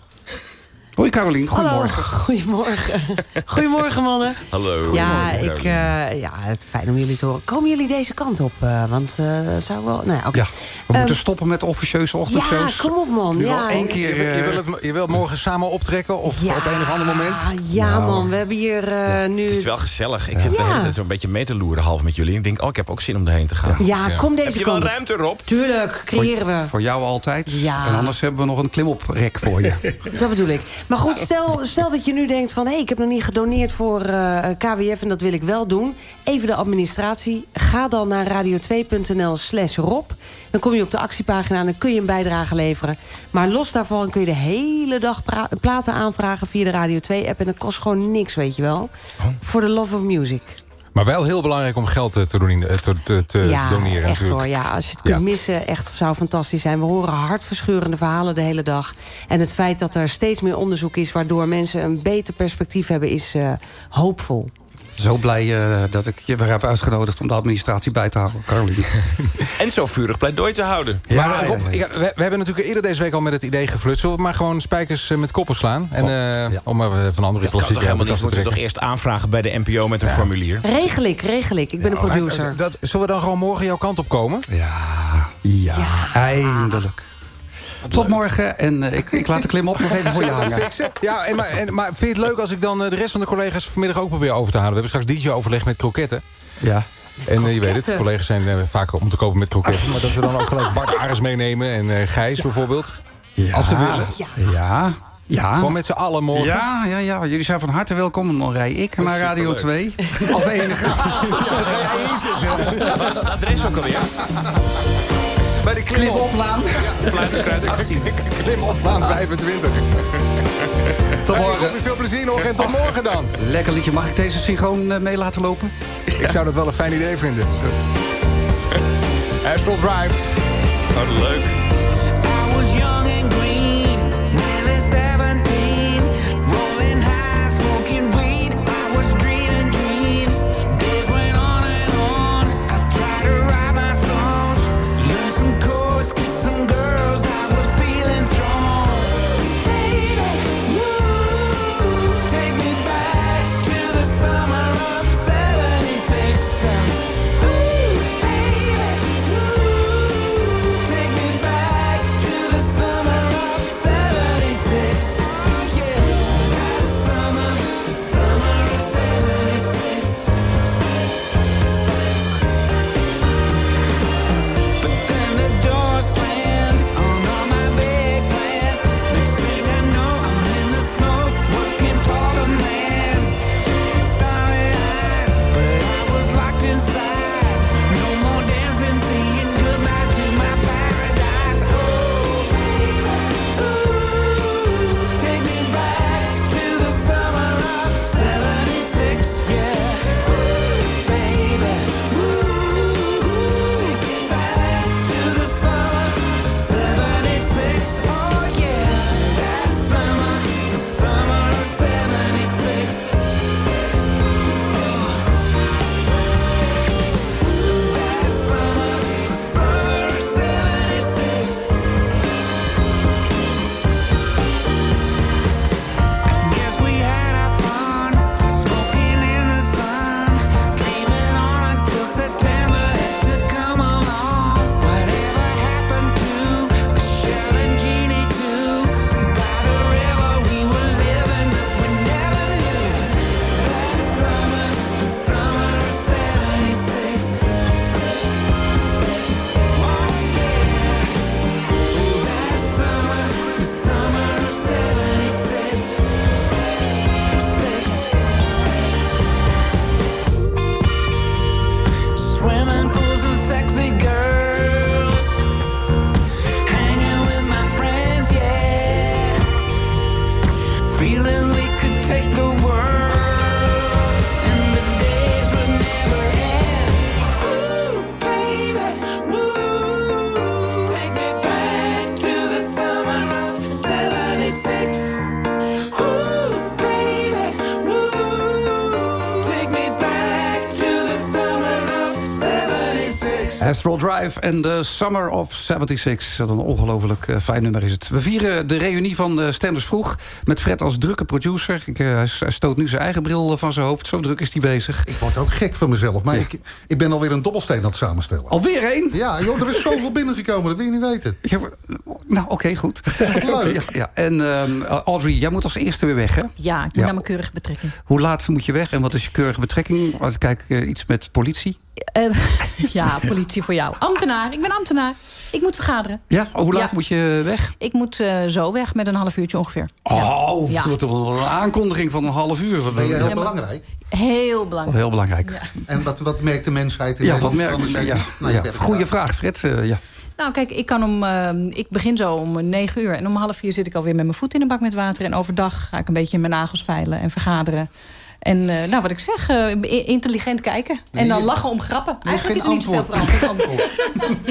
Hoi Carolien, goedemorgen. Hallo, goedemorgen. Goedemorgen, mannen. Hallo. Ja, Goedemorgen, ik, eh, ja, het fijn om jullie te horen. Komen jullie deze kant op? eh, want eh zou ik wel... Nou ja, oké. Ja, we moeten Ehm, stoppen met officieuze ochtendshows. Ja, kom op, man. Ja, ik- keer... Je, wil- je, eh, wil het, je wilt morgen samen optrekken of Ja. op een of ander moment? Ja, Nou. man. We hebben hier eh, nu... Het is wel gezellig. Ik zit de hele tijd zo'n beetje mee te loeren half met jullie. En ik denk, oh, ik heb ook zin om erheen te gaan. Ja, kom deze Heb je wel ruimte, Rob? Tuurlijk, creëren we. Voor jou altijd. Ja. En anders hebben we nog een klimoprek voor je. Dat bedoel ik. Maar goed, stel, stel dat je nu denkt van... hé, hey, ik heb nog niet gedoneerd voor eh, KWF en dat wil ik wel doen. Even de administratie. Ga dan naar radio2.nl slash rob. Dan kom je op de actiepagina en dan kun je een bijdrage leveren. Maar los daarvan kun je de hele dag platen aanvragen via de Radio 2-app... en dat kost gewoon niks, weet je wel. Voor the love of music. Maar wel heel belangrijk om geld eh, te, doen, eh, te, te, te ja, doneren echt natuurlijk. hoor. Ja, als je het kunt Ja. missen, echt zou fantastisch zijn. We horen hartverscheurende verhalen de hele dag. En het feit dat er steeds meer onderzoek is... waardoor mensen een beter perspectief hebben, is eh, hoopvol. Zo blij eh, dat ik je weer heb uitgenodigd om de administratie bij te houden, Carolien. En zo vurig pleidooi te houden. maar Rob, we, we hebben natuurlijk eerder deze week al met het idee geflutst. Zullen we maar gewoon spijkers eh, met koppen slaan? En, eh, Om maar van andere Dat kan toch helemaal niet? moeten toch eerst aanvragen bij de NPO met een formulier? Regel ik, regel ik. Ik ben een producer. Oh, Dat, zullen we dan gewoon morgen jouw kant op komen? Ja, ja, eindelijk. Tot morgen en eh, ik, ik laat de klim op nog even voor je dat hangen. Ja, en, maar, en, maar vind je het leuk als ik dan eh, de rest van de collega's vanmiddag ook probeer over te halen? We hebben straks DJ-overleg met kroketten. Ja. En eh, je weet het, collega's zijn eh, vaak om te kopen met kroketten. Maar dat we dan ook gelijk Bart Ares meenemen en eh, Gijs bijvoorbeeld. Als ze willen. Ja, ja. Gewoon met z'n allen morgen. Ja, ja, ja, jullie zijn van harte welkom. En dan rij ik naar Radio 2 als enige. Wat is het adres ook alweer? Bij de klim op. Klimoplaan. Fluitenkruid 18. Klim oplaan 25. Tot Hey, morgen. Robbie, veel plezier nog en tot morgen dan. Lekker liedje. Mag ik deze synchroon eh, mee laten lopen? Ik zou dat wel een fijn idee vinden. Astral Drive. Oh, leuk. Astral Drive en The Summer of 76. Wat een ongelooflijk eh, fijn nummer is het. We vieren de reunie van uh, Stenders Vroeg. Met Fred als drukke producer. Ik, uh, hij stoot nu zijn eigen bril van zijn hoofd. Zo druk is hij bezig. Ik word ook gek van mezelf. Maar ik, ik ben alweer een dobbelsteen aan het samenstellen. Alweer één? Ja, joh, er is zoveel binnengekomen. Dat wil je niet weten. Ja, nou, oké, okay, goed. Leuk. Ja, ja. En uh, Audrey, jij moet als eerste weer weg, hè? Ja, ik moet naar mijn keurige betrekking. Hoe laat moet je weg en wat is je keurige betrekking? Kijk, iets met politie? Uh, ja, politie voor jou. Ambtenaar, ik ben ambtenaar. Ik moet vergaderen. Ja? Hoe laat ja. moet je weg? Ik moet uh, zo weg met een half uurtje ongeveer. Oh, ja. dat een aankondiging van een half uur. Ben je heel belangrijk? Heel belangrijk. Heel belangrijk. Ja. En wat, wat merkt de mensheid in ja, wat merkt, ja, ja, nou, ja. Goeie vraag, Fred. Uh, ja. Nou, kijk, ik, kan om, uh, ik begin zo om negen uur. En om half vier zit ik alweer met mijn voet in een bak met water. En overdag ga ik een beetje mijn nagels veilen en vergaderen. En uh, nou, wat ik zeg, uh, intelligent kijken. Nee, en dan lachen om grappen. Eigenlijk is, is er niet antwoord, veel veranderd.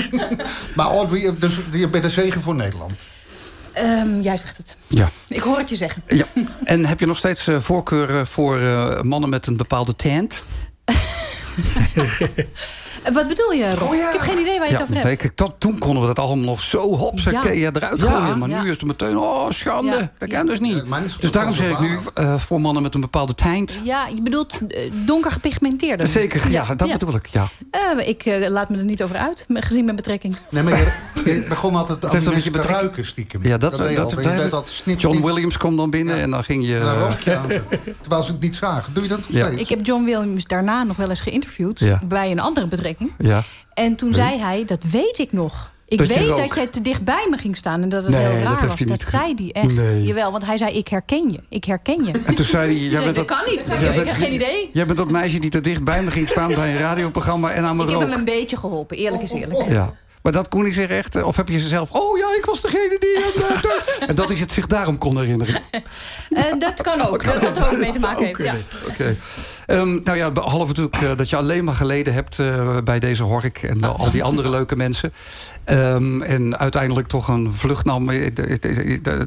maar Audrey, dus, je bent een zegen voor Nederland. Um, jij zegt het. Ja. Ik hoor het je zeggen. Ja. En heb je nog steeds uh, voorkeuren voor mannen met een bepaalde tent? Wat bedoel je, Rob? Oh, ja. Ik heb geen idee waar je ja, het over hebt. Kijk, dat, toen konden we dat allemaal nog zo hopsakee ja. eruit Ja, gooien. Maar ja. nu is het meteen, oh schande, Ja. dat kan dus niet. Ja, maar is dus daarom zeg ik nu, uh, voor mannen met een bepaalde tijnd. Ja, je bedoelt uh, donker gepigmenteerde. Zeker, ja, dat bedoel ik, ja. Uh, ik laat me er niet over uit, gezien mijn betrekking. Nee, maar je, je begon altijd aan die mensen te ruiken stiekem. Ja, dat, dat, dat, John snip. Williams kwam dan binnen en dan ging je... Terwijl ze het niet zagen. Doe je dat nog steeds? Ik heb John Williams daarna nog wel eens geïnterviewd... Bij een andere betrekking. Ja. En toen Nee. zei hij, dat weet ik nog. Ik Dat weet dat jij te dicht bij me ging staan en dat het Nee, heel raar was. Dat zei hij echt. Nee. Jawel, want hij zei, ik herken je. Ik herken je. En toen zei hij... Jij bent dat kan niet. jij Ik bent- heb geen idee. Jij bent dat meisje die te dicht bij me ging staan bij een radioprogramma en aan me Ik heb hem een beetje geholpen, eerlijk is eerlijk. Ja. Maar dat kon hij zich echt... eh, Of heb je ze zelf... Oh ja, ik was degene die... hem- en dat hij het zich daarom kon herinneren. En dat kan ook. Dat dat er ook mee te maken heeft. Ja. Oké. Ehm, nou ja, behalve natuurlijk eh, dat je alleen maar geleden hebt eh, bij deze hork en eh, al die andere leuke mensen. Ehm, en uiteindelijk toch een vlucht nam in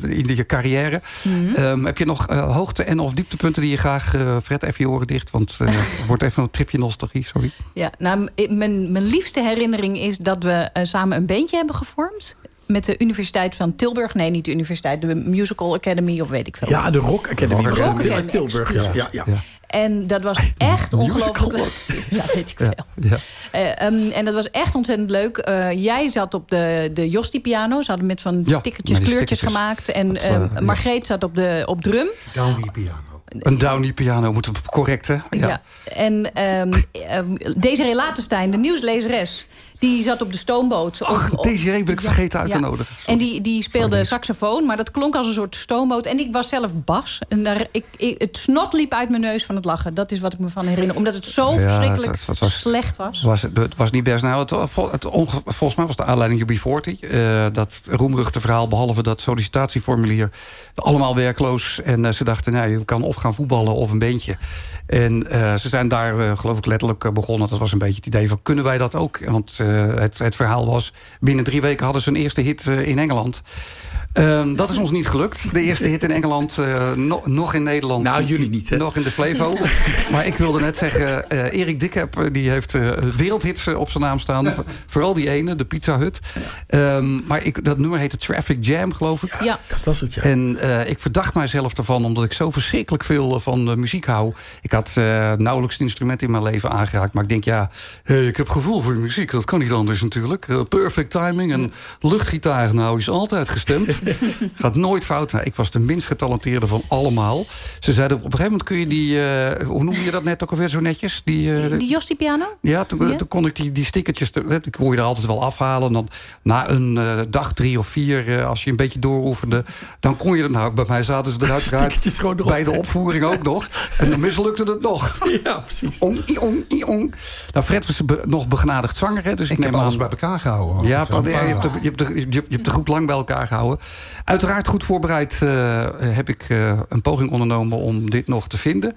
in je carrière. Mhm. Ehm, heb je nog eh, hoogte- en of dieptepunten die je graag... eh, Fred, even je oren dicht, want eh, het wordt even een tripje nostalgie, sorry. Ja, nou, mijn, mijn liefste herinnering is dat we eh, samen een bandje hebben gevormd. Met de Universiteit van Tilburg. Nee, niet de universiteit. De Musical Academy of weet ik veel. Ja, de Rock Academy. Rock Academy, Tilburg, ja. ja, ja. En dat was echt ongelooflijk. Ja, weet ik veel. Ja. Eh, ehm, en dat was echt ontzettend leuk. Eh, jij zat op de, de Josti-piano. Ze hadden met van Ja, stickertjes kleurtjes stickertjes. gemaakt. En ja. Margreet zat op, de, op drum. Downy piano. Een Downy piano moet het correct, hè? Ja. En ehm um, Desiree Latenstein, de nieuwslezeres... die zat op de stoomboot. Ach, Op- op- Desiree ben ik vergeten uit te Ja. nodigen. En die, die speelde saxofoon, maar dat klonk als een soort stoomboot. En ik was zelf bas. En daar, ik, ik- het snot liep uit mijn neus van het lachen. Dat is wat ik me van herinner. Omdat het zo Ja, verschrikkelijk het- het was- slecht was. Was, het was niet best. Nou, het, wa- het, onge- volgens mij was de aanleiding UB40. eh dat roemruchte verhaal, behalve dat sollicitatieformulier. Allemaal werkloos. En eh, ze dachten, nou, je kan of gaan voetballen of een beentje. En eh, ze zijn daar, geloof ik, letterlijk begonnen. Dat was een beetje het idee van, kunnen wij dat ook? Want het, het verhaal was, binnen drie weken hadden ze een eerste hit eh, in Engeland. Ehm, dat is ons niet gelukt. De eerste hit in Engeland, eh, no- nog in Nederland. Nou, jullie niet, hè? Nog in de Flevo. maar ik wilde net zeggen, eh Erik Dikheb... eh, die heeft eh, wereldhits op zijn naam staan. Vooral die ene, de Pizza Hut. Ehm, maar ik, dat nummer heette Traffic Jam, geloof ik. Ja. Dat was het, ja. En eh, ik verdacht mijzelf ervan, omdat ik zo verschrikkelijk veel van muziek hou. Ik had nauwelijks een instrument in mijn leven aangeraakt. Maar ik denk, ja, hey, ik heb gevoel voor muziek. Dat kan niet anders natuurlijk. Perfect timing en luchtgitaar nou is altijd gestemd. Gaat nooit fout. Ik was de minst getalenteerde van allemaal. Ze zeiden, op een gegeven moment kun je die... eh, hoe noem je dat net ook alweer zo netjes? Die, eh, Die Josti-piano? ja, toen, Ja? toen kon ik die, die stickertjes, te- ik kon je er altijd wel afhalen. Dan, na een eh, dag, drie of vier, eh, als je een beetje dooroefende... dan kon je er, nou, bij mij zaten ze er uiteraard erop. bij de opvoering ook nog. En dan mislukte het nog. Ja, precies. Ong, iong, iong. Nou, Fred was be- nog begenadigd zanger, hè, dus ik, Ik heb neem alles aan... bij elkaar gehouden. Ja, Altijd maar wel je, een hebt paar de, je, hebt de, je, hebt- je hebt de groep lang bij elkaar gehouden. Uiteraard goed voorbereid eh, heb ik eh, een poging ondernomen om dit nog te vinden.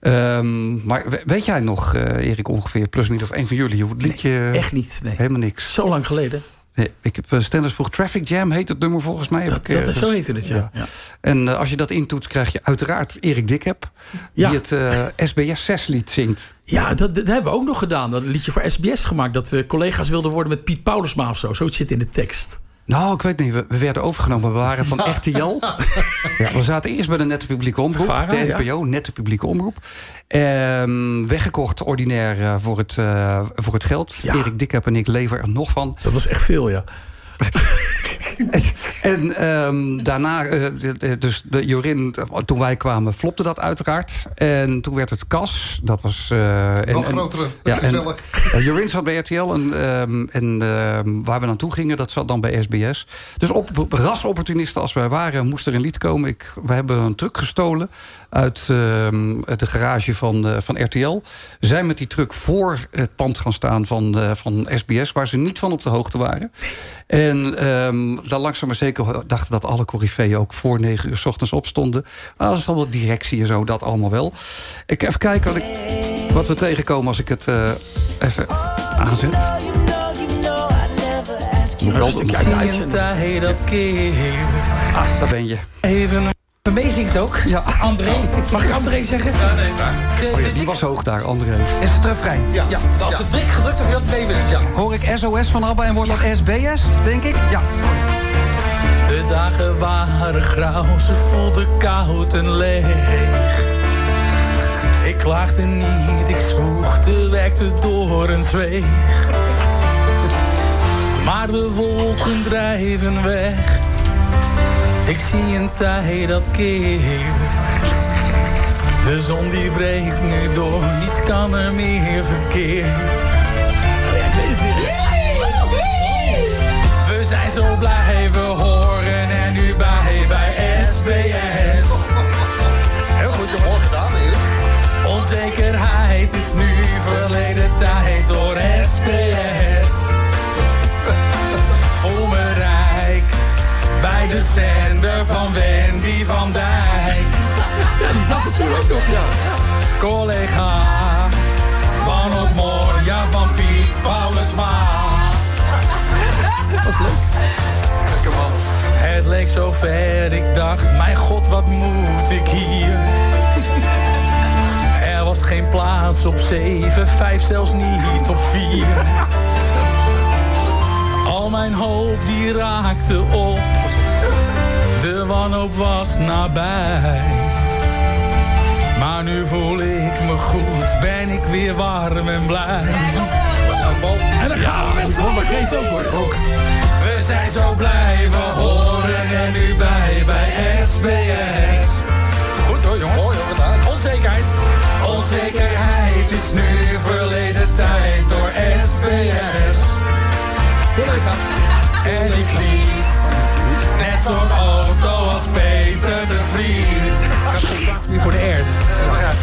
Ehm, maar we- weet jij nog, eh, Erik, ongeveer plus of een van jullie... hoe het liedje... Echt niet, nee. Helemaal niks. Zo lang geleden. Nee, ik heb uh, Stenders vroeg Traffic Jam, heet het nummer volgens mij. Dat, ik, dat is, zo heette het, ja. ja. En uh, als je dat intoetst, krijg je uiteraard Erik Dikheb... die het uh, SBS 6 lied zingt. Ja, dat, dat, hebben we ook nog gedaan. Dat liedje voor SBS gemaakt. Dat we collega's wilden worden met Piet Paulusma of zo. Zoiets zit in de tekst. Nou, ik weet niet. We, we werden overgenomen. We waren van RTL. ja, we zaten eerst bij de nette publieke omroep. Vara, de NPO, ja. nette publieke omroep. Um, weggekocht ordinair uh, voor, het, uh, voor het geld. Ja. Erik Dikheb en ik leven er nog van. Dat was echt veel, ja. en um, daarna, uh, dus de Jorin, toen wij kwamen, flopte dat uiteraard. En toen werd het Cas. Dat was... Uh, Nog grotere, ja, gezellig. En, uh, Jorin zat bij RTL. En, um, en waar we naartoe gingen, dat zat dan bij SBS. Dus op rasopportunisten als wij waren, moest er een lied komen. Ik, we hebben een truck gestolen uit de garage van, van RTL. Zijn met die truck voor het pand gaan staan van, van SBS... waar ze niet van op de hoogte waren. En um, dan langzaam maar zeker dachten dat alle coryfeeën ook voor negen uur s ochtends opstonden. Maar dat is de directie en zo, dat allemaal wel. Ik even kijken wat, ik, wat we tegenkomen als ik het uh, even aanzet. Moet wel een stukje dat keer. Ah, daar ben je. Even meezingt ook. Ja. André. Mag ik André zeggen? Ja, nee, graag. Oh ja, die was hoog daar, André. Is het refrein? Ja. ja. Als ja. het drie gedrukt of je dat twee willen. Ja. Hoor ik SOS van ABBA en wordt dat SBS, denk ik? Ja. De dagen waren grauw, ze voelden koud en leeg. Ik klaagde niet, ik zwoegde, werkte door en zweeg. Maar de wolken drijven weg. Ik zie een tijd dat keert. De zon die breekt nu door, niets kan er meer verkeerd. We zijn zo blij, we horen er nu bij, bij SBS. Heel goed, hoort gedaan. Onzekerheid is nu verleden tijd door SBS. Bij de zender van Wendy van Dijk. Ja, die zat er toen ook nog, ja. Collega van op Moria van Piet Paulusma. Dat is leuk. Lekker man. Het leek zo ver, ik dacht, mijn god, wat moet ik hier? Er was geen plaats op zeven, vijf, zelfs niet op vier. Al mijn hoop die raakte op, de wanhoop was nabij. Maar nu voel ik me goed, ben ik weer warm en blij. En dan gaan we met z'n allen. Ook hoor. Ook. We zijn zo blij, we horen er nu bij, bij SBS. Goed hoor jongens. Onzekerheid. Onzekerheid is nu verleden tijd door SBS. En ik zo'n auto als Peter de Vries. Ik heb geen plaats meer voor de air, dus ik zal graag.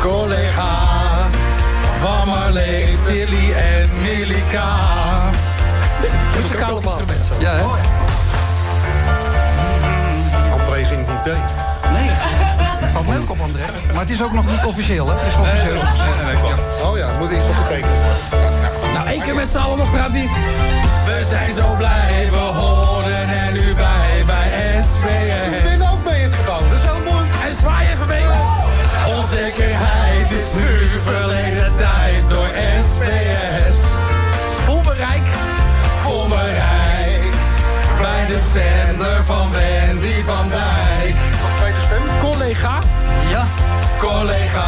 Collega van Marleen, Silly en Milika. Muzikale zo. Ja, hè? André zingt niet mee. Nee. Valt ook op, André. Maar het is ook nog niet officieel, hè? Het is officieel. Oh ja, het moet iets nog getekend worden. Nou, één keer met z'n allen nog gaat die. We zijn zo blij, we horen bij Ik ben ook mee in het gebouw, dat is heel mooi. En zwaai even mee. Onzekerheid is nu verleden tijd door SBS. Voel me rijk. Voel me rijk bij de zender van Wendy van Dijk. Tweede stem. Collega. Ja. Collega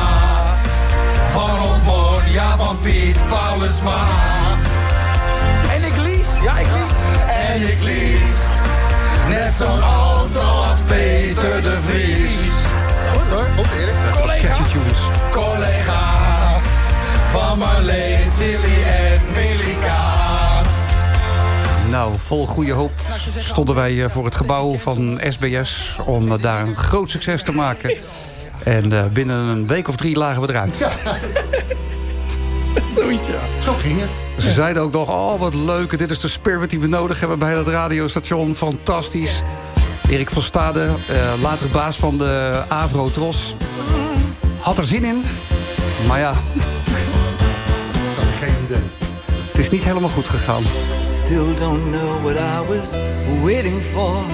van Ontmoet, ja van Piet Paulusma. En ik lies. Ja, ik lies. En ik lies net zo'n auto als Peter de Vries. Goed hoor. Goed, Erik. Collega. Collega van Marleen, Silly en Milika. Nou, vol goede hoop stonden wij eh, voor het gebouw van SBS... om eh, daar een groot succes te maken. En uh, binnen een week of drie lagen we eruit. Zoiets, ja. Zo ging het. Ze zeiden ook nog, oh wat leuk, dit is de spirit die we nodig hebben bij dat radiostation. Fantastisch. Erik van Stade, uh, later baas van de Avro Tros. Had er zin in. Maar ja, Dat had geen idee. het is niet helemaal goed gegaan. still don't know what I was waiting for.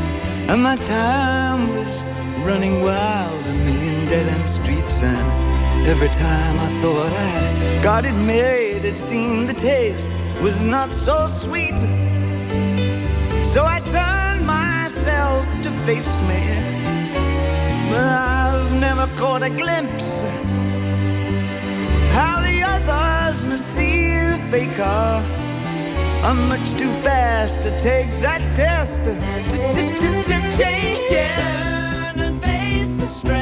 And my time was running wild, a million dead end streets. And every time I thought I got it made, it seemed the taste was not so sweet. So I turned myself to face me. But I've never caught a glimpse of how the others must see the faker. I'm much too fast to take that test. Changes. Turn and face the strange.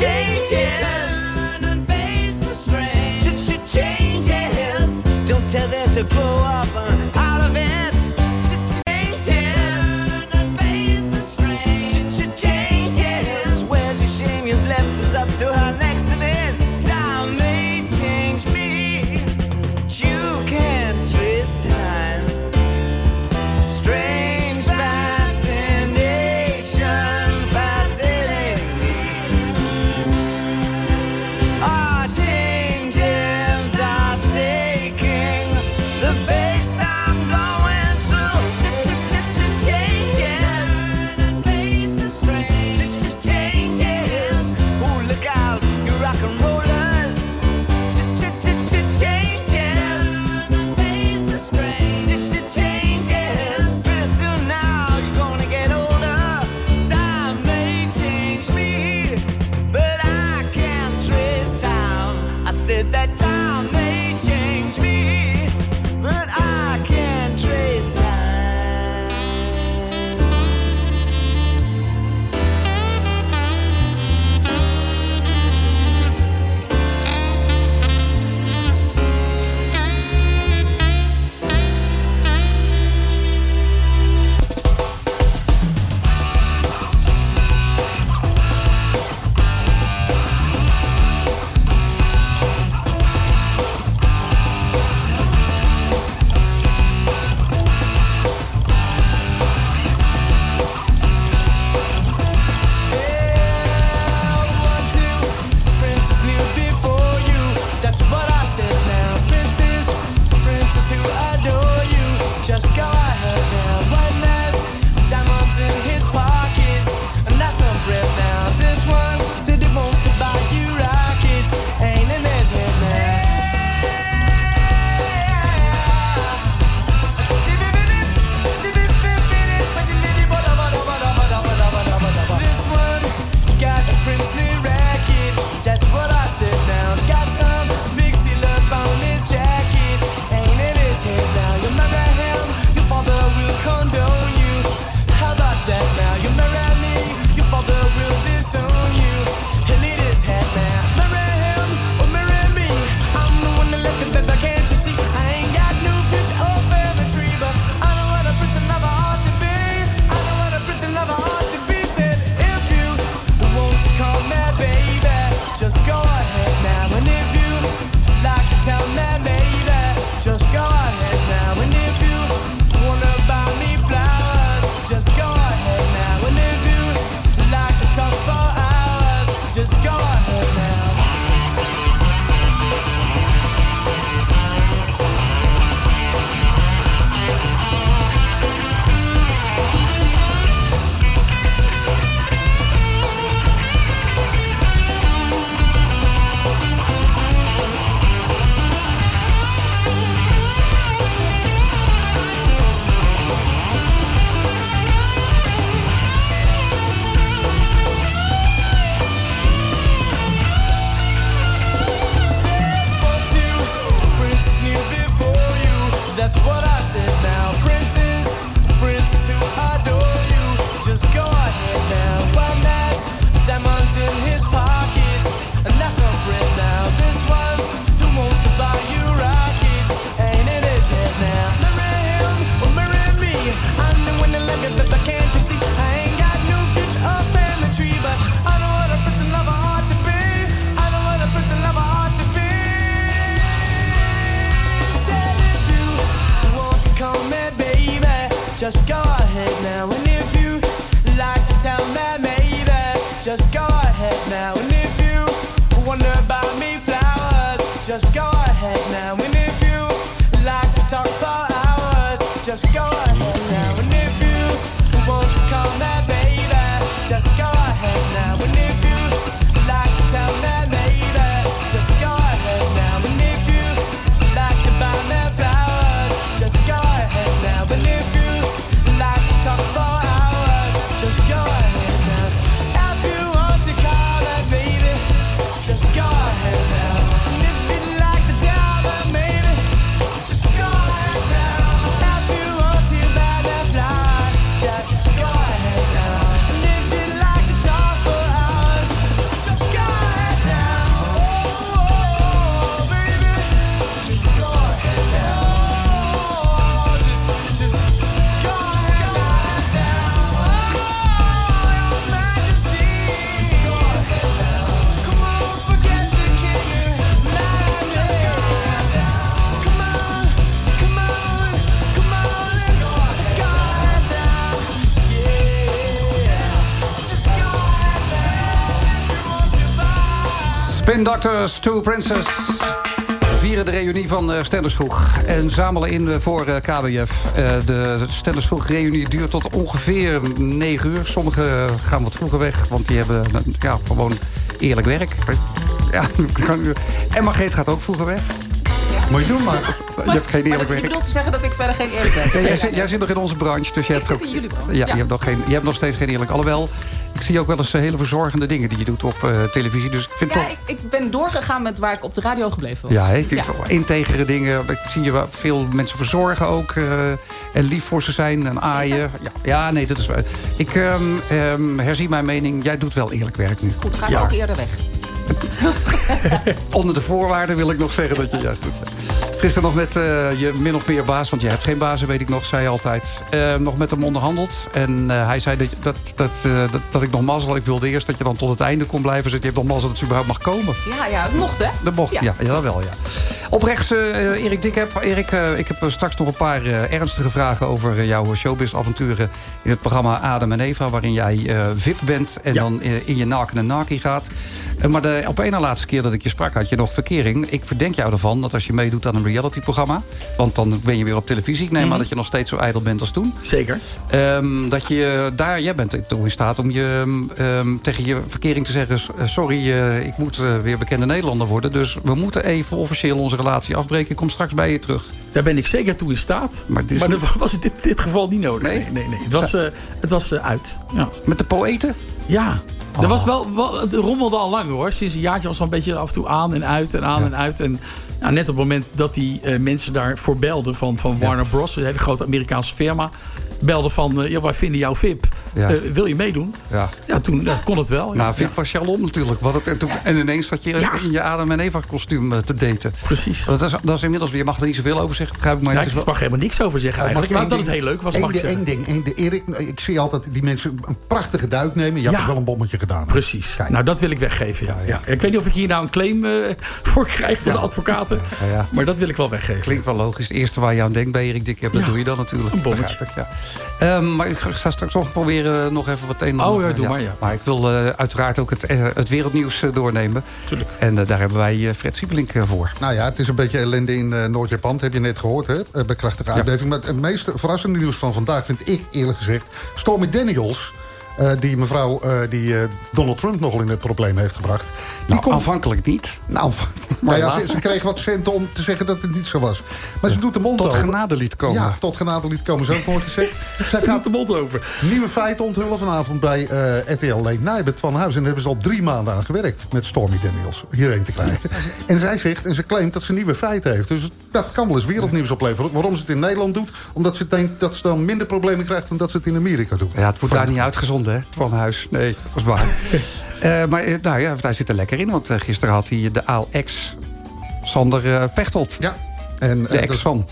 Changes. Turn and face the strange. Changes. Don't tell them to grow up uh, Two Princess. Vieren de reunie van eh Stenders Vroeg. En zamelen in eh, voor eh, KBF. Eh, de Stenders Vroeg reunie duurt tot ongeveer 9 uur. Sommigen gaan wat vroeger weg, want die hebben ja, gewoon eerlijk werk. Ja, en Margreet gaat ook vroeger weg. Moet je doen, maar. Je hebt geen eerlijk werk. bedoelt te zeggen dat ik verder geen eerlijk ben. Ja, jij, zit, jij zit nog in onze branche, dus je hebt zit ook. in jullie branche, Ja, ja. Je, hebt nog geen, je hebt nog steeds geen eerlijk. Alhoewel, ik zie ook wel eens eh, hele verzorgende dingen die je doet op eh, televisie. Dus ik vind Ja, toch. ik, ik ben doorgegaan met waar ik op de radio gebleven was. Ja, he, wel integere dingen. Ik zie je wel veel mensen verzorgen ook. eh, en lief voor ze zijn en aaien. Ja, ja, nee, dat is. Ik ehm, herzie mijn mening. Jij doet wel eerlijk werk nu. Goed, ga ik Ja. ook eerder weg. Onder de voorwaarden wil ik nog zeggen dat je... Ja, goed. Gisteren nog met eh, je min of meer baas, want je hebt geen baas, weet ik nog, zei je altijd. eh, nog met hem onderhandeld. En eh, hij zei dat, dat, dat, eh, dat, dat ik nog mazzel, ik wilde eerst dat je dan tot het einde kon blijven. Dus je hebt nog mazzel dat ze überhaupt mag komen. Ja, ja, het mocht hè? Dat mocht, ja. ja, dat wel, ja. Op rechts, eh, Erik Dikheb. Erik, eh, ik heb straks nog een paar eh, ernstige vragen over jouw showbiz-avonturen in het programma Adam en Eva, waarin jij eh, VIP bent en dan in je naken en naki gaat. Maar de, op een na laatste keer dat ik je sprak, had je nog verkering. Ik verdenk jou ervan dat als je meedoet aan een reality-programma, want dan ben je weer op televisie. Ik neem Mhm. aan dat je nog steeds zo ijdel bent als toen. Zeker. Ehm, dat je daar, jij bent toe in staat om je ehm, tegen je verkering te zeggen... "S- eh, sorry, eh, ik moet eh, weer bekende Nederlander worden... dus we moeten even officieel onze relatie afbreken. Ik kom straks bij je terug. Daar ben ik zeker toe in staat. Maar, dit is Maar niet- dat was in dit, dit geval niet nodig. Nee, nee, nee. Het was, het was uit. Ja. Met de poëten? Ja. Oh. Er was wel, wel, het rommelde al lang hoor. Sinds een jaartje was het wel een beetje af en toe aan en uit en aan en uit. En ja, net op het moment dat die eh, mensen daarvoor belden van, van Warner Bros., een hele grote Amerikaanse firma, belden van, eh, ja, wij vinden jou VIP. Ja. Eh, wil je meedoen? Ja. Ja, toen eh, kon het wel. Nou, ja. Vip was Shalom natuurlijk. Wat het, en, toen, en ineens zat je in je Adam en Eva kostuum te daten. Precies. Dat is, dat is inmiddels, je mag er niet zoveel over zeggen, begrijp ik. Maar Ja, ik wel- mag helemaal niks over zeggen eigenlijk. Maar dat het heel leuk was, mag ik zeggen. ding, één ding. Erik, ik zie altijd die mensen een prachtige duik nemen. Je hebt toch wel een bommetje gedaan. Precies. Nou, dat wil ik weggeven, ja. Ik weet niet of ik hier nou een claim voor krijg van de advocaten. Ja, ja. Maar dat wil ik wel weggeven. Klinkt wel logisch. Het eerste waar je aan denkt bij Erik Dik dat doe je dan natuurlijk. een bommetje. Ja. Ehm, maar ik ga straks nog proberen nog even wat een en Oh, ja, doe maar, ja. Maar ik wil eh, uiteraard ook het, eh, het wereldnieuws eh, doornemen. Tuurlijk. En daar hebben wij Fred Siebelink voor. Nou ja, het is een beetje ellende in Noord-Japan. Dat heb je net gehoord, hè? Bij krachtige aardbeving. Maar het meest verrassende nieuws van vandaag vind ik eerlijk gezegd... Stormy Daniels, eh, die mevrouw eh, die eh, Donald Trump nogal in het probleem heeft gebracht. Die Nou, komt... aanvankelijk niet. Nou, Maar nou ja, ze, ze kreeg wat centen om te zeggen dat het niet zo was. Maar ze doet de mond Tot open. genade liet komen. Ja, tot genade liet komen, zo mooi. Zij Ze gaat doet de mond over. nieuwe feiten onthullen vanavond bij RTL Night met Van Huis. En daar hebben ze al drie maanden aan gewerkt met Stormy Daniels hierheen te krijgen. En zij zegt en ze claimt dat ze nieuwe feiten heeft. Dus dat kan wel eens wereldnieuws opleveren. Waarom ze het in Nederland doet? Omdat ze denkt dat ze dan minder problemen krijgt dan dat ze het in Amerika doet. Ja, het wordt daar niet uitgezonden, hè? Van Huis. Nee, dat is waar. Eh, maar eh, nou ja, daar zit er lekker in. Want eh, gisteren had hij de Aal X Sander Pechtold. Ja. En, De ex van.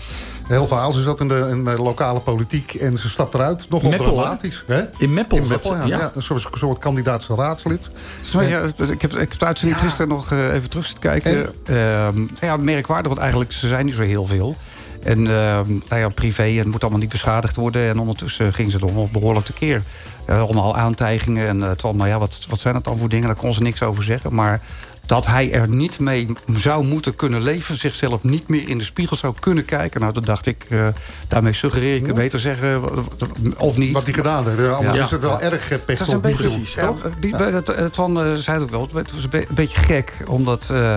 Heel verhaal. Ze zat in de, in de lokale politiek en ze stapt eruit. Nogal Meppel, dramatisch. Hè? In Meppel In Meppel, ja. ja. Een soort, soort kandidaatse raadslid. Ja, ik, heb, ik heb de uitzending gisteren nog even terug zitten kijken. Ehm, ja, merkwaardig, want eigenlijk ze zijn niet zo heel veel. En ehm, nou ja, privé, en het moet allemaal niet beschadigd worden. En ondertussen ging ze er nog behoorlijk tekeer. Uh, allemaal aantijgingen. En uh, toen, nou ja, wat, wat zijn dat dan voor dingen? Daar kon ze niks over zeggen. Maar dat hij er niet mee zou moeten kunnen leven... zichzelf niet meer in de spiegel zou kunnen kijken. Nou, dat dacht ik, uh, daarmee suggereer ik beter zeggen of niet. Wat hij gedaan heeft. Anders ja. is het wel erg pech Dat is een beetje precies, toch? Ja, het, het van uh, zei het ook wel. Het was een, be een beetje gek, omdat... Uh,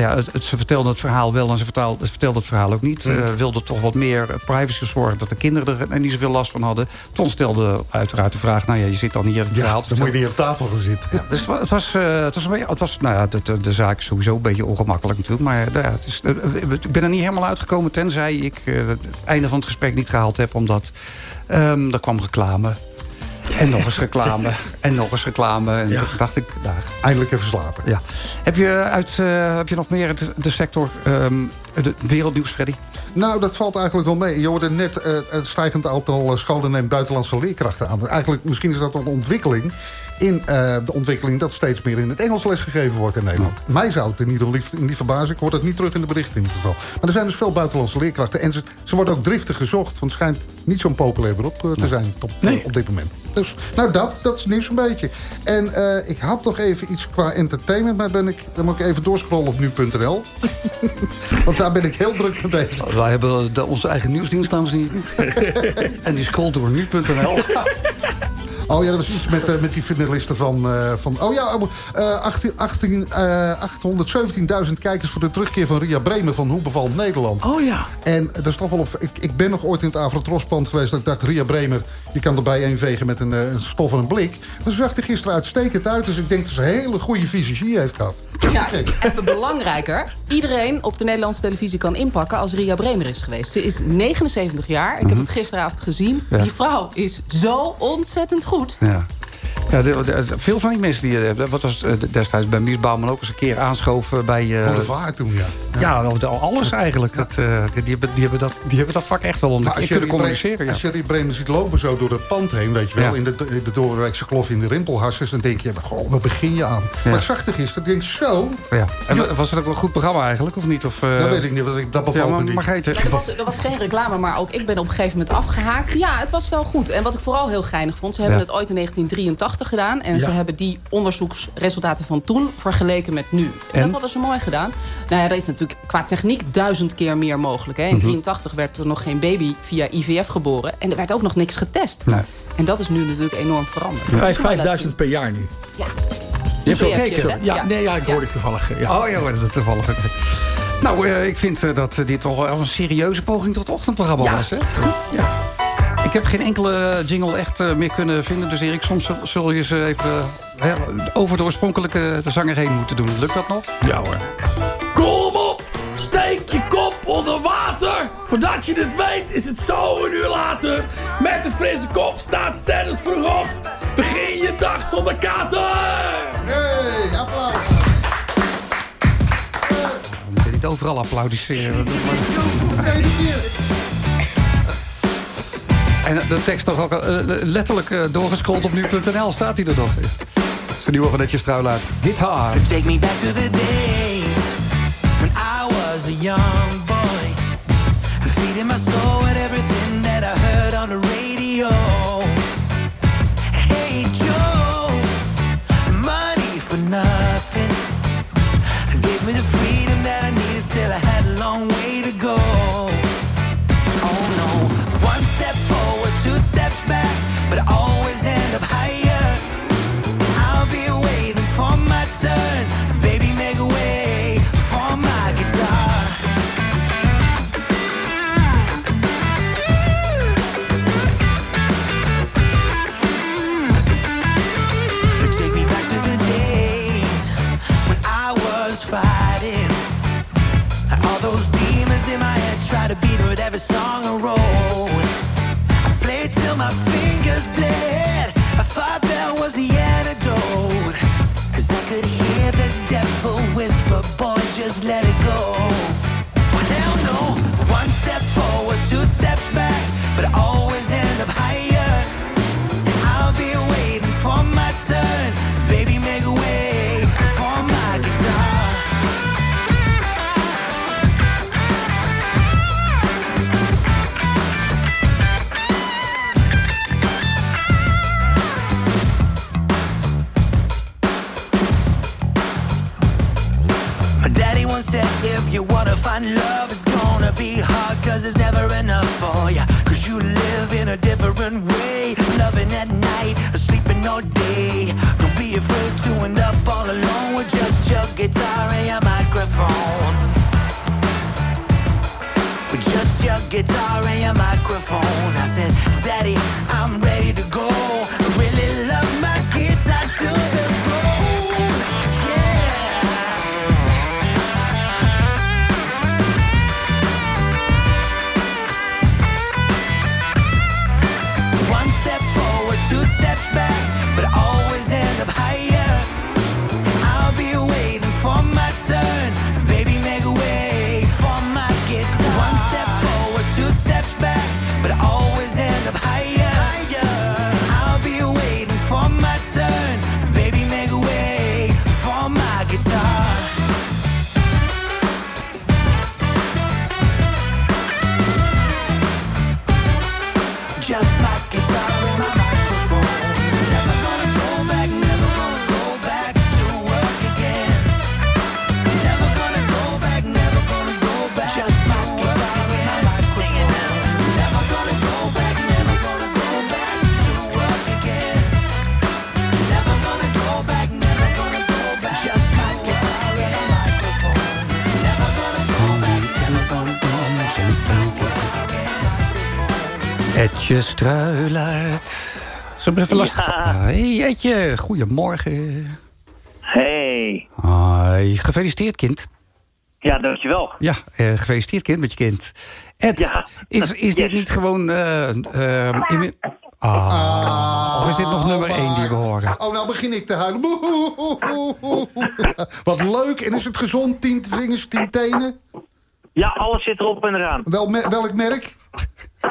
ja, het, het, ze vertelde het verhaal wel en ze vertelde, ze vertelde het verhaal ook niet. Ze mm. wilde toch wat meer privacy zorgen dat de kinderen er niet zoveel last van hadden. Toen stelde uiteraard de vraag, nou ja, je zit dan hier... Het ja, verhaal dan moet je niet op tafel gaan zitten. Ja, dus het was, uh, het was, een beetje, het was nou ja, de, de, de, zaak is sowieso een beetje ongemakkelijk natuurlijk. Maar ja, het is, ik ben er niet helemaal uitgekomen tenzij ik het einde van het gesprek niet gehaald heb. Omdat um, er kwam reclame. En nog eens reclame. en nog eens reclame. En ja. dacht ik, daar. Eindelijk even slapen. Ja. Heb je, uit, uh, heb je nog meer de, de sector um, de wereldnieuws, Freddy? Nou, dat valt eigenlijk wel mee. Je hoorde net uh, het stijgend aantal scholen neemt buitenlandse leerkrachten aan. Eigenlijk, misschien is dat een ontwikkeling in uh, de ontwikkeling dat steeds meer in het Engels lesgegeven wordt in Nederland. Ja. Mij zou het er niet, niet verbazen. Ik hoor het niet terug in de berichten in ieder geval. Maar er zijn dus veel buitenlandse leerkrachten. En ze, ze worden ook driftig gezocht. Want het schijnt niet zo'n populair beroep uh, te zijn op, nee. op dit moment. Dus nou, dat, dat is nieuws een beetje. En uh, ik had nog even iets qua entertainment. Maar ben ik, dan moet ik even doorscrollen op nu.nl. want daar ben ik heel druk mee bezig. Wij hebben de, onze eigen nieuwsdienst, dames en heren. en die scrolt door nu.nl. Oh ja, dat was iets met, met die finalisten van, uh, van... Oh ja, uh, 18, 18, 817.000 kijkers voor de terugkeer van Ria Bremen van Hoe bevalt Nederland. Oh ja. En dat is toch wel op... Ik, ik ben nog ooit in het Avrotrospand geweest dat ik dacht... Ria Bremer, je kan erbij één vegen met een, een stof en een blik. Dat zag er gisteren uitstekend uit. Dus ik denk dat ze een hele goede visagie heeft gehad. Ja, even belangrijker. Iedereen op de Nederlandse televisie kan inpakken als Ria Bremer is geweest. Ze is 79 jaar. Ik heb Mhm. het gisteravond gezien. Ja. Die vrouw is zo ontzettend goed. Ja. Ja, de, de, veel van die mensen die hebben... Wat was destijds bij Mies Bouwman ook eens een keer aanschoven bij... Uh, oh, toen, ja. Ja, ja alles eigenlijk. Ja. Dat, uh, die, die, hebben, die, hebben dat, die hebben dat vak echt wel onder nou, kunnen communiceren. Bremen. Als je die Bremen ziet lopen zo door het pand heen, weet je wel... in de, de doorwerkse klof in de rimpelhassers... dan denk je, goh, wat begin je aan? Maar ik zag er gisteren, denk ik, zo... Ja. En was het ook een goed programma eigenlijk, of niet? Of, uh... Dat weet ik niet, want ik, dat bevalt me niet. Was, dat was geen reclame, maar ook ik ben op een gegeven moment afgehaakt. Ja, het was wel goed. En wat ik vooral heel geinig vond... ze hebben het ooit in 1983 gedaan... en ze hebben die onderzoeksresultaten van toen vergeleken met nu. En, en? dat hadden ze mooi gedaan. Nou ja, dat is natuurlijk qua techniek duizend keer meer mogelijk. Hè. In 1983 mm -hmm. werd er nog geen baby via IVF geboren. En er werd ook nog niks getest. Nee. En dat is nu natuurlijk enorm veranderd. Ja. 5000 per jaar nu. Ja. Je hebt gekeken? Ja, nee, ja, ik hoorde het toevallig. Ja. Oh ja, hoorde het toevallig. Nou, uh, ik vind uh, dat dit toch wel een serieuze poging tot ochtendprogramma ja, was. Hè? Goed. Ja. Ik heb geen enkele jingle echt uh, meer kunnen vinden. Dus Erik, soms zul je ze even over de oorspronkelijke zanger heen moeten doen. Lukt dat nog? Ja hoor. Kom op! Steek je kop onder water! Voordat je het weet is het zo een uur later. Met een frisse kop staat Stennis vroeg op. Begin je dag zonder kater! Hey, applaus! We moeten niet overal applaudisseren. En de tekst nog ook uh, letterlijk uh, doorgescrolld op nu.nl staat hij er nog. Dat is een nieuwe van Netje Struilaat. Guitar. Take me back to the days when I was a young boy. Feeding my soul try to beat with every song I wrote. I played till my fingers bled. I thought that was the antidote. Cause I could hear the devil whisper, boy, just let it gonna be hard cause it's never enough for ya. Cause you live in a different way. Loving at night, sleeping all day. Don't be afraid to end up all alone with just your guitar and your microphone. With just your guitar and your microphone. I said, Daddy, Etje Struilaert. Zullen we even lastig... Ja. Hey Etje, goedemorgen. Hey. Hoi, gefeliciteerd kind. Ja, dankjewel. Ja, eh, gefeliciteerd kind met je kind. Ed, is, is dit niet gewoon... eh eh, in- ah. Of is dit nog nummer 1 die we horen? Oh, nou begin ik te huilen. Wat leuk. En is het gezond? Tien vingers, tien tenen? Ja, alles zit erop en eraan. Wel, me- welk merk?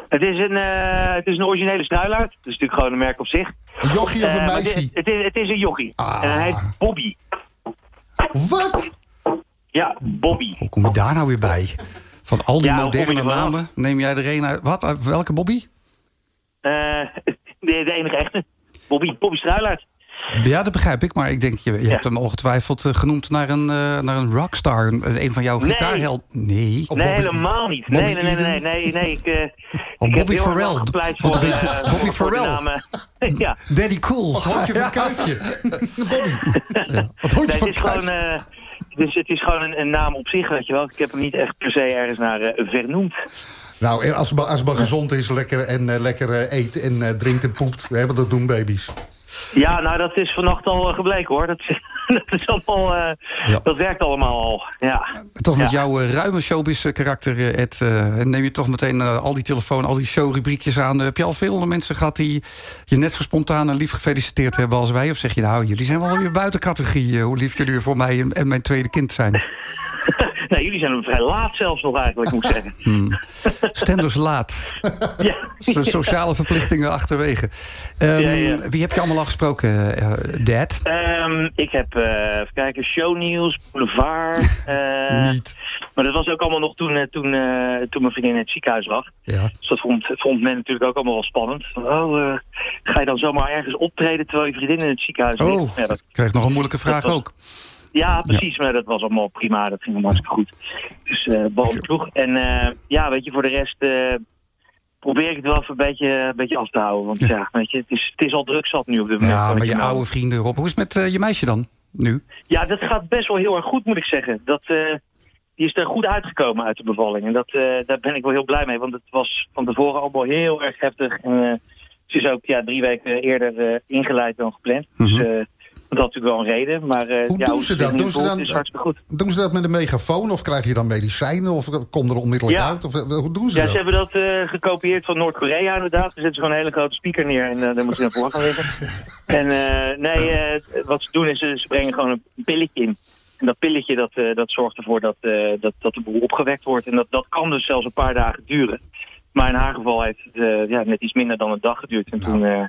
Het is een, eh, het is een originele snuiluit. Dat is natuurlijk gewoon een merk op zich. Een jochie of een meisje? dit- Het is, het is een jochie. En hij heet Bobby. Wat? Ja, Bobby. Hoe kom je daar nou weer bij? Van al die Ja, moderne er namen neem jij er een uit. Wat? Welke Bobby? Eh, de, de enige echte. Bobby, Bobby Struilaert. Ja, dat begrijp ik. Maar ik denk, je, je hebt hem ongetwijfeld eh, genoemd naar een, eh, naar een rockstar. Een, een van jouw Nee. gitaarheld. Nee. nee, helemaal niet. Nee, nee, nee, nee, nee, nee. Ik, eh, Oh, ik heb Bobby heel erg Farrell. gepleit voor, Bobby- eh, Farrell. namen. ja. Daddy Cool. Wat hoort je van kuifje? Wat hoort je van het is gewoon, eh, dus het is gewoon een, een naam op zich, weet je wel. Ik heb hem niet echt per se ergens naar eh, vernoemd. Nou, als het maar, als maar gezond is lekker, en lekker eet en drinkt en poept. Hè, want dat doen baby's. Ja, nou, dat is vannacht al eh, gebleken, hoor. Dat, is- dat is allemaal, eh, dat werkt allemaal al, ja. Toch met Ja. jouw eh, ruime showbiz karakter, Ed, neem je toch meteen al die telefoon, al die showrubriekjes aan. Heb je al veel mensen gehad die je net zo spontaan en lief gefeliciteerd hebben als wij? Of zeg je nou, jullie zijn wel weer buiten categorie, hoe lief jullie voor mij en, en mijn tweede kind zijn? Nou, jullie zijn vrij laat zelfs nog eigenlijk, moet ik zeggen. Hmm. Stenders laat. Ja. So- Sociale verplichtingen achterwege. Ehm, Ja, ja. Wie heb je allemaal al gesproken, eh, Dad? Ehm, ik heb, eh even kijken, shownieuws, boulevard. eh, Niet. Maar dat was ook allemaal nog toen, toen, toen mijn vriendin in het ziekenhuis lag. Ja. Dus dat vond, vond men natuurlijk ook allemaal wel spannend. Van, oh, ga je dan zomaar ergens optreden terwijl je vriendin in het ziekenhuis ligt? Oh, Ja, dat, ik kreeg nog een moeilijke vraag was- ook. Ja, precies. Maar dat was allemaal prima. Dat ging allemaal hartstikke goed. Dus bal de ploeg. En eh, ja, weet je, voor de rest eh, probeer ik het wel even een beetje, een beetje af te houden. Want ja, weet je, het is, het is al druk zat nu op dit moment. Ja, maar je nou. oude vrienden, Rob. Hoe is het met je meisje dan, nu? Ja, dat gaat best wel heel erg goed, moet ik zeggen. Dat, die is er goed uitgekomen uit de bevalling. En dat, daar ben ik wel heel blij mee. Want het was van tevoren allemaal heel erg heftig. En ze is ook ja, drie weken eerder ingeleid dan gepland. Dus eh, dat had natuurlijk wel een reden. Maar eh, Hoe ja, doen ze dat? Doen ze, dan, is hartstikke goed. doen ze dat met een megafoon? Of krijg je dan medicijnen? Of komt er onmiddellijk Ja. uit? Of, eh, hoe doen ze Ja, dat? ze hebben dat eh, gekopieerd van Noord-Korea inderdaad. Ze zetten gewoon een hele grote speaker neer en eh, daar moet je naar voren gaan liggen. En eh, nee, eh, wat ze doen is eh, ze brengen gewoon een pilletje in. En dat pilletje dat, eh, dat zorgt ervoor dat, eh, dat, dat de boel opgewekt wordt. En dat, dat kan dus zelfs een paar dagen duren. Maar in haar geval heeft het eh, ja, net iets minder dan een dag geduurd. En toen eh,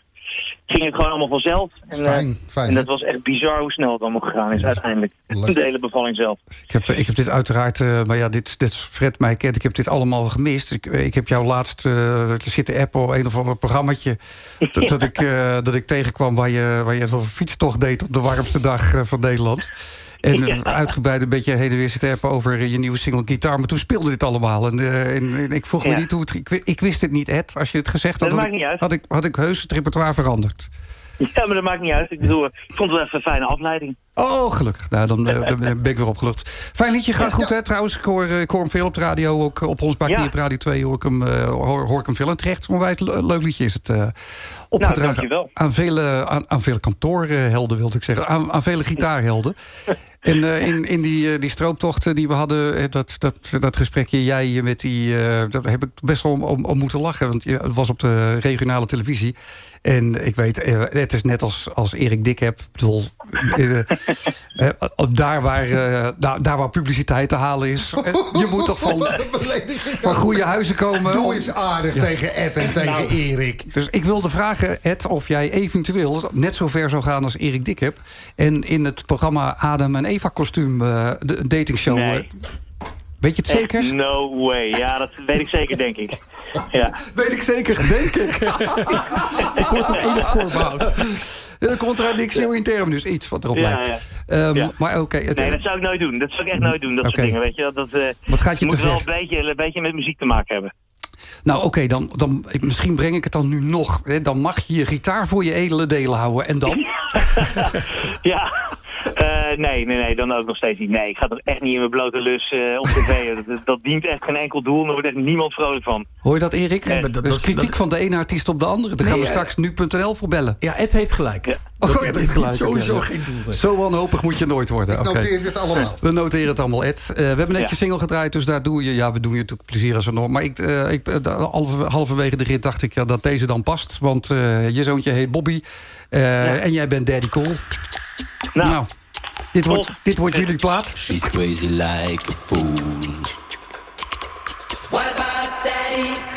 ging het gewoon allemaal vanzelf. En, eh, Fijn, fijn, en dat was echt bizar hoe snel het allemaal gegaan is uiteindelijk. De hele bevalling zelf. Ik heb, ik heb dit uiteraard, eh, maar ja, dit, dit is Fred mij kent. Ik heb dit allemaal gemist. Ik, ik heb jou laatst eh zitten appen op een of ander programmaatje. Dat, dat, ik, eh, dat ik tegenkwam waar je, waar je een fietstocht deed op de warmste dag eh, van Nederland. En eh, uitgebreid een beetje heen en weer zitten hebben over je nieuwe single Gitaar. Maar toen speelde dit allemaal. En, eh, en, en ik vroeg me niet hoe het... Ik, ik wist het niet, Ed. Als je het gezegd had, Dat ik, had, ik, had ik heus het repertoire veranderd. Ja, maar dat maakt niet uit. Ik bedoel, ik vond het wel even een fijne afleiding. Oh, gelukkig. Nou, dan eh, dan ben ik weer opgelucht. Fijn liedje, gaat goed hè trouwens. Ik hoor, eh, ik hoor hem veel op de radio, ook op ons bakje op Radio 2 hoor ik hem, eh, hoor, hoor ik hem veel. En terecht, onwijs le- leuk liedje is het eh opgedragen dankjewel. aan, vele, aan, aan vele kantoorhelden, wilde ik zeggen. Aan, aan vele gitaarhelden. En eh, in, in die, eh, die strooptochten die we hadden, eh, dat, dat, dat gesprekje jij met die... eh, daar heb ik best wel om, om, om moeten lachen. Want het was op de regionale televisie. En ik weet, eh, het is net als, als Erik Dikheb. Ik bedoel, eh, eh, op daar, waar, daar, daar waar publiciteit te halen is. je moet toch van, van goede huizen komen. Doe eens aardig Ja. tegen Ed en tegen Nou. Erik. Dus ik wilde vragen, Ed, of jij eventueel net zo ver zou gaan als Erik Dikheb. En in het programma Adam en Eva kostuum, de datingshow. Nee. Weet je het zeker? Echt, no way. Ja, dat weet ik zeker, denk ik. Ja. Weet ik zeker, denk ik. Ik word er enig voorbehoud. De contradictio in term, dus iets wat erop Ja, lijkt. ja. Ehm, Ja. Maar oké. het- Nee, dat zou ik nooit doen. Dat zou ik echt nooit doen, dat soort dingen. Weet je? Dat, dat, eh, Wat gaat je moet te wel een beetje, een beetje met muziek te maken hebben. Nou oké, dan, dan, misschien breng ik het dan nu nog. Hè, Dan mag je je gitaar voor je edele delen houden. En dan? Ja, Eh, nee, nee, nee, dan ook nog steeds niet. Nee, ik ga toch echt niet in mijn blote lus eh, op tv. dat, dat dient echt geen enkel doel en daar wordt echt niemand vrolijk van. Hoor je dat, Erik? Nee, dat- dat is dat- kritiek van de ene artiest op de andere. Daar gaan we eh, straks nu.nl voor bellen. Ja, Ed heeft gelijk. Oh, Dat- gelijk. sowieso Ja. geen doel. Zo wanhopig moet je nooit worden. Ik Oké. noteer dit allemaal. We noteren het allemaal, Ed. Eh, we hebben net Ja. je single gedraaid, dus daar doe je... Ja, we doen je natuurlijk plezier als er nog... Maar ik, eh, ik, eh, halverwege de rit dacht ik ja, dat deze dan past. Want eh, je zoontje heet Bobby. eh, En jij bent Daddy Cool. Nou, dit, wordt, dit wordt jullie plaat. She's crazy like a fool. What about Daddy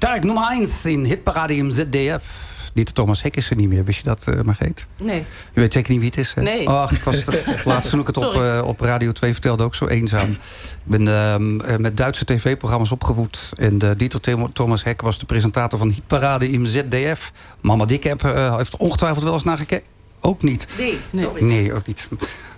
sterk nummer 1 in hitparade im ZDF. Dieter Thomas Hek is er niet meer. Wist je dat, uh, Margreet? Nee. Je weet zeker niet wie het is, hè? Nee. Ach, ik was laatst toen ik het op, uh, op Radio 2 vertelde ook zo eenzaam. Ik ben uh, met Duitse tv-programma's opgevoed. En uh, Dieter Thomas Hek was de presentator van Hitparade im ZDF. Mama Dik heb, heeft ongetwijfeld wel eens naar gekeken. Ook niet. Nee, sorry. Nee, ook niet.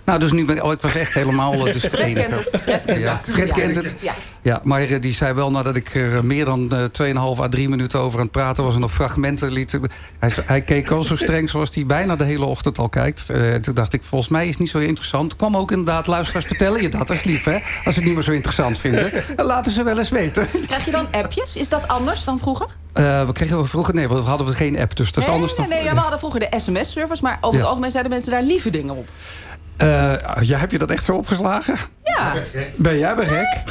Nou, dus nu ben ik, oh, ik was echt helemaal... Dus Fred kent het. Fred kent ja, het. Fred kent het. Ja. Ja, maar uh, die zei wel nadat ik er meer dan uh, 2,5 à 3 minuten over aan het praten was... en nog fragmenten liet... Hij, hij keek al zo streng zoals hij bijna de hele ochtend al kijkt. Uh, toen dacht ik, volgens mij is het niet zo interessant. Kwam ook inderdaad, luisteraars, vertellen je dat alsjeblieft, hè? Als ze het niet meer zo interessant vinden. Laten ze wel eens weten. Krijg je dan appjes? Is dat anders dan vroeger? Uh, we kregen vroeger, nee, we hadden we geen app, dus dat is nee, anders nee, dan... Nee, ja, we hadden vroeger de sms-servers, maar over het algemeen zeiden mensen daar lieve dingen op. Uh, ja, heb je dat echt zo opgeslagen? Ja. Ben jij weer gek?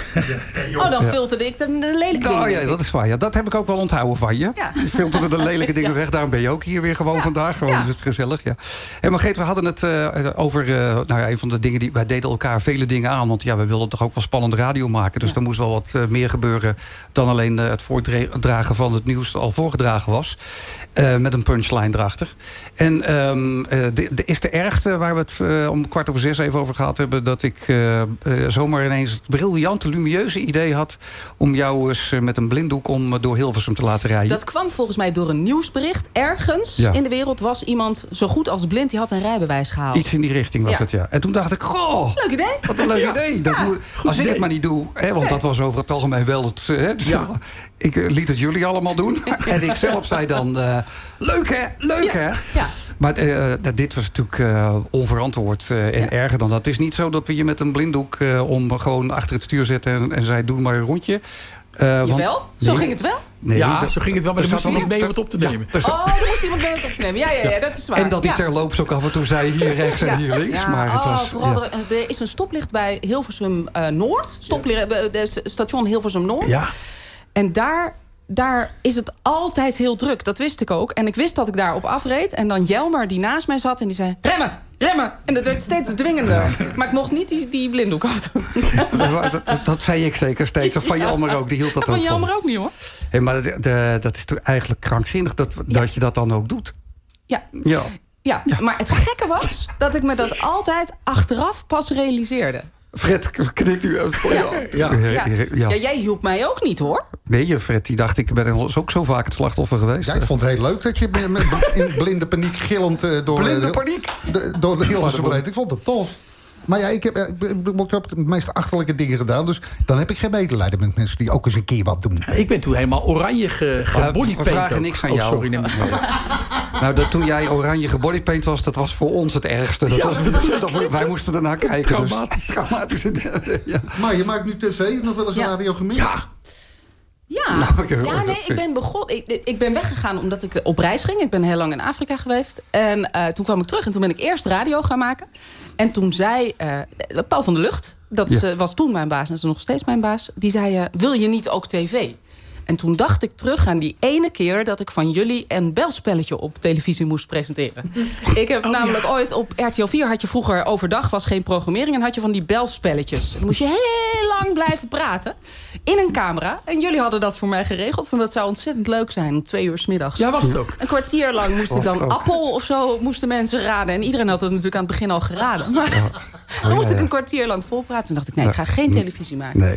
Oh, dan Ja. filterde ik de, lelijke dingen. Oh ja, dat is waar. Ja, dat heb ik ook wel onthouden van je. Ja. Je filterde de lelijke dingen Ja. weg. Daarom ben je ook hier weer gewoon vandaag. Gewoon is het gezellig. Ja. En Margreet, we hadden het eh, over eh, nou ja, een van de dingen die wij deden elkaar vele dingen aan. Want ja, we wilden toch ook wel spannende radio maken. Dus er moest wel wat meer gebeuren dan alleen het voordragen van het nieuws dat al voorgedragen was. Eh, met een punchline erachter. En ehm, eh, de, de, is de ergste waar we het om kwart over zes even over gehad hebben. Dat ik eh, eh, zomaar ineens het briljante, lumieuze idee had. om jou eens eh, met een blinddoek om door Hilversum te laten rijden. Dat kwam volgens mij door een nieuwsbericht. Ergens Ja. in de wereld was iemand zo goed als blind. Die had een rijbewijs gehaald. Iets in die richting was Ja. het, ja. En toen dacht ik, goh, Leuk idee. wat een leuk Ja. idee. Dat Ja. moet, als ik het maar niet doe, hè, want Nee. dat was over het algemeen wel het... Hè, dus Ik liet het jullie allemaal doen. en ik zelf zei dan, eh, leuk hè, leuk hè. Ja. Maar dat- dit was natuurlijk eh, onverantwoord en erger dan dat. Het is niet zo dat we je met een blinddoek eh, om gewoon achter het stuur zetten... en, en zei, doe maar een rondje. Eh, want- Jawel, zo Nee. ging het wel. Nee, ja, dat- zo ging het wel, maar er zat moest dan iemand mee het op te nemen. Oh, er moest iemand mee op te nemen. Ja, ja, ja, dat is waar. En dat die Ja. terloops ook af en toe zei hier rechts en hier links. Ja, maar het oh, was, vooral ja. er, er is een stoplicht bij Hilversum eh, Noord. Stoplicht, eh, de station Hilversum Noord. Ja. En daar, daar is het altijd heel druk. Dat wist ik ook. En ik wist dat ik daarop afreed. En dan Jelmer, die naast mij zat, en die zei... Remmen, remmen! En dat werd steeds dwingender. Maar ik mocht niet die, die blinddoek afdoen. Dat, dat, dat zei ik zeker steeds. Of van Jelmer ook, die hield dat van ook van. Jelmer ook niet, hoor. Hey, maar de- de- dat is toch eigenlijk krankzinnig dat, dat je dat dan ook doet. Ja. Ja. Ja, maar het gekke was dat ik me dat altijd achteraf pas realiseerde. Fred knikt nu uit. Ja. Ja. Ja. Jij hielp mij ook niet, hoor. Nee, Fred die dacht, ik ben ook zo vaak het slachtoffer geweest. Ja, ik vond het heel leuk dat je in blinde paniek gillend eh, door... Blinde paniek? de- door de reed. Ik vond het tof. Maar ja, ik heb, eh, ik, heb de meest achterlijke dingen gedaan. Dus dan heb ik geen medelijden met mensen die ook eens een keer wat doen. Ik ben toen helemaal oranje ge, we gebodypaint vragen ook. niks aan Oh, jou. sorry, neem. Nou, dat, toen jij oranje gebodypaint was, dat was voor ons het ergste. Dat Ja. was, dat- wij moesten ernaar kijken. Traumatisch. Dus, traumatisch. Ja. Maar je maakt nu tv, nog wel eens een radio gemist? Ja. Ja, Nou, ik- ja nee, ik ben, begon, ik, ik ben weggegaan omdat ik op reis ging. Ik ben heel lang in Afrika geweest. En eh, toen kwam ik terug en toen ben ik eerst radio gaan maken. En toen zei eh, Paul van der Lucht, dat Ja. eh, was toen mijn baas en is nog steeds mijn baas. Die zei, wil je niet ook tv? En toen dacht ik terug aan die ene keer dat ik van jullie een belspelletje op televisie moest presenteren. ik heb namelijk ooit op RTL 4 had je vroeger overdag was geen programmering en had je van die belspelletjes. Dan moest je heel lang blijven praten in een camera. En jullie hadden dat voor mij geregeld. Van dat zou ontzettend leuk zijn om twee uur s middags. Ja, was het ook. Een kwartier lang moest ik dan appel of zo moesten mensen raden. En iedereen had het natuurlijk aan het begin al geraden. Maar dan moest ja, ik een kwartier lang volpraten. Toen dacht ik, nee, ik ga geen televisie maken. Nee.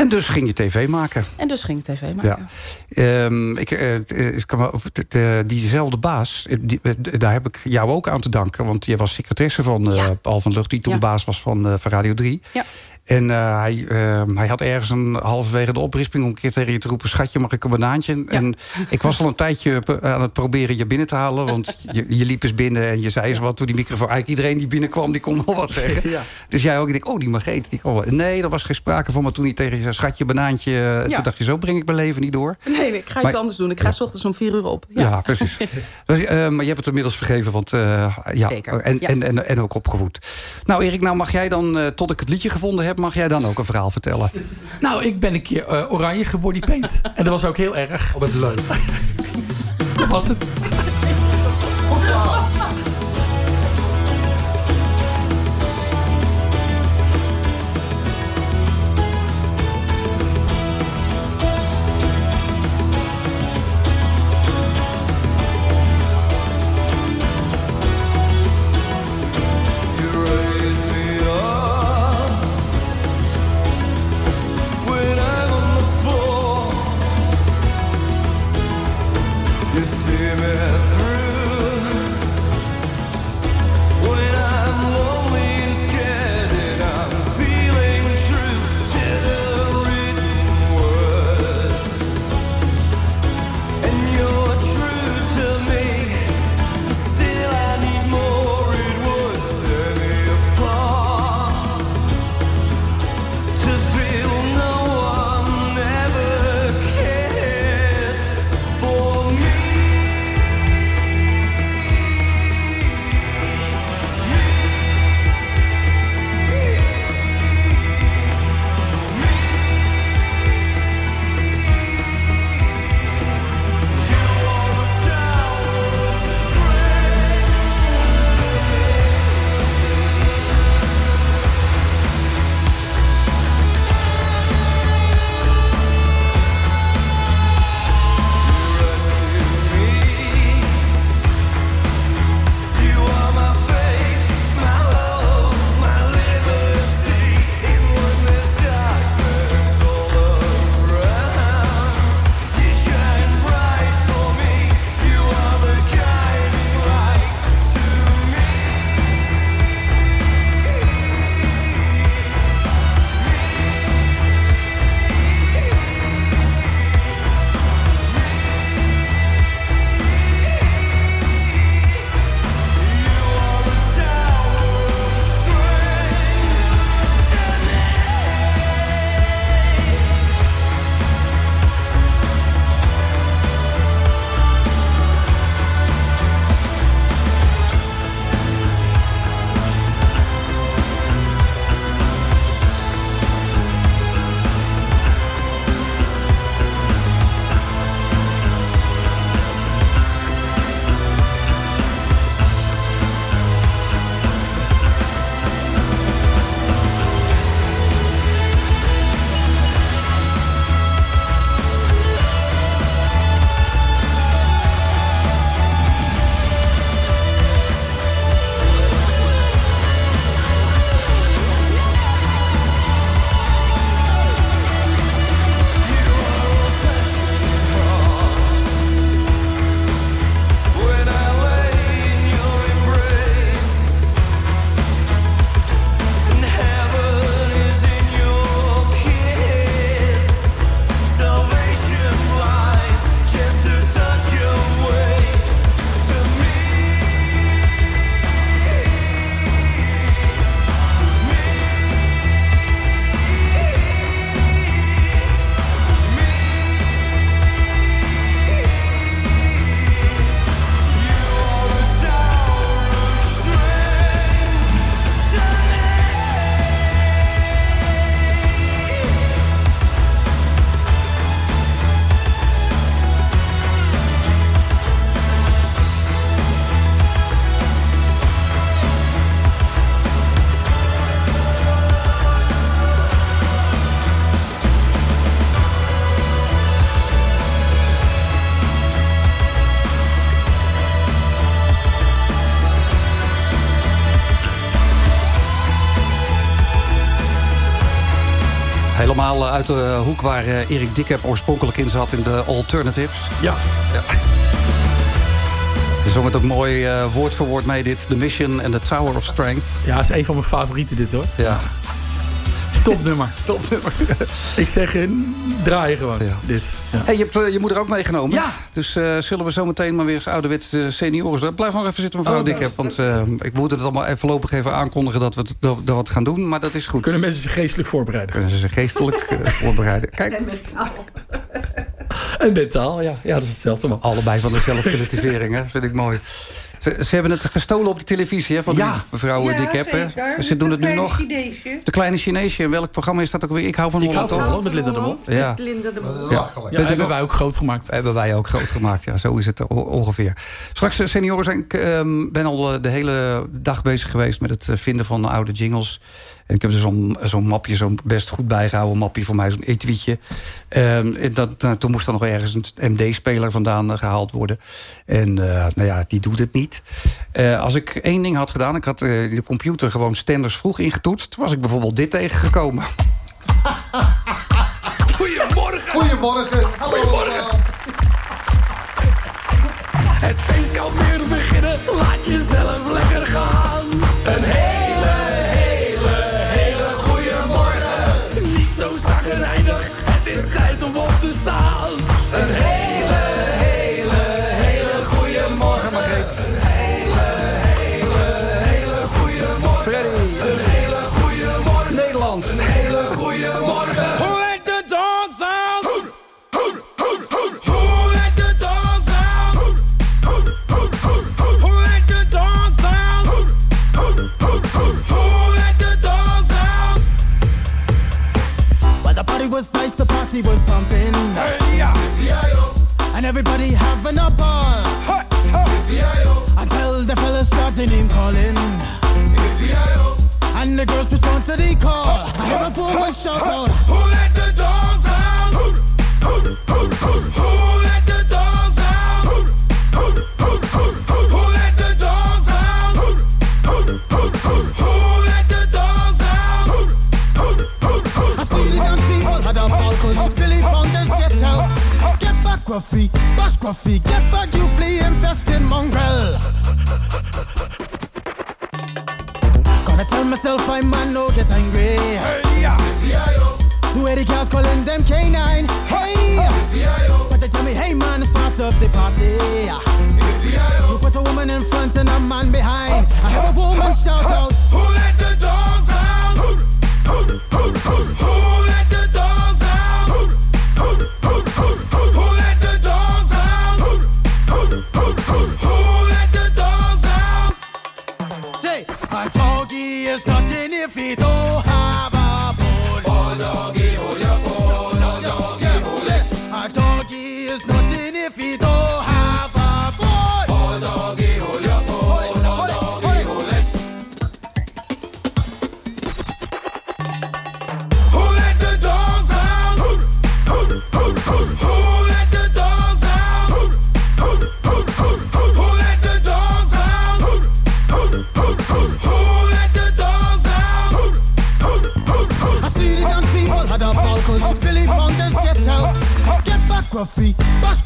En dus ging je tv maken. En dus ging ik tv maken. Ja. Ehm, ik, ik kan wel op de- de- diezelfde baas, eh, die, eh, daar heb ik jou ook aan te danken. Want je was secretaresse van eh, Ja. Paul van Lucht, die toen Ja. baas was van, van Radio 3. Ja. En eh, hij, ehm, hij had ergens een halverwege de oprisping om een keer tegen je te roepen... schatje, mag ik een banaantje? En ik was al een tijdje p- aan het proberen je binnen te halen. Want je, je liep eens binnen en je zei eens wat toen die microfoon... Eigenlijk iedereen die binnenkwam, die kon wel wat zeggen. Ja. Dus jij ook, ik denk, oh, die Margreet, die kan wel. Nee, er was geen sprake van. Maar toen hij tegen je zei, schatje, banaantje... eh, Ja. Toen dacht je, zo breng ik mijn leven niet door. Nee, nee, ik ga Maar- iets anders doen. Ik ga s ochtends om vier uur op. Ja, precies. Dus, eh, maar je hebt het inmiddels vergeven, want eh, ja, Zeker, En. En, en, en ook opgevoed. Nou, Erik, nou mag jij dan, eh, tot ik het liedje gevonden heb, mag jij dan ook een verhaal vertellen? Nou, ik ben een keer eh, oranje gebodypaint. En dat was ook heel erg. Oh, wat leuk. Dat was het. Uit de hoek waar eh, Erik Dikkep oorspronkelijk in zat in de Alternatives. Ja. ja. Je zong het ook mooi eh, woord voor woord mee, dit. The Mission and the Tower of Strength. Ja, dat is een van mijn favorieten dit hoor. Ja. Topnummer. Topnummer. Ik zeg, eh, draai gewoon. Dit. Ja. Hey, je hebt eh, je moeder ook meegenomen. Ja. Dus eh, zullen we zo meteen maar weer eens ouderwets uh, senioren... Blijf nog even zitten, mevrouw Oh, Dikkep. Want eh, ik moet het allemaal even voorlopig even aankondigen dat we het, dat, dat we het gaan doen. Maar dat is goed. Kunnen mensen zich geestelijk voorbereiden? Kunnen ze zich geestelijk voorbereiden. Kijk, En mentaal, ja. Ja, dat is hetzelfde man. allebei van de zelfrelativering, hè? vind ik mooi. Ze, ze hebben het gestolen op de televisie, hè, van Ja. u, mevrouw Ja, Dikkep. hè? zeker. Ze doen het nu Kleine nog. Chineesje. De Kleine Chineesje. In welk programma is dat ook weer? Ik hou van Ik Holland, hou van? Holland met Linda de Mol. Ja. Met Linda de Mol. Ja. Ja, Bent u hebben wij ook groot gemaakt. Hebben wij ook groot gemaakt. Ja, zo is het ongeveer. Straks, eh, senioren, zijn, ik ehm, ben al eh, de hele dag bezig geweest... met het eh, vinden van oude jingles. En ik heb er zo'n zo'n mapje, zo'n best goed bijgehouden mapje voor mij, zo'n etuietje. Ehm, en dat, nou, toen moest er nog ergens een MD-speler vandaan eh, gehaald worden. En eh, nou ja, die doet het niet. Eh, als ik één ding had gedaan, ik had de computer gewoon standers vroeg ingetoetst... was ik bijvoorbeeld dit tegengekomen. Goedemorgen. Goedemorgen. Hallo allemaal. Het feest kan weer beginnen, laat jezelf lekker gaan. Een everybody having a ball. Until the fellas started name calling. And the girls respond to the call. I hear a woman shout out. Who let the dogs out? Who let Gruffy, bash Gruffy, get back, you flea infested mongrel. Gonna tell myself I man no get angry. Two eighty cars calling them K9. Hey, yo. but they tell me, hey man, start up the party. You put a woman in front and a man behind. I heard a woman shout out. Who let the dogs out? Who let the dogs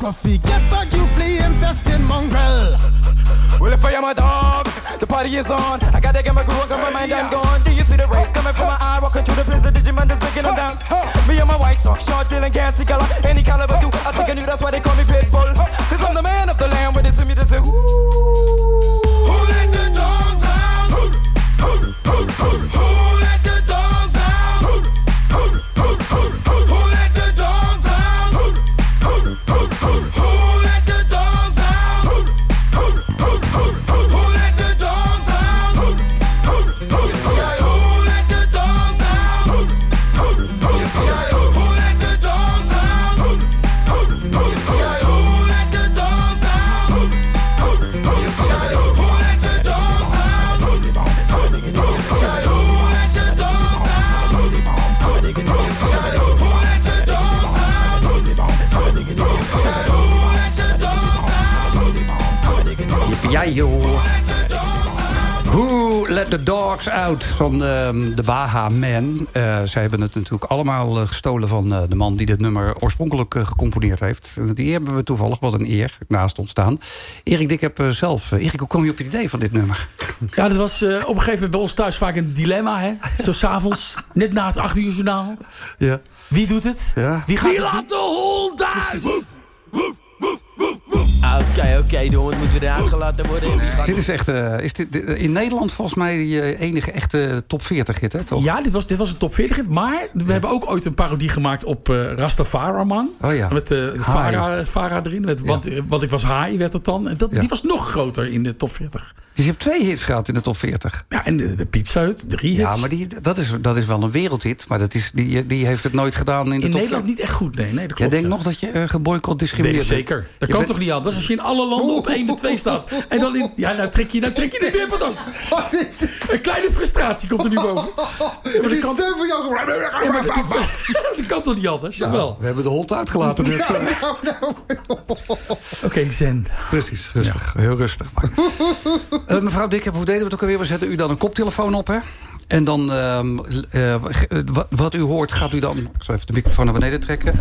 Gruffy, get back, you flea infested mongrel. Well, if I am a dog, the party is on. I gotta get my groove on, got my mind, I'm gone. Do you see the rays coming from my eye? Walking through the place, the Digimon is breaking them down. Me and my white talk, short, and gassy color. Any caliber do, I think I knew that's why they call me Pitbull. Out van ehm, de Baha Man. Uh, zij hebben het natuurlijk allemaal uh, gestolen van uh, de man... die dit nummer oorspronkelijk gecomponeerd heeft. Die hebben we toevallig, wat een eer, naast ons staan. Erik Dik heb zelf... Erik, hoe kwam je op het idee van dit nummer? Ja, dat was op een gegeven moment bij ons thuis vaak een dilemma. Hè? Zo s'avonds, net na het 8 uur journaal. Ja. Wie doet het? Ja. Wie, gaat Wie het laat de hond uit? Oké, oké, de hond moet weer uitgelaten worden. Gaat Dit is echt, uh, is dit, in Nederland volgens mij je enige echte top 40 hit, hè? Toch? Ja, dit was, dit was een top 40 hit. Maar we hebben ook ooit een parodie gemaakt op uh, Rastafari man. Oh ja. Met uh, Farah, erin. Met, want, want ik was haai, werd het dan. En dat, Ja. Die was nog groter in de top 40. Dus je hebt twee hits gehad in de top 40. Ja, en de, de Pizza Hut, drie hits. Ja, maar die, dat, is, dat is wel een wereldhit. Maar dat is, die, die heeft het nooit gedaan in de in top Nederland 40. niet echt goed, nee. nee dat Jij denkt nog dat je uh, geboycott bent? zeker. Dat Je kan toch niet anders als je in alle landen op 1 en 2 staat. En dan in... Ja, nou trek je, nou trek je de beerpad ook. Een kleine frustratie komt er nu boven. Ja, maar dat kan, van jou. ja, maar dat, dat kan toch niet anders? Ja. Wel. We hebben de hond uitgelaten. Ja, nou, nou. Oké, zen. Precies, rustig. Heel rustig. Maar. Eh, mevrouw Dikker, hoe deden we het ook alweer? We zetten u dan een koptelefoon op, hè? En dan, ehm, eh, wat, wat u hoort, gaat u dan... Ik zal even de microfoon naar beneden trekken.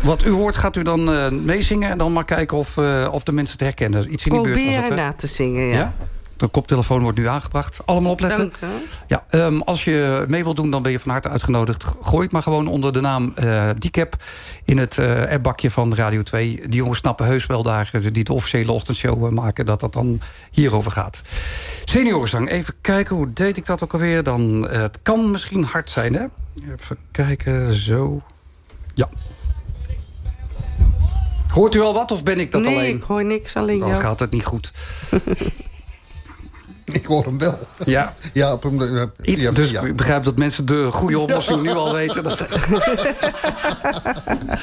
Wat, u hoort, gaat u dan eh, meezingen... en dan maar kijken of, eh, of de mensen het herkennen. Iets in die buurt was het, na te zingen, ja. Ja? De koptelefoon wordt nu aangebracht. Allemaal opletten. Dank. Ja, ehm, als je mee wilt doen, dan ben je van harte uitgenodigd. Gooi het maar gewoon onder de naam eh Diekep in het eh appbakje van Radio 2. Die jongens snappen heus wel daar, eh, die de officiële ochtendshow maken... dat dat dan hierover gaat. Seniorenzang, even kijken, hoe deed ik dat ook alweer? Dan, het kan misschien hard zijn, hè? Even kijken, zo. Ja. Hoort u al wat of ben ik dat nee, alleen? ik hoor niks, alleen Dan jou. gaat het niet goed. Ik hoor hem wel. Ja. Ja, op hem, dus ik begrijp dat mensen de goede oplossing nu al weten. Dat...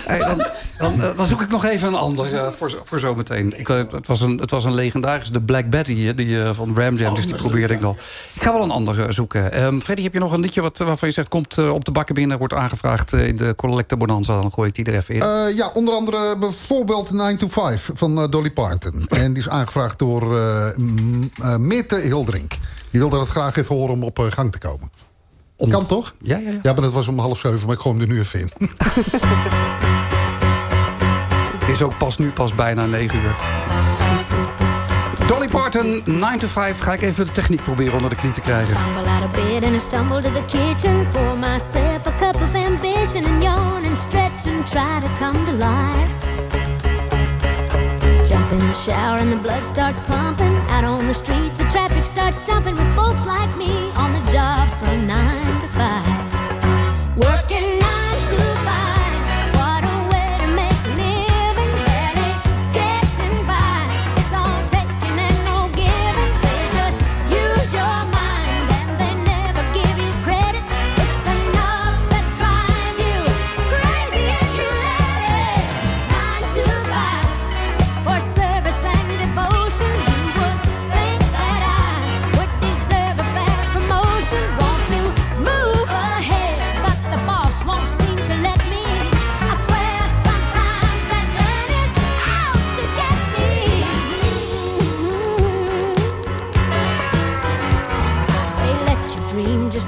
Hey, dan, dan, eh, dan zoek ik nog even een ander eh, voor, voor zometeen. Ik, het, was een, het was een legendarische, de Black Betty die, eh, van Ram Jam. dus die probeerde ik nog. Ik ga wel een ander eh, zoeken. Ehm Freddy, heb je nog een liedje wat, waarvan je zegt... komt op de bakken binnen, wordt aangevraagd in de Collector Bonanza... dan gooi ik die er even in. Ja, onder andere bijvoorbeeld 9 to 5 van Dolly Parton. En die is aangevraagd door M- eh, Meerte Hildrink. Die wilde dat graag even horen om op eh, gang te komen. Kan toch? Ja, ja, ja. Ja, maar dat was om half zeven, maar ik gooi hem er nu even in. Het is ook pas nu pas bijna 9 uur. Dolly Parton, 9 to 5. Ga ik even de techniek proberen onder de knie te krijgen. Stumble out of bed and I stumble to the kitchen. Pour myself a cup of ambition and yawn and stretch and try to come to life. Jump in the shower and the blood starts pumping. Out on the traffic starts jumping with folks like me on the job from nine to five.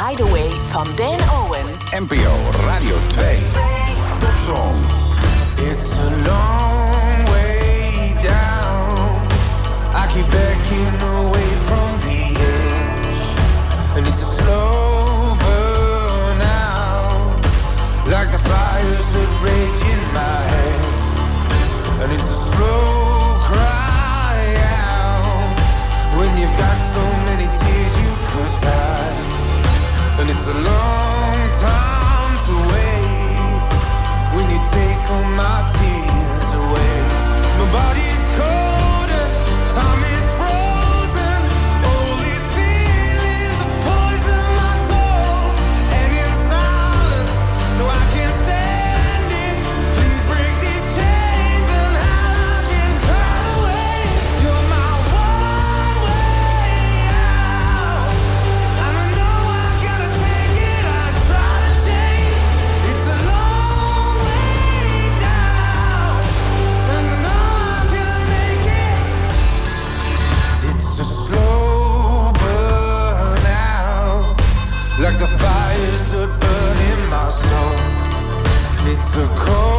Hideaway van Dan Owen. NPO Radio 2. Topsong. It's a long way down. I keep backing away from the edge, and it's a slow burn out, like the fires that rage in my head, and it's a slow a long time to wait. When you take all my tears It's a cold,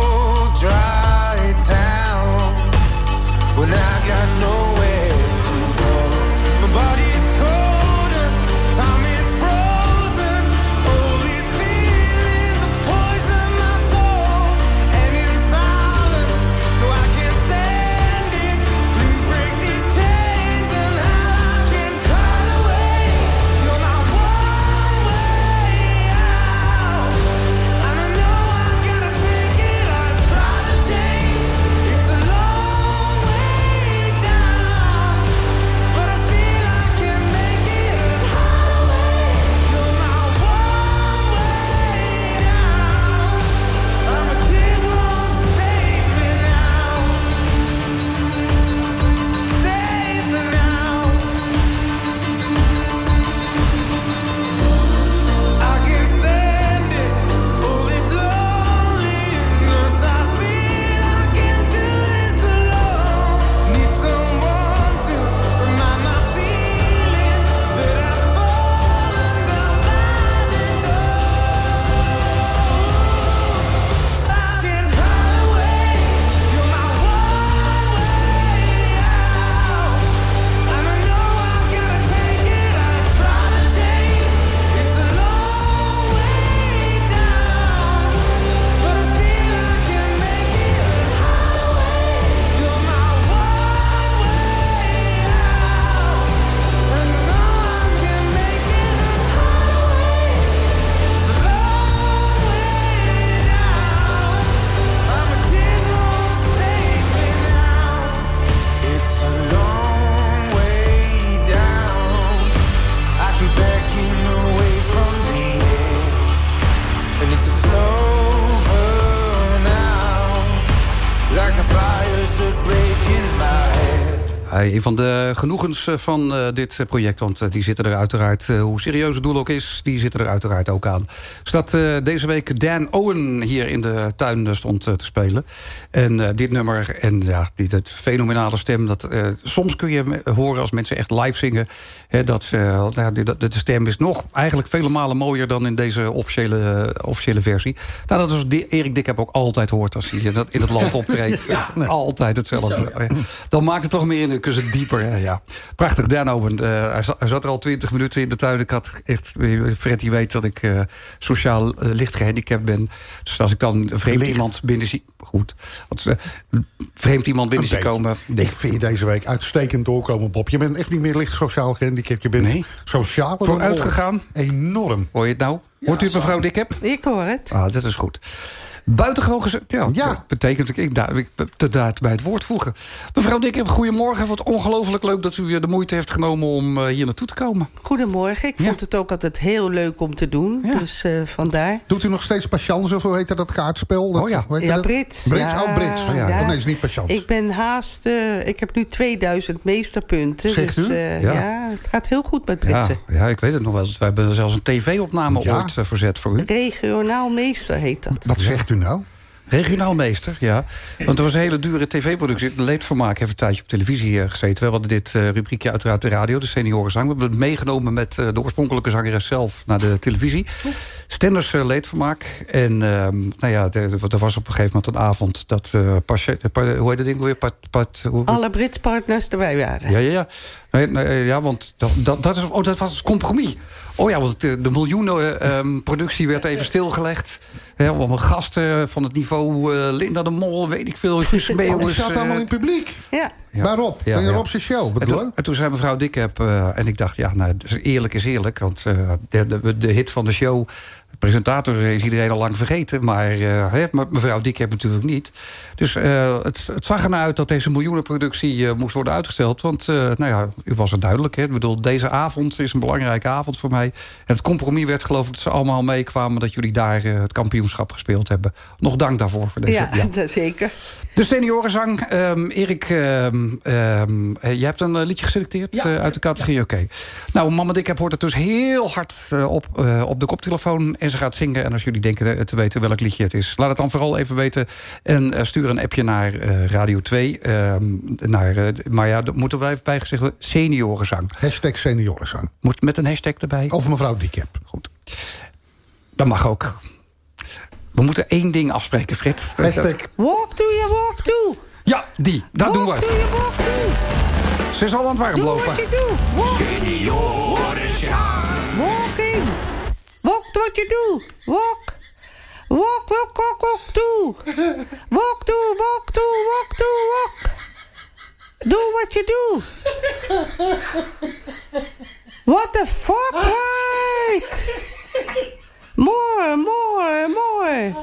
van de genoegens eh, van eh, dit eh, project, want eh, die zitten er uiteraard, eh, hoe serieus het doel ook is, die zitten er uiteraard ook aan. Dus dat eh, deze week Dan Owen hier in de tuin eh, stond eh, te spelen. En eh, dit nummer en ja, die, dat fenomenale stem, dat, eh, soms kun je horen als mensen echt live zingen, hè, dat, eh, nou, de stem is nog eigenlijk vele malen mooier dan in deze officiële, eh, officiële versie. Nou, dat is Erik Dik heb ook altijd hoort als hij in het, land optreedt. ja, altijd hetzelfde. Dan maakt het toch meer in is het dieper. Ja. Prachtig, Dan Owen. Eh, hij, zat, hij zat er al twintig minuten in de tuin. Ik had echt, Fred die weet dat ik eh, sociaal eh, licht gehandicapt ben. Dus als ik dan een vreemd Licht. iemand binnen zie... Goed. Als eh, vreemd iemand binnen zie komen... Ik vind je deze week uitstekend doorkomen, Bob. Je bent echt niet meer licht sociaal gehandicapt. Je bent sociaal Vooruitgegaan. Enorm. Hoor je het nou? Hoort u het, mevrouw Dikheb? Ik hoor het. Ah, dat is goed. Buitengewoon gezegd. Ja, Dat betekent dat ik daar, ik de daad bij het woord voegen. Mevrouw Dikheb, goedemorgen. Wat ongelooflijk leuk dat u de moeite heeft genomen om eh, hier naartoe te komen. Goedemorgen. Ik vond het ook altijd heel leuk om te doen. Dus eh, vandaar. Doet u nog steeds patience of hoe heet dat kaartspel? Dat, Oh ja. hoe heet Ja, dat? Brits. Brits, Ja, oh Brits. ja. Oh nee, is niet patience. Ik ben haast... eh, ik heb nu 2000 meesterpunten. Zegt dus u? eh, Ja. ja. het gaat heel goed met Britsen. ja, ik weet het nog wel. Wij hebben zelfs een tv-opname Ja. ooit eh, verzet voor u. Regionaal meester heet dat. Wat zegt u nou? Regionaal meester, ja. Want er was een hele dure tv-productie. Leedvermaak heeft een tijdje op televisie eh, gezeten. We hadden dit eh, rubriekje uiteraard de radio, de seniorenzang. We hebben het meegenomen met eh, de oorspronkelijke zangeres zelf naar de televisie. Stenders uh, leedvermaak. En ehm, nou ja, er, er was op een gegeven moment een avond dat... eh, Pasje- pa- hoe heet dat ding weer? Pat, pat, hoe, Alle Brits partners erbij waren. ja, ja, ja. Nee, ja, want dat, dat, dat, is, oh, dat was het compromis. Oh ja, want de, de miljoenen ehm, productie werd even stilgelegd. Hè, allemaal gasten van het niveau eh, Linda de Mol, weet ik veel. Guus Oh, die zat eh, allemaal in het publiek. Ja. Ja. Waarop? Ja, ben je ja. op zijn show? Wat en, leuk. en toen zei mevrouw Dikheb, eh en ik dacht, ja, nou, dus eerlijk is eerlijk. Want eh, de, de, de hit van de show, presentator is iedereen al lang vergeten. Maar, eh, maar mevrouw Dikheb natuurlijk niet. Dus eh, het, het zag ernaar uit dat deze miljoenenproductie eh, moest worden uitgesteld. Want, nou ja, u was het duidelijk. Hè? Ik bedoel, deze avond is een belangrijke avond voor mij. En het compromis werd geloof ik dat ze allemaal meekwamen... dat jullie daar het kampioenschap gespeeld hebben. Nog dank daarvoor. Voor deze, Ja, zeker. De seniorenzang. Ehm Erik, ehm ehm, eh, je hebt een eh, liedje geselecteerd eh, uit de categorie. Oké. Nou, Mama Dik heb hoort het dus heel hard op, eh, op de koptelefoon. En ze gaat zingen. En als jullie denken te weten welk liedje het is... laat het dan vooral even weten. En stuur een appje naar eh, Radio 2. ehm, naar, eh, maar ja, dat moeten wij even bijgezegd worden. Seniorenzang. Hashtag seniorenzang. Moet met een hashtag erbij. Of mevrouw Diekep. Goed. Dat mag ook. We moeten één ding afspreken, Frit. Hashtag Walk to your walk to. Ja, die. Dat doen we. Walk to your walk to. Ze is al aan het warm Do lopen. what you do. Walk. Walking. Walk to what you do. Walk. Walk, walk, walk, walk to. Walk to, walk to, walk to, walk. Do what you do. What the fuck, right? More, more, more.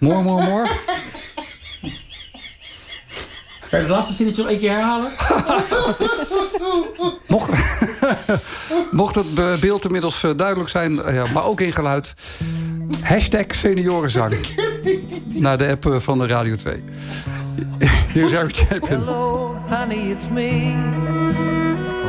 Mooi, mooi, mooi. Kan je het laatste zinnetje nog één keer herhalen? Mocht, mocht het beeld inmiddels eh, duidelijk zijn, eh, ja, maar ook in geluid. Hashtag seniorenzang. Naar de app eh, van de Radio 2. Hier is Eric Chapin. Hello, honey, it's me.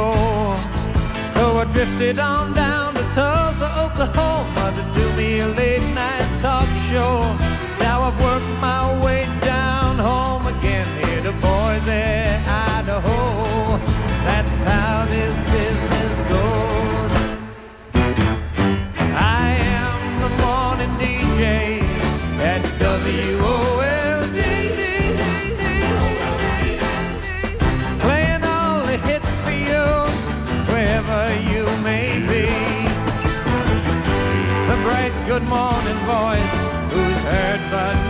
go. So I drifted on down to Tulsa, Oklahoma to do me a late night talk show. Now I've worked my way down home again here to Boise, Idaho. That's how this morning voice, who's heard but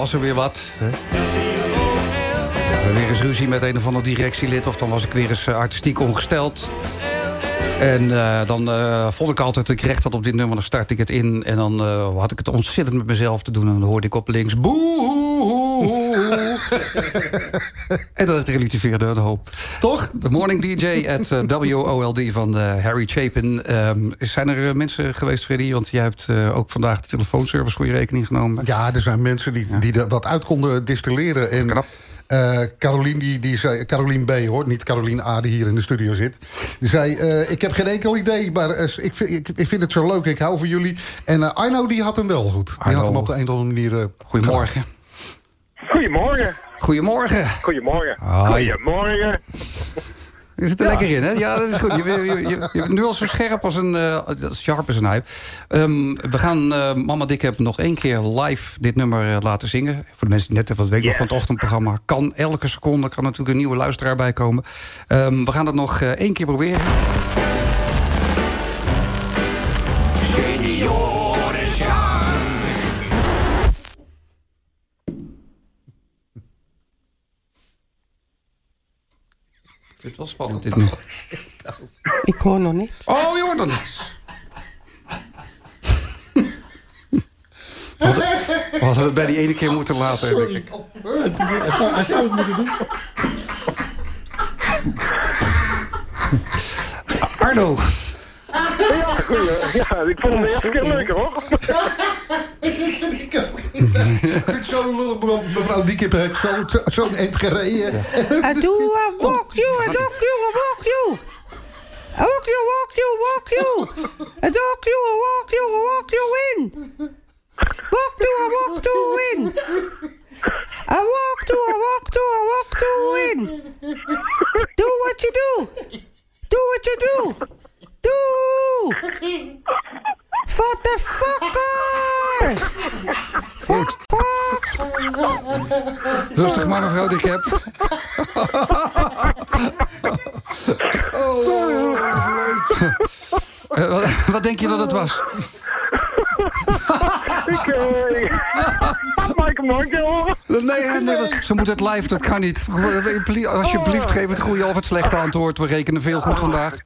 Was er weer wat. Weer eens ruzie met een of ander directielid... of dan was ik weer eens eh, artistiek ongesteld. En eh, dan eh, vond ik altijd dat ik recht had op dit nummer. Dan start ik het in en dan had ik het ontzettend met mezelf te doen. En dan hoorde ik op links... Boe! en dat relativeerde de hoop. Toch? De Morning DJ at eh, WOLD van eh, Harry Chapin. Ehm, zijn er eh, mensen geweest, Freddy? Want jij hebt ook vandaag de telefoonservice voor je rekening genomen. Ja, er zijn mensen die, die dat- uit konden distilleren. En eh Carolien, die, die zei, Carolien B, hoor, niet Carolien A, die hier in de studio zit. Die zei, ik heb geen enkel idee, maar ik, vind, ik, ik vind het zo leuk, ik hou van jullie. En Arno, die had hem wel goed. Die Arno. had hem op de een of andere manier... Goedemorgen. Goedemorgen. Goedemorgen. Goedemorgen. Goedemorgen. Je zit er Ja. lekker in, hè? Ja, dat is goed. Je, je, je, je bent nu al zo scherp als een eh, sharp als een hype. Ehm, we gaan eh, Mama Dick heb nog één keer live dit nummer eh, laten zingen. Voor de mensen die net even wat weten nog van het ochtendprogramma. Kan elke seconde, kan natuurlijk een nieuwe luisteraar bij komen. Ehm, we gaan dat nog één keer proberen. Vind het wel spannend dit nu. Ik hoor nog niet. Oh, je hoort nog niks. We hadden het bij die ene keer moeten laten. denk ik. Hij zou het moeten doen. Arno. Ja. Ja, ik vond hem de eerste keer leuker, hoor. Ik vind het zo lullig, me- mevrouw Diekip heeft zo- zo- zo'n eind gereden. I do a walk you, I walk you, I walk you. I walk you, walk you, walk you. I walk you, I walk you, I walk you in. Walk to, I walk to in. I walk to, I walk to, I walk to in. Do what you do. Do what you do. Do. For the fuckers. Goed. Rustig maar, mevrouw Dick heb. Eh, wat, wat denk je dat het was? ik, ik horen? Nee, nee, nee, ze moet het live, dat kan niet. Alsjeblieft, geef het goede of het slechte antwoord. We rekenen veel goed vandaag.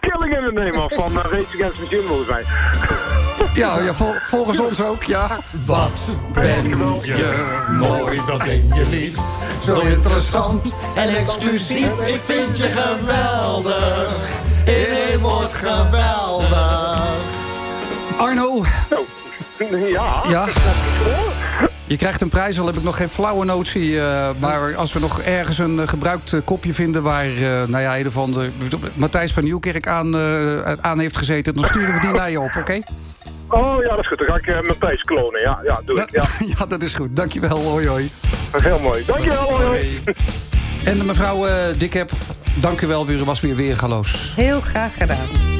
Killing in the name of van uh, Rage Against the Machine, volgens mij. Ja, ja vol- volgens ons ook, ja. Wat ben je mooi, wat ben je lief. Zo interessant en exclusief. Ik vind je geweldig. In één woord geweldig. Arno. Ja. Ja. Je krijgt een prijs, al heb ik nog geen flauwe notie. eh, maar als we nog ergens een eh, gebruikt eh, kopje vinden... waar eh, nou ja, een van de, Matthijs van Nieuwkerk aan, eh, aan heeft gezeten... dan sturen we die naar je op, oké? Oh ja, dat is goed. Dan ga ik uh, mijn pijs klonen. Ja, ja, doe ik. Ja. ja, dat is goed. Dankjewel. Hoi, hoi. Heel mooi. Dankjewel. Hoi. En mevrouw uh, Dikheb, dank u wel. U was weer weergaloos. Heel graag gedaan.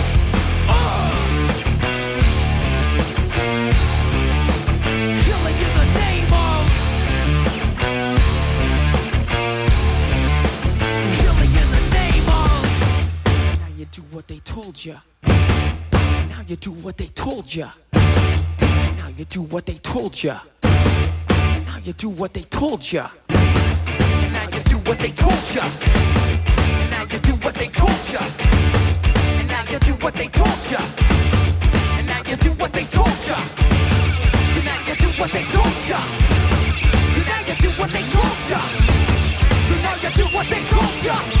Told you. Now you do what they told you. Now you do what they told you. Now you do what they told you. Now you do what they told you. Now you do what they told you. Now you do what they told you. Now you do what they told you. Now you do what they told you. Now you do what they told you. Now you do what they told you.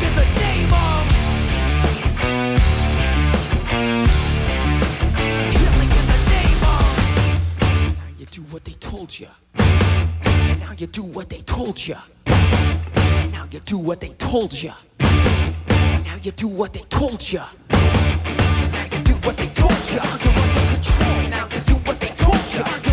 you. And now you do what they told you. And now you do what they told you. And now you do what they told you. And now you do what they told you. Under control. And now you do what they told you.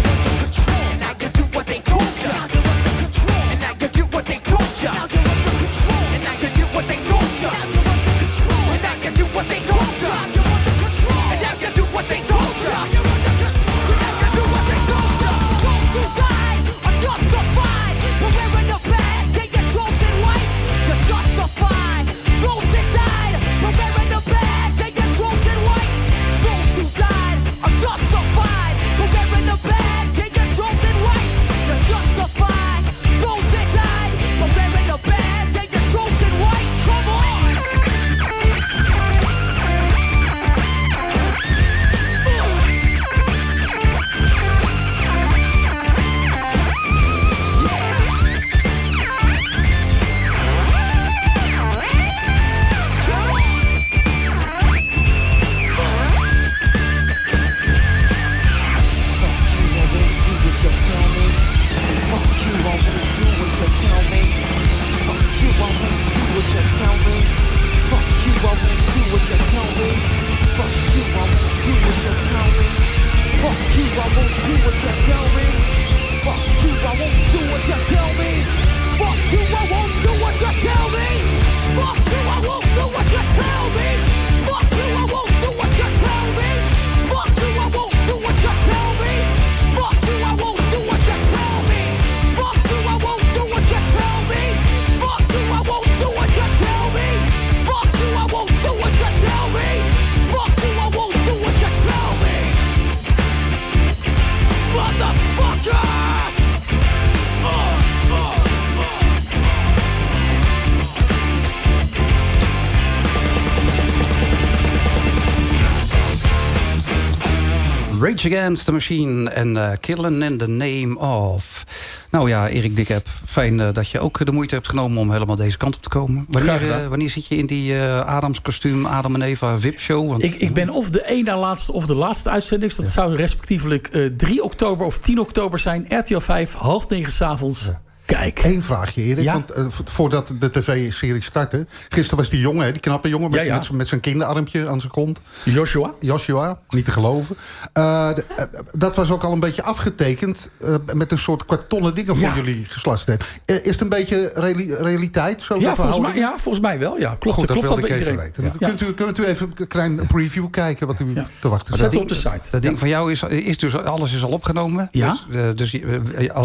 Against the Machine en uh, Killing in the Name of. Nou ja, Erik Dikheb, fijn uh, dat je ook de moeite hebt genomen om helemaal deze kant op te komen. Wanneer, uh, wanneer zit je in die Adams kostuum, Adam en Eva VIP show? Want, ik, ik ben of de één na laatste of de laatste uitzending. Dat ja. zou respectievelijk 3 oktober of 10 oktober zijn. RTL 5, half negen s'avonds. Ja. Kijk. Eén vraagje, Erik. Ja? Want uh, voordat de tv-serie startte... Gisteren was die jongen, hè, die knappe jongen... met, ja, ja. met zijn kinderarmpje aan zijn kont. Joshua. Joshua, niet te geloven. Uh, de, uh, dat was ook al een beetje afgetekend... met een soort kartonnen dingen voor jullie geslachtsdeel. is het een beetje reali realiteit? Zo ja, volgens mij, ja, volgens mij wel. Ja, klopt, Goed, dat klopt wilde ik even weten. Kunt, u, kunt u even een klein preview kijken... wat u te wachten staat? Zet op de site. Dat ding van jou is, is dus... Alles is al opgenomen. Ja. Dus, dus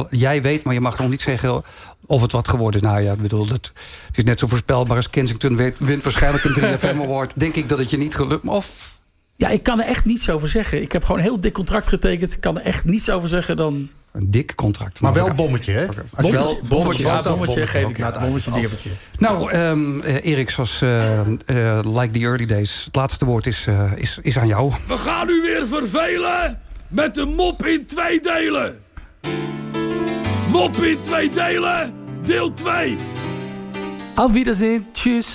jij weet, maar je mag nog niet zeggen of het wat geworden is. Nou ja, ik bedoel, het, het is net zo voorspelbaar als Kensington wint, wint waarschijnlijk een 3FM Award. Denk ik dat het je niet gelukt. Of... Ja, ik kan er echt niets over zeggen. Ik heb gewoon een heel dik contract getekend. Ik kan er echt niets over zeggen dan... Een dik contract. Maar wel bommetje, hè? Okay. Als je wel bommetje, ja, bommetje geef ik het. Bommetje. Nou, um, Erik, zoals uh, uh, like the early days... het laatste woord is, is, is aan jou. We gaan u weer vervelen met de mop in twee delen. Mop in twee delen, deel 2. Auf Wiedersehen, tschüss.